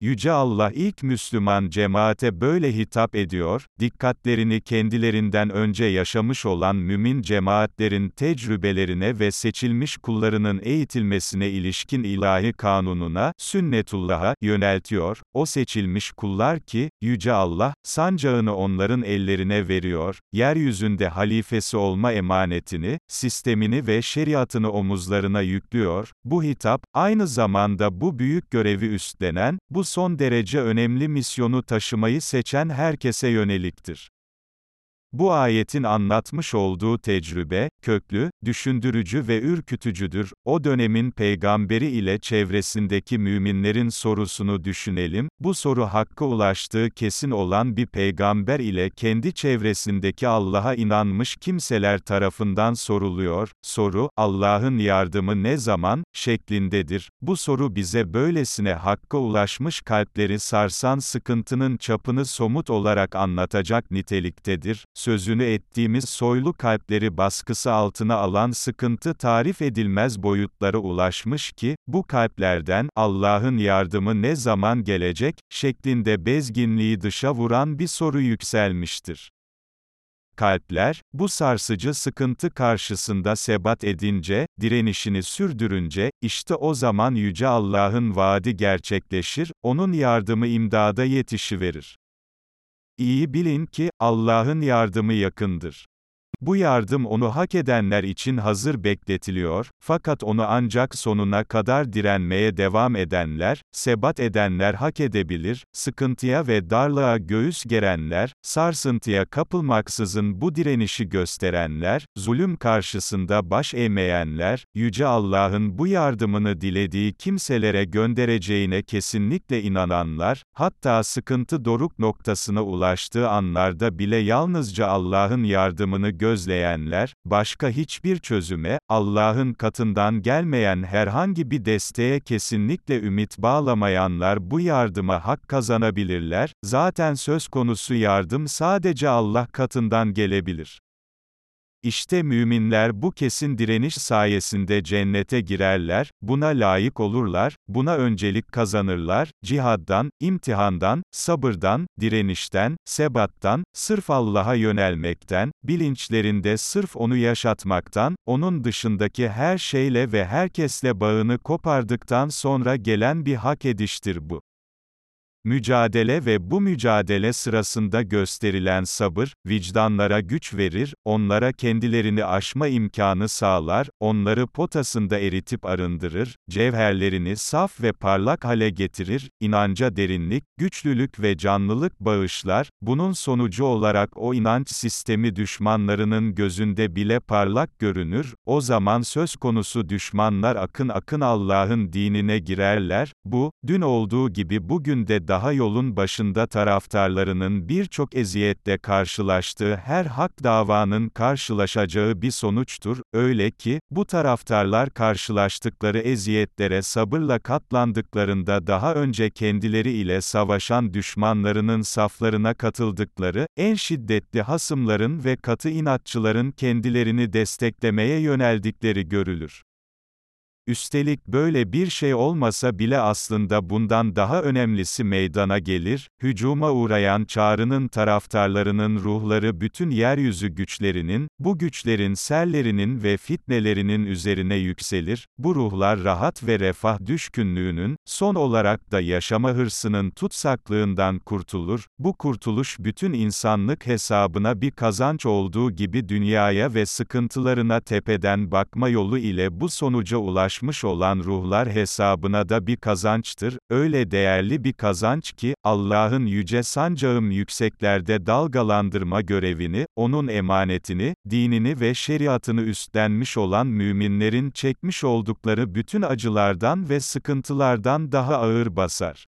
Yüce Allah ilk Müslüman cemaate böyle hitap ediyor, dikkatlerini kendilerinden önce yaşamış olan mümin cemaatlerin tecrübelerine ve seçilmiş kullarının eğitilmesine ilişkin ilahi kanununa, sünnetullah'a, yöneltiyor, o seçilmiş kullar ki, Yüce Allah, sancağını onların ellerine veriyor, yeryüzünde halifesi olma emanetini, sistemini ve şeriatını omuzlarına yüklüyor, bu hitap, aynı zamanda bu büyük görevi üstlenen, bu son derece önemli misyonu taşımayı seçen herkese yöneliktir. Bu ayetin anlatmış olduğu tecrübe, köklü, düşündürücü ve ürkütücüdür. O dönemin peygamberi ile çevresindeki müminlerin sorusunu düşünelim. Bu soru hakka ulaştığı kesin olan bir peygamber ile kendi çevresindeki Allah'a inanmış kimseler tarafından soruluyor. Soru, Allah'ın yardımı ne zaman, şeklindedir. Bu soru bize böylesine hakka ulaşmış kalpleri sarsan sıkıntının çapını somut olarak anlatacak niteliktedir sözünü ettiğimiz soylu kalpleri baskısı altına alan sıkıntı tarif edilmez boyutlara ulaşmış ki, bu kalplerden, Allah'ın yardımı ne zaman gelecek, şeklinde bezginliği dışa vuran bir soru yükselmiştir. Kalpler, bu sarsıcı sıkıntı karşısında sebat edince, direnişini sürdürünce, işte o zaman Yüce Allah'ın vaadi gerçekleşir, onun yardımı imdada yetişiverir. İyi bilin ki, Allah'ın yardımı yakındır. Bu yardım onu hak edenler için hazır bekletiliyor, fakat onu ancak sonuna kadar direnmeye devam edenler, sebat edenler hak edebilir, sıkıntıya ve darlığa göğüs gerenler, sarsıntıya kapılmaksızın bu direnişi gösterenler, zulüm karşısında baş eğmeyenler, Yüce Allah'ın bu yardımını dilediği kimselere göndereceğine kesinlikle inananlar, hatta sıkıntı doruk noktasına ulaştığı anlarda bile yalnızca Allah'ın yardımını gözleyenler, başka hiçbir çözüme, Allah'ın katından gelmeyen herhangi bir desteğe kesinlikle ümit bağlamayanlar bu yardıma hak kazanabilirler, zaten söz konusu yardım sadece Allah katından gelebilir. İşte müminler bu kesin direniş sayesinde cennete girerler, buna layık olurlar, buna öncelik kazanırlar, cihaddan, imtihandan, sabırdan, direnişten, sebattan, sırf Allah'a yönelmekten, bilinçlerinde sırf onu yaşatmaktan, onun dışındaki her şeyle ve herkesle bağını kopardıktan sonra gelen bir hak ediştir bu. Mücadele ve bu mücadele sırasında gösterilen sabır, vicdanlara güç verir, onlara kendilerini aşma imkanı sağlar, onları potasında eritip arındırır, cevherlerini saf ve parlak hale getirir, inanca derinlik, güçlülük ve canlılık bağışlar, bunun sonucu olarak o inanç sistemi düşmanlarının gözünde bile parlak görünür, o zaman söz konusu düşmanlar akın akın Allah'ın dinine girerler, bu, dün olduğu gibi bugün de daha yolun başında taraftarlarının birçok eziyetle karşılaştığı her hak davanın karşılaşacağı bir sonuçtur, öyle ki, bu taraftarlar karşılaştıkları eziyetlere sabırla katlandıklarında daha önce kendileri ile savaşan düşmanlarının saflarına katıldıkları, en şiddetli hasımların ve katı inatçıların kendilerini desteklemeye yöneldikleri görülür. Üstelik böyle bir şey olmasa bile aslında bundan daha önemlisi meydana gelir, hücuma uğrayan çağrının taraftarlarının ruhları bütün yeryüzü güçlerinin, bu güçlerin sellerinin ve fitnelerinin üzerine yükselir, bu ruhlar rahat ve refah düşkünlüğünün, son olarak da yaşama hırsının tutsaklığından kurtulur, bu kurtuluş bütün insanlık hesabına bir kazanç olduğu gibi dünyaya ve sıkıntılarına tepeden bakma yolu ile bu sonuca ulaş ulaşmış olan ruhlar hesabına da bir kazançtır, öyle değerli bir kazanç ki, Allah'ın yüce sancağım yükseklerde dalgalandırma görevini, onun emanetini, dinini ve şeriatını üstlenmiş olan müminlerin çekmiş oldukları bütün acılardan ve sıkıntılardan daha ağır basar.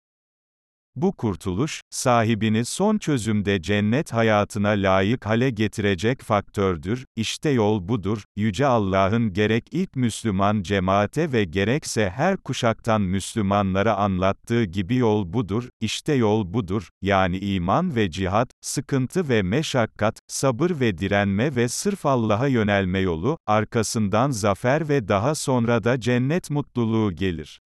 Bu kurtuluş, sahibini son çözümde cennet hayatına layık hale getirecek faktördür, İşte yol budur, Yüce Allah'ın gerek ilk Müslüman cemaate ve gerekse her kuşaktan Müslümanlara anlattığı gibi yol budur, İşte yol budur, yani iman ve cihat, sıkıntı ve meşakkat, sabır ve direnme ve sırf Allah'a yönelme yolu, arkasından zafer ve daha sonra da cennet mutluluğu gelir.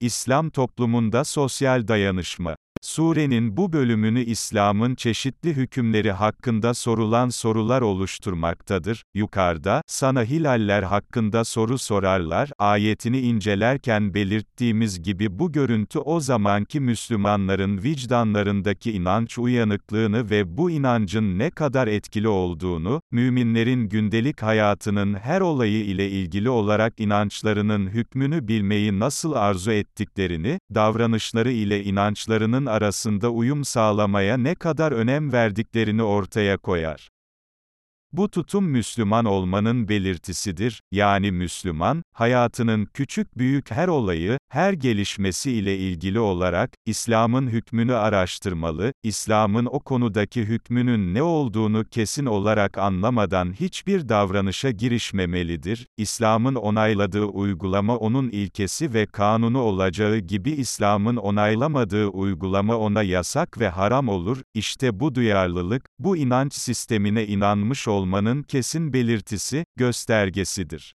İslam toplumunda sosyal dayanışma. Surenin bu bölümünü İslam'ın çeşitli hükümleri hakkında sorulan sorular oluşturmaktadır. Yukarıda, sana hilaller hakkında soru sorarlar, ayetini incelerken belirttiğimiz gibi bu görüntü o zamanki Müslümanların vicdanlarındaki inanç uyanıklığını ve bu inancın ne kadar etkili olduğunu, müminlerin gündelik hayatının her olayı ile ilgili olarak inançlarının hükmünü bilmeyi nasıl arzu ettiklerini, davranışları ile inançlarının arasında uyum sağlamaya ne kadar önem verdiklerini ortaya koyar. Bu tutum Müslüman olmanın belirtisidir, yani Müslüman, hayatının küçük büyük her olayı, her gelişmesi ile ilgili olarak, İslam'ın hükmünü araştırmalı, İslam'ın o konudaki hükmünün ne olduğunu kesin olarak anlamadan hiçbir davranışa girişmemelidir, İslam'ın onayladığı uygulama onun ilkesi ve kanunu olacağı gibi İslam'ın onaylamadığı uygulama ona yasak ve haram olur, işte bu duyarlılık, bu inanç sistemine inanmış olmalıdır olmanın kesin belirtisi, göstergesidir.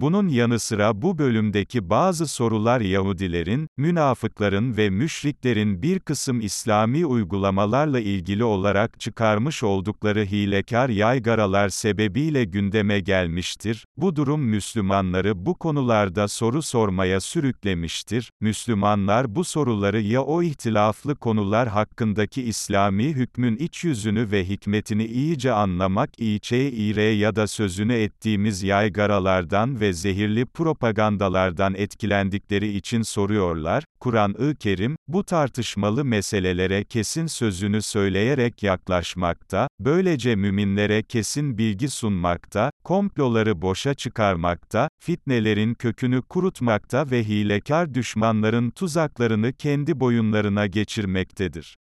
Bunun yanı sıra bu bölümdeki bazı sorular Yahudilerin, münafıkların ve müşriklerin bir kısım İslami uygulamalarla ilgili olarak çıkarmış oldukları hilekar yaygaralar sebebiyle gündeme gelmiştir. Bu durum Müslümanları bu konularda soru sormaya sürüklemiştir. Müslümanlar bu soruları ya o ihtilaflı konular hakkındaki İslami hükmün iç yüzünü ve hikmetini iyice anlamak içe ire ya da sözünü ettiğimiz yaygaralardan ve ve zehirli propagandalardan etkilendikleri için soruyorlar, Kur'an-ı Kerim, bu tartışmalı meselelere kesin sözünü söyleyerek yaklaşmakta, böylece müminlere kesin bilgi sunmakta, komploları boşa çıkarmakta, fitnelerin kökünü kurutmakta ve hilekar düşmanların tuzaklarını kendi boyunlarına geçirmektedir.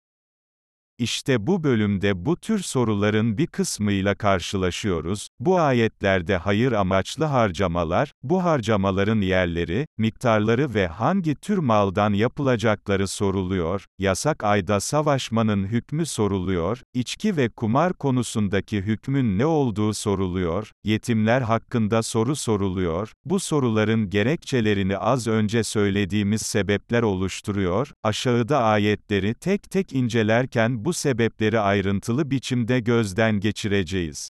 İşte bu bölümde bu tür soruların bir kısmıyla karşılaşıyoruz. Bu ayetlerde hayır amaçlı harcamalar, bu harcamaların yerleri, miktarları ve hangi tür maldan yapılacakları soruluyor. Yasak ayda savaşmanın hükmü soruluyor. İçki ve kumar konusundaki hükmün ne olduğu soruluyor. Yetimler hakkında soru soruluyor. Bu soruların gerekçelerini az önce söylediğimiz sebepler oluşturuyor. Aşağıda ayetleri tek tek incelerken bu sebepleri ayrıntılı biçimde gözden geçireceğiz.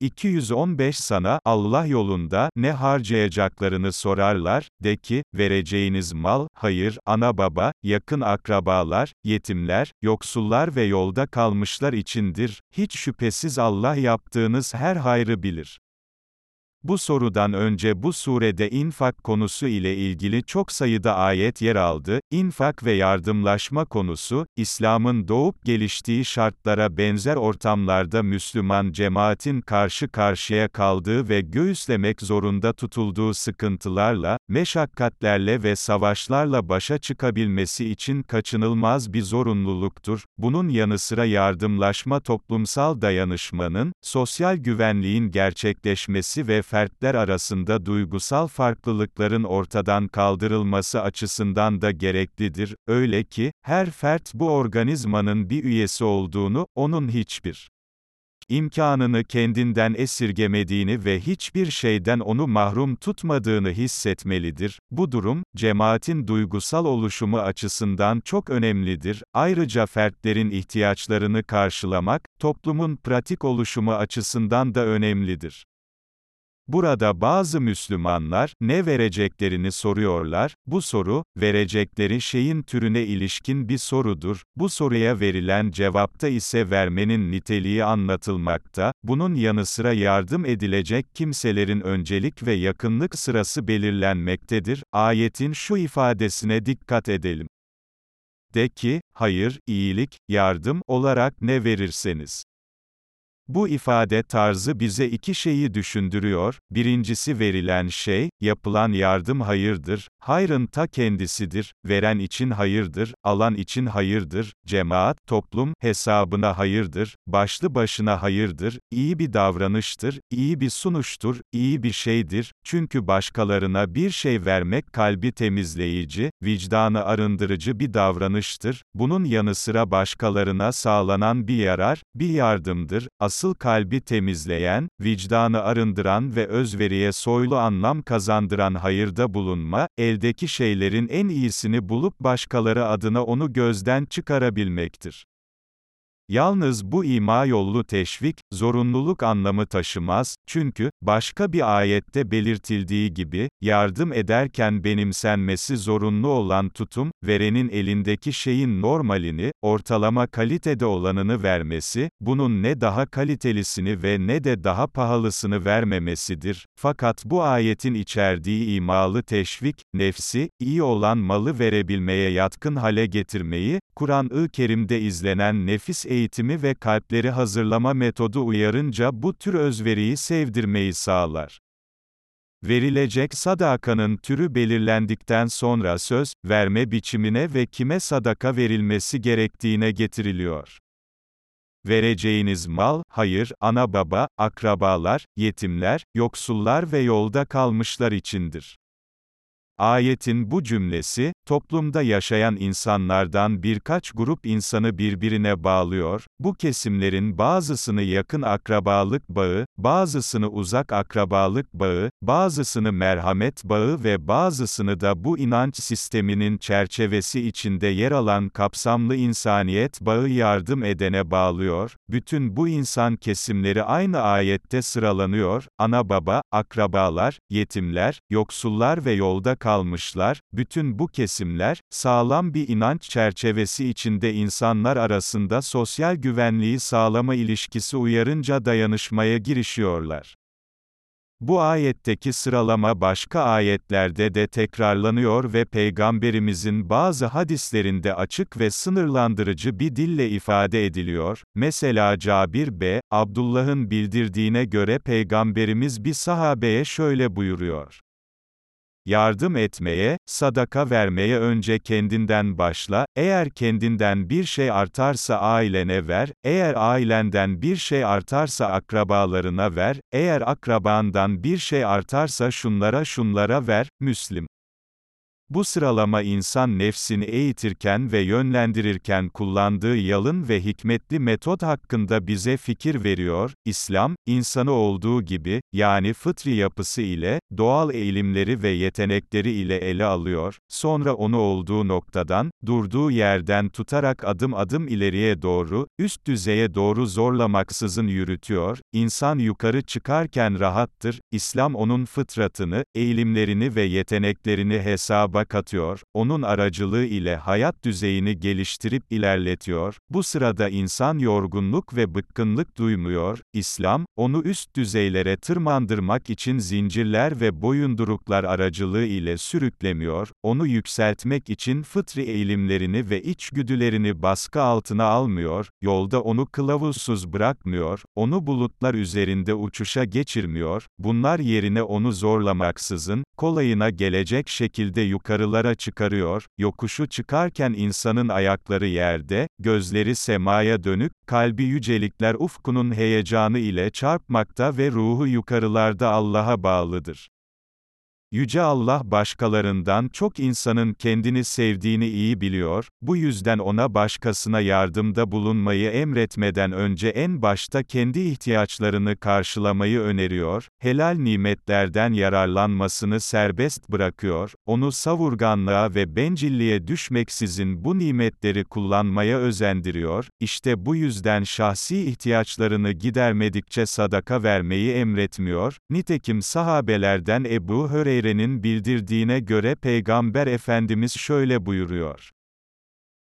215 sana, Allah yolunda, ne harcayacaklarını sorarlar, de ki, vereceğiniz mal, hayır, ana baba, yakın akrabalar, yetimler, yoksullar ve yolda kalmışlar içindir, hiç şüphesiz Allah yaptığınız her hayrı bilir. Bu sorudan önce bu surede infak konusu ile ilgili çok sayıda ayet yer aldı. İnfak ve yardımlaşma konusu, İslam'ın doğup geliştiği şartlara benzer ortamlarda Müslüman cemaatin karşı karşıya kaldığı ve göğüslemek zorunda tutulduğu sıkıntılarla, meşakkatlerle ve savaşlarla başa çıkabilmesi için kaçınılmaz bir zorunluluktur. Bunun yanı sıra yardımlaşma toplumsal dayanışmanın, sosyal güvenliğin gerçekleşmesi ve fertler arasında duygusal farklılıkların ortadan kaldırılması açısından da gereklidir, öyle ki, her fert bu organizmanın bir üyesi olduğunu, onun hiçbir imkanını kendinden esirgemediğini ve hiçbir şeyden onu mahrum tutmadığını hissetmelidir. Bu durum, cemaatin duygusal oluşumu açısından çok önemlidir. Ayrıca fertlerin ihtiyaçlarını karşılamak, toplumun pratik oluşumu açısından da önemlidir. Burada bazı Müslümanlar, ne vereceklerini soruyorlar, bu soru, verecekleri şeyin türüne ilişkin bir sorudur, bu soruya verilen cevapta ise vermenin niteliği anlatılmakta, bunun yanı sıra yardım edilecek kimselerin öncelik ve yakınlık sırası belirlenmektedir, ayetin şu ifadesine dikkat edelim. De ki, hayır, iyilik, yardım olarak ne verirseniz. Bu ifade tarzı bize iki şeyi düşündürüyor, birincisi verilen şey, yapılan yardım hayırdır, hayrın ta kendisidir, veren için hayırdır, alan için hayırdır, cemaat, toplum, hesabına hayırdır, başlı başına hayırdır, iyi bir davranıştır, iyi bir sunuştur, iyi bir şeydir, çünkü başkalarına bir şey vermek kalbi temizleyici, vicdanı arındırıcı bir davranıştır, bunun yanı sıra başkalarına sağlanan bir yarar, bir yardımdır, as asıl kalbi temizleyen, vicdanı arındıran ve özveriye soylu anlam kazandıran hayırda bulunma, eldeki şeylerin en iyisini bulup başkaları adına onu gözden çıkarabilmektir. Yalnız bu ima yollu teşvik, zorunluluk anlamı taşımaz, çünkü, başka bir ayette belirtildiği gibi, yardım ederken benimsenmesi zorunlu olan tutum, verenin elindeki şeyin normalini, ortalama kalitede olanını vermesi, bunun ne daha kalitelisini ve ne de daha pahalısını vermemesidir. Fakat bu ayetin içerdiği imalı teşvik, nefsi, iyi olan malı verebilmeye yatkın hale getirmeyi, Kur'an-ı Kerim'de izlenen nefis eğitimi ve kalpleri hazırlama metodu uyarınca bu tür özveriyi sevdirmeyi sağlar. Verilecek sadakanın türü belirlendikten sonra söz, verme biçimine ve kime sadaka verilmesi gerektiğine getiriliyor. Vereceğiniz mal, hayır, ana baba, akrabalar, yetimler, yoksullar ve yolda kalmışlar içindir. Ayetin bu cümlesi, toplumda yaşayan insanlardan birkaç grup insanı birbirine bağlıyor, bu kesimlerin bazısını yakın akrabalık bağı, bazısını uzak akrabalık bağı, bazısını merhamet bağı ve bazısını da bu inanç sisteminin çerçevesi içinde yer alan kapsamlı insaniyet bağı yardım edene bağlıyor, bütün bu insan kesimleri aynı ayette sıralanıyor, ana baba, akrabalar, yetimler, yoksullar ve yolda kalmışlar, bütün bu kesimler, sağlam bir inanç çerçevesi içinde insanlar arasında sosyal güvenliği sağlama ilişkisi uyarınca dayanışmaya girişiyorlar. Bu ayetteki sıralama başka ayetlerde de tekrarlanıyor ve Peygamberimizin bazı hadislerinde açık ve sınırlandırıcı bir dille ifade ediliyor. Mesela Cabir B. Abdullah'ın bildirdiğine göre Peygamberimiz bir sahabeye şöyle buyuruyor. Yardım etmeye, sadaka vermeye önce kendinden başla, eğer kendinden bir şey artarsa ailene ver, eğer ailenden bir şey artarsa akrabalarına ver, eğer akrabandan bir şey artarsa şunlara şunlara ver, Müslim. Bu sıralama insan nefsini eğitirken ve yönlendirirken kullandığı yalın ve hikmetli metot hakkında bize fikir veriyor. İslam, insanı olduğu gibi, yani fıtri yapısı ile, doğal eğilimleri ve yetenekleri ile ele alıyor, sonra onu olduğu noktadan, durduğu yerden tutarak adım adım ileriye doğru, üst düzeye doğru zorlamaksızın yürütüyor. İnsan yukarı çıkarken rahattır, İslam onun fıtratını, eğilimlerini ve yeteneklerini hesaba hesaba katıyor, onun aracılığı ile hayat düzeyini geliştirip ilerletiyor, bu sırada insan yorgunluk ve bıkkınlık duymuyor, İslam, onu üst düzeylere tırmandırmak için zincirler ve boyunduruklar aracılığı ile sürüklemiyor, onu yükseltmek için fıtri eğilimlerini ve içgüdülerini baskı altına almıyor, yolda onu kılavuzsuz bırakmıyor, onu bulutlar üzerinde uçuşa geçirmiyor, bunlar yerine onu zorlamaksızın, kolayına gelecek şekilde yukarı yukarılara çıkarıyor, yokuşu çıkarken insanın ayakları yerde, gözleri semaya dönük, kalbi yücelikler ufkunun heyecanı ile çarpmakta ve ruhu yukarılarda Allah'a bağlıdır. Yüce Allah başkalarından çok insanın kendini sevdiğini iyi biliyor, bu yüzden ona başkasına yardımda bulunmayı emretmeden önce en başta kendi ihtiyaçlarını karşılamayı öneriyor, helal nimetlerden yararlanmasını serbest bırakıyor, onu savurganlığa ve bencilliğe düşmeksizin bu nimetleri kullanmaya özendiriyor, işte bu yüzden şahsi ihtiyaçlarını gidermedikçe sadaka vermeyi emretmiyor, nitekim sahabelerden Ebu Höreyre Hureyre'nin bildirdiğine göre Peygamber Efendimiz şöyle buyuruyor.